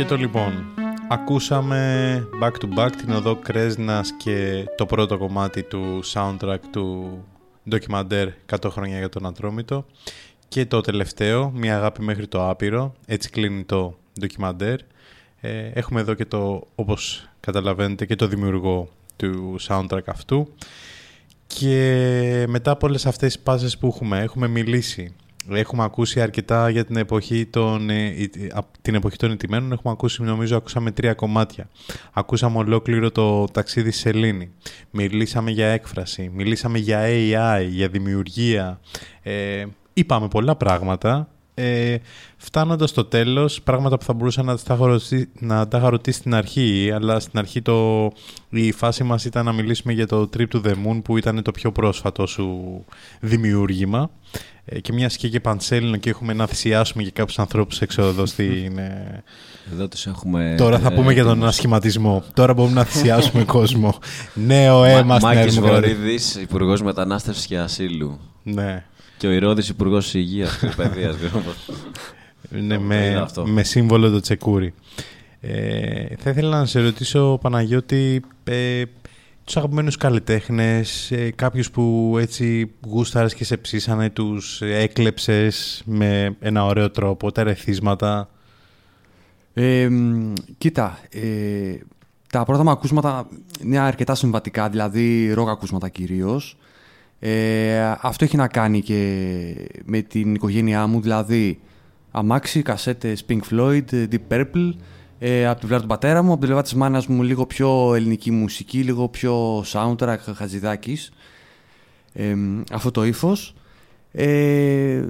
Το λοιπόν, ακούσαμε back to back την οδό Κρέσνας και το πρώτο κομμάτι του soundtrack του ντοκιμαντέρ 100 χρόνια για τον Ατρόμητο και το τελευταίο, μια αγάπη μέχρι το άπειρο, έτσι κλείνει το ντοκιμαντέρ. Ε, έχουμε εδώ και το, όπως καταλαβαίνετε, και το δημιουργό του soundtrack αυτού. Και μετά από όλες αυτές τις πάσες που έχουμε, έχουμε μιλήσει Έχουμε ακούσει αρκετά για την εποχή των, ε, την εποχή των ηττημένων. Έχουμε ακούσει, νομίζω, ακούσαμε τρία κομμάτια. Ακούσαμε ολόκληρο το ταξίδι στη Σελήνη. Μιλήσαμε για έκφραση. Μιλήσαμε για AI, για δημιουργία. Ε, είπαμε πολλά πράγματα. Ε, φτάνοντας στο τέλος, πράγματα που θα μπορούσα να τα, ρωτήσει, να τα είχα ρωτήσει στην αρχή, αλλά στην αρχή το, η φάση μας ήταν να μιλήσουμε για το Trip to the Moon που ήταν το πιο πρόσφατο σου δημιούργημα. Ε, και μια και και πανσέλινο και έχουμε να θυσιάσουμε για κάποιους ανθρώπους έξω εδώ στην... Ε, εδώ τους έχουμε... Τώρα θα πούμε για τον ανασχηματισμό. Τώρα μπορούμε να θυσιάσουμε κόσμο. Νέο αίμα στην Μάκης Βορύδης, Υπουργός Μετανάστευσης και Ασύλου. Ναι. Και ο Ηρώδης Υπουργός Υγείας και Παιδείας. ναι, με, με σύμβολο το τσεκούρι. Ε, θα ήθελα να σε ρωτήσω, Παναγιώτη, ε, τους αγαπημένους καλλιτέχνες, ε, κάποιους που έτσι γούσταρες και σε ψήσανε, τους έκλεψες με ένα ωραίο τρόπο, τα ρεθίσματα. Ε, κοίτα, ε, τα πρώτα μου ακούσματα είναι αρκετά συμβατικά, δηλαδή ρόγα ακούσματα κυρίως. Ε, αυτό έχει να κάνει και με την οικογένειά μου, δηλαδή αμάξι, κασέτες Pink Floyd, Deep Purple, ε, από την πλευρά του πατέρα μου, από την πλευρά της μάνας μου λίγο πιο ελληνική μουσική, λίγο πιο soundtrack, χαζιδάκης, ε, αυτό το ύφος. Ε,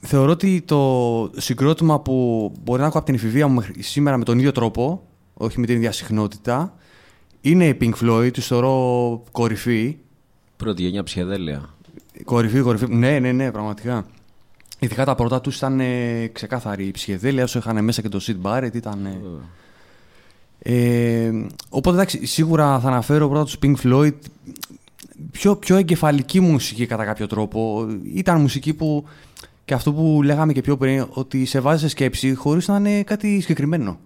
θεωρώ ότι το συγκρότημα που μπορεί να έχω από την εφηβεία μου σήμερα με τον ίδιο τρόπο, όχι με την ίδια συχνότητα, είναι η Pink Floyd, του θεωρώ κορυφή. Πρώτη γενιά ψυχεδέλεια. Κορυφή, κορυφή. Ναι, ναι, ναι, πραγματικά. Ειδικά τα πρώτα τους ήταν ε, ξεκάθαρη. Η ψυχεδέλεια, όσο είχαν μέσα και το Sid Barrett, ήταν. Ε, ε, οπότε εντάξει, σίγουρα θα αναφέρω πρώτα τους Pink Floyd. Πιο, πιο εγκεφαλική μουσική κατά κάποιο τρόπο. Ήταν μουσική που. Και αυτό που λέγαμε και πιο πριν, ότι σε βάζει σε σκέψη χωρίς να είναι κάτι συγκεκριμένο.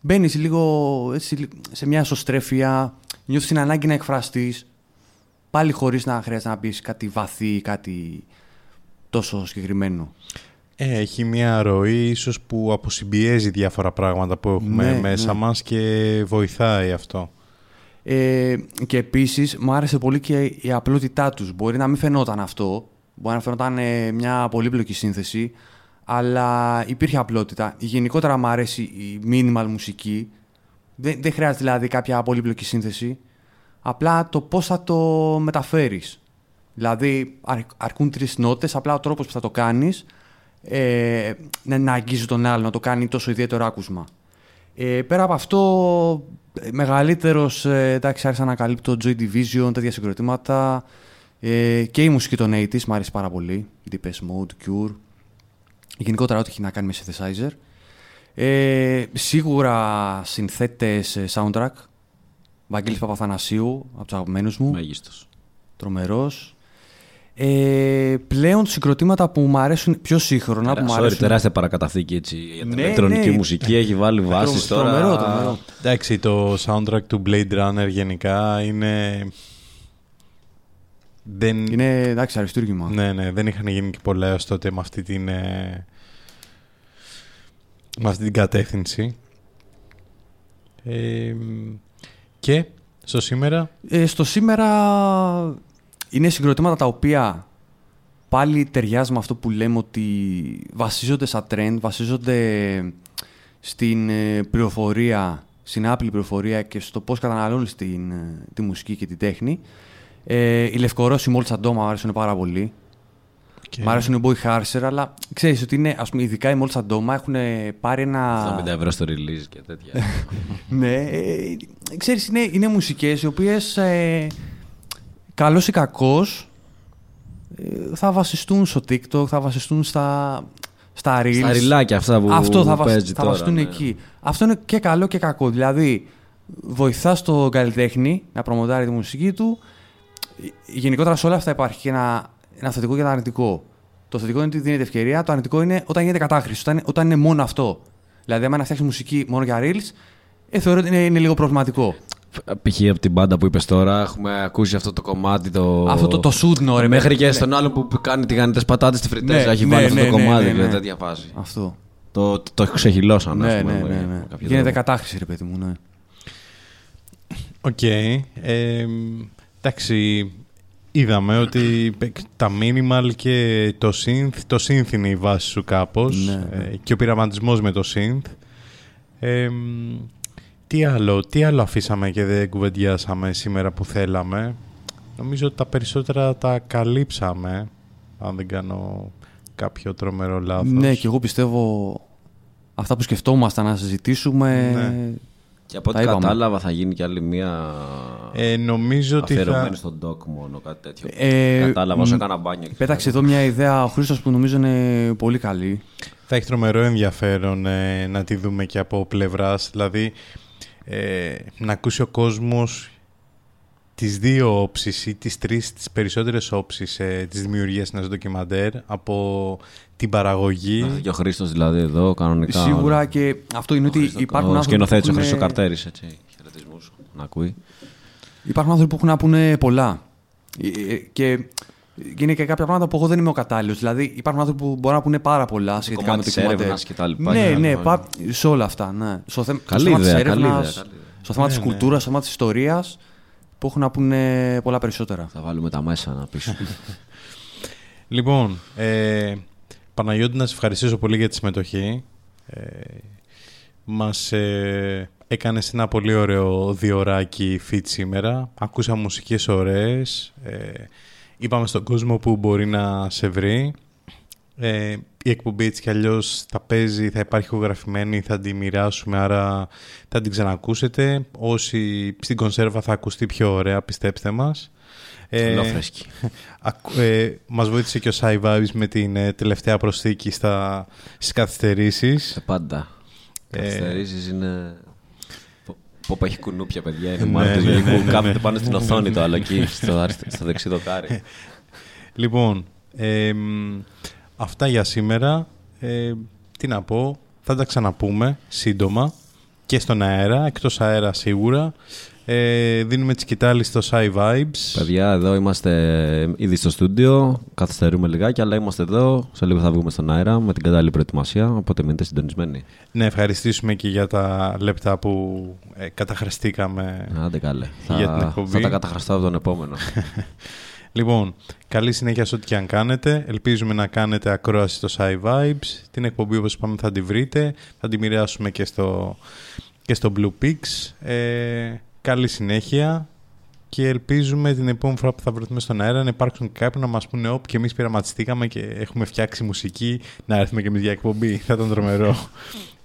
Μπαίνεις λίγο έτσι, σε μια εσωστρέφεια, νιώθεις την ανάγκη να εκφραστείς, πάλι χωρίς να χρειάζεται να πεις κάτι βαθύ, κάτι τόσο συγκεκριμένο; Ε, έχει μια ροή ίσως που αποσυμπιέζει διάφορα πράγματα που έχουμε ναι, μέσα ναι. μας και βοηθάει αυτό. Ε, και επίσης μου άρεσε πολύ και η απλότητά τους. Μπορεί να μην φαινόταν αυτό, μπορεί να φαινόταν ε, μια πολύπλοκη σύνθεση, αλλά υπήρχε απλότητα. Γενικότερα μου αρέσει η minimal μουσική. Δεν, δεν χρειάζεται δηλαδή κάποια πολύπλοκη σύνθεση. Απλά το πώς θα το μεταφέρεις. Δηλαδή, αρκούν τρεις νότες, απλά ο τρόπος που θα το κάνεις ε, να αγγίζει τον άλλο, να το κάνει τόσο ιδιαίτερο άκουσμα. Ε, πέρα από αυτό, μεγαλύτερος, ε, εντάξει, άρχισα να ανακαλύπτω Joy Division, τέτοια συγκροτήματα. Ε, και η μουσική των 80s μου άρεσε πάρα πολύ. Deepest Mode, Cure. Γενικότερα, ό,τι έχει να κάνει με synthesizer. Ε, σίγουρα συνθέτες ε, soundtrack. Βαγγέλης Παπαθανασίου, από τους αγαπημένους μου. Μέγιστος. Τρομερός. Ε, πλέον συγκροτήματα που μου αρέσουν πιο σύγχρονα. Που μου αρέσουν... τεράστια παρακαταθήκη έτσι, για την ναι, ηλεκτρονική ναι. μουσική. Έχει βάλει βάσεις τώρα. Τρομερό, τρομερό. Εντάξει, το soundtrack του Blade Runner γενικά είναι. Δεν... Είναι εντάξει, αριστούργημα. Ναι, ναι, δεν είχαν γίνει και πολλά έως τότε με αυτή την. Ε... με αυτή την κατεύθυνση. Ε... και στο σήμερα; Ε, στο σήμερα είναι συγκροτήματα τα οποία πάλι ταιριάζει με αυτό που λέμε ότι βασίζονται στα trend, βασίζονται στην ε, πληροφορία, στην άπλη πληροφορία και στο πώς καταναλώνεις την, ε, τη μουσική και την τέχνη. Ε, οι Λευκορώσοι μόλις Αντόμα μου αρέσουν πάρα πολύ. Και... Μ' αρέσουν οι Boy Harser, αλλά ξέρεις ότι είναι, ας πούμε, ειδικά οι Μόλτς Αντόμα έχουν πάρει ένα... 70 ευρώ στο release και τέτοια. ναι, ε, ξέρεις, είναι, είναι μουσικές οι οποίες ε, καλός ή κακός, ε, θα βασιστούν στο TikTok, θα βασιστούν στα, στα Reels. Στα ριλάκια αυτά που, Αυτό θα, παίζει θα βασιστούν ναι. εκεί. Αυτό είναι και καλό και κακό. Δηλαδή, βοηθάς τον καλλιτέχνη να προμοντάρει τη μουσική του. Γενικότερα σε όλα αυτά υπάρχει και ένα, ένα θετικό και ένα αρνητικό. Το θετικό είναι ότι δίνεται ευκαιρία, το αρνητικό είναι όταν γίνεται κατάχρηση, όταν, όταν είναι μόνο αυτό. Δηλαδή, άμα να φτιάξει μουσική μόνο για reels, ε, θεωρώ ότι είναι, είναι λίγο προβληματικό. Π.χ. από την μπάντα που είπε τώρα, έχουμε ακούσει αυτό το κομμάτι. Το... Αυτό το, το σούτνο, ρε. Μέχρι και ναι. στον άλλο που κάνει τηγανιτέ πατάτε στη φρυτέζα Ναι, έχει ναι, βάλει αυτό ναι, το ναι, κομμάτι. ναι, δηλαδή, ναι. τέτοια φάση. Αυτό. Το, το, το ξεχυλώσαν, Ναι, ας πούμε, ναι, με- ναι, με ναι. κάποιο Γίνεται τρόπο. κατάχρηση, ρε παιδί μου, ναι. Οκ. Ε, εντάξει, είδαμε ότι τα minimal και το synth, το synth είναι η βάση σου κάπως Ναι, ναι. ε, και ο πειραματισμός με το synth. Ε, μ, τι άλλο, τι άλλο αφήσαμε και δεν κουβεντιάσαμε σήμερα που θέλαμε; Νομίζω ότι τα περισσότερα τα καλύψαμε, αν δεν κάνω κάποιο τρομερό λάθος. Ναι, και εγώ πιστεύω αυτά που σκεφτόμασταν να συζητήσουμε. Ναι. Και από τα ό,τι είπαμε. κατάλαβα θα γίνει κι άλλη μία. Ε, νομίζω ότι θα- αφιερωμένη στον ντοκ μόνο, κάτι τέτοιο. Ε, κατάλαβα όσο μ, έκανα μπάνιο. και Πέταξε εδώ μια ιδέα ο Χρήστος που νομίζω είναι πολύ καλή. θα έχει τρομερό ενδιαφέρον ε, να τη δούμε και από πλευράς. Δηλαδή, ε, να ακούσει ο κόσμος τις δύο όψεις ή τις τρεις, τις περισσότερες όψεις ε, της δημιουργίας ενός ντοκιμαντέρ από την παραγωγή. Να έρθει και ο Χρήστος δηλαδή εδώ, κανονικά. Σίγουρα όλα. και αυτό είναι ότι υπάρχουν Ο άνθρωποι. σκηνοθέτης, ο που Χρήστος έχουν- Καρτέρης, έτσι. Χαιρετισμούς να ακούει. Υπάρχουν άνθρωποι που έχουν να πούνε πολλά. Ε, ε, Και είναι και κάποια πράγματα που εγώ δεν είμαι ο κατάλληλος. Δηλαδή, υπάρχουν άνθρωποι που μπορούν να πούνε πάρα πολλά σχετικά με κομμάτι το της ντοκιμαντέρ. έρευνας και τα λοιπά, Ναι, και ναι, άλλα. πά- σε όλα αυτά. Ναι. Στο, θε... Καλή στο θέμα ιδέα, της καλή έρευνας, ιδέα, καλή ιδέα. στο θέμα Ναι, της ναι. κουλτούρας, στο θέμα της ιστορίας, που έχουν να πούνε πολλά περισσότερα. Θα βάλουμε τα μέσα να πεις. Λοιπόν, ε, Παναγιώτη, να σε ευχαριστήσω πολύ για τη συμμετοχή. Ε, μας ε, έκανες ένα πολύ ωραίο διωράκι feed σήμερα. Ακούσα μουσικές ωραίες. Ε, είπαμε στον κόσμο που μπορεί να σε βρει. Ε, η εκπομπή έτσι κι αλλιώς θα παίζει, θα υπάρχει ηχογραφημένη, θα τη μοιράσουμε, άρα θα την ξανακούσετε. Όσοι στην κονσέρβα θα ακουστεί πιο ωραία, πιστέψτε μας. Ολόφρεσκη. ακου- ε, μας βοήθησε και ο Sci Vibes με την ε, τελευταία προσθήκη στα, στις καθυστερήσεις. Ε, πάντα. Ε, Καθυστερήσεις είναι. Πω- Πω πω έχει κουνούπια, παιδιά. Είναι Ναι, μάλλον ναι, του ναι, λύκου. ναι, ναι. Κάθεται πάνω στην οθόνη το άλλο εκεί, στο, αριστε- στο δεξί δοκάρι. Λοιπόν, εμ, αυτά για σήμερα. Ε, τι να πω, θα τα ξαναπούμε σύντομα και στον αέρα, εκτός αέρα σίγουρα. Ε, δίνουμε τις κοιτάλεις στο Sci Vibes. Παιδιά, εδώ είμαστε ήδη στο στούντιο. Καθυστερούμε λιγάκι, αλλά είμαστε εδώ. Σε λίγο θα βγούμε στον αέρα με την κατάλληλη προετοιμασία. Οπότε μείνετε συντονισμένοι. Να ευχαριστήσουμε και για τα λεπτά που ε, καταχραστήκαμε Άντε καλέ. για την Θα, εκπομπή. θα τα καταχραστώ από τον επόμενο. Λοιπόν, καλή συνέχεια σε ό,τι και αν κάνετε. Ελπίζουμε να κάνετε ακρόαση στο Sci Vibes. Την εκπομπή, όπως είπαμε, θα τη βρείτε. Θα τη μοιράσουμε και στο, και στο Blue Pix. Ε, καλή συνέχεια και ελπίζουμε την επόμενη φορά που θα βρεθούμε στον αέρα να υπάρξουν κάποιοι να μας πούνε όπ και εμείς πειραματιστήκαμε και έχουμε φτιάξει μουσική να έρθουμε και εμείς για εκπομπή. Θα ήταν τρομερό.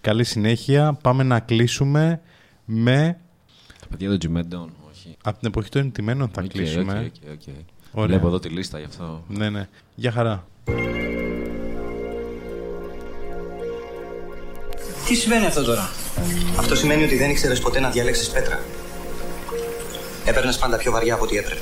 καλή συνέχεια. Πάμε να κλείσουμε με... Τα παιδιά των Τζιμέντων, όχι. Από την εποχή των εντυμένων θα Οκ, κλείσουμε. οκ, οκ, οκ. Ωραία. Βλέπω εδώ τη λίστα γι' αυτό. Ναι, ναι. Γεια χαρά. Τι σημαίνει αυτό τώρα; Αυτό σημαίνει ότι δεν ήξερες ποτέ να διαλέξεις πέτρα. Έπαιρνες πάντα πιο βαριά από ό,τι έπρεπε.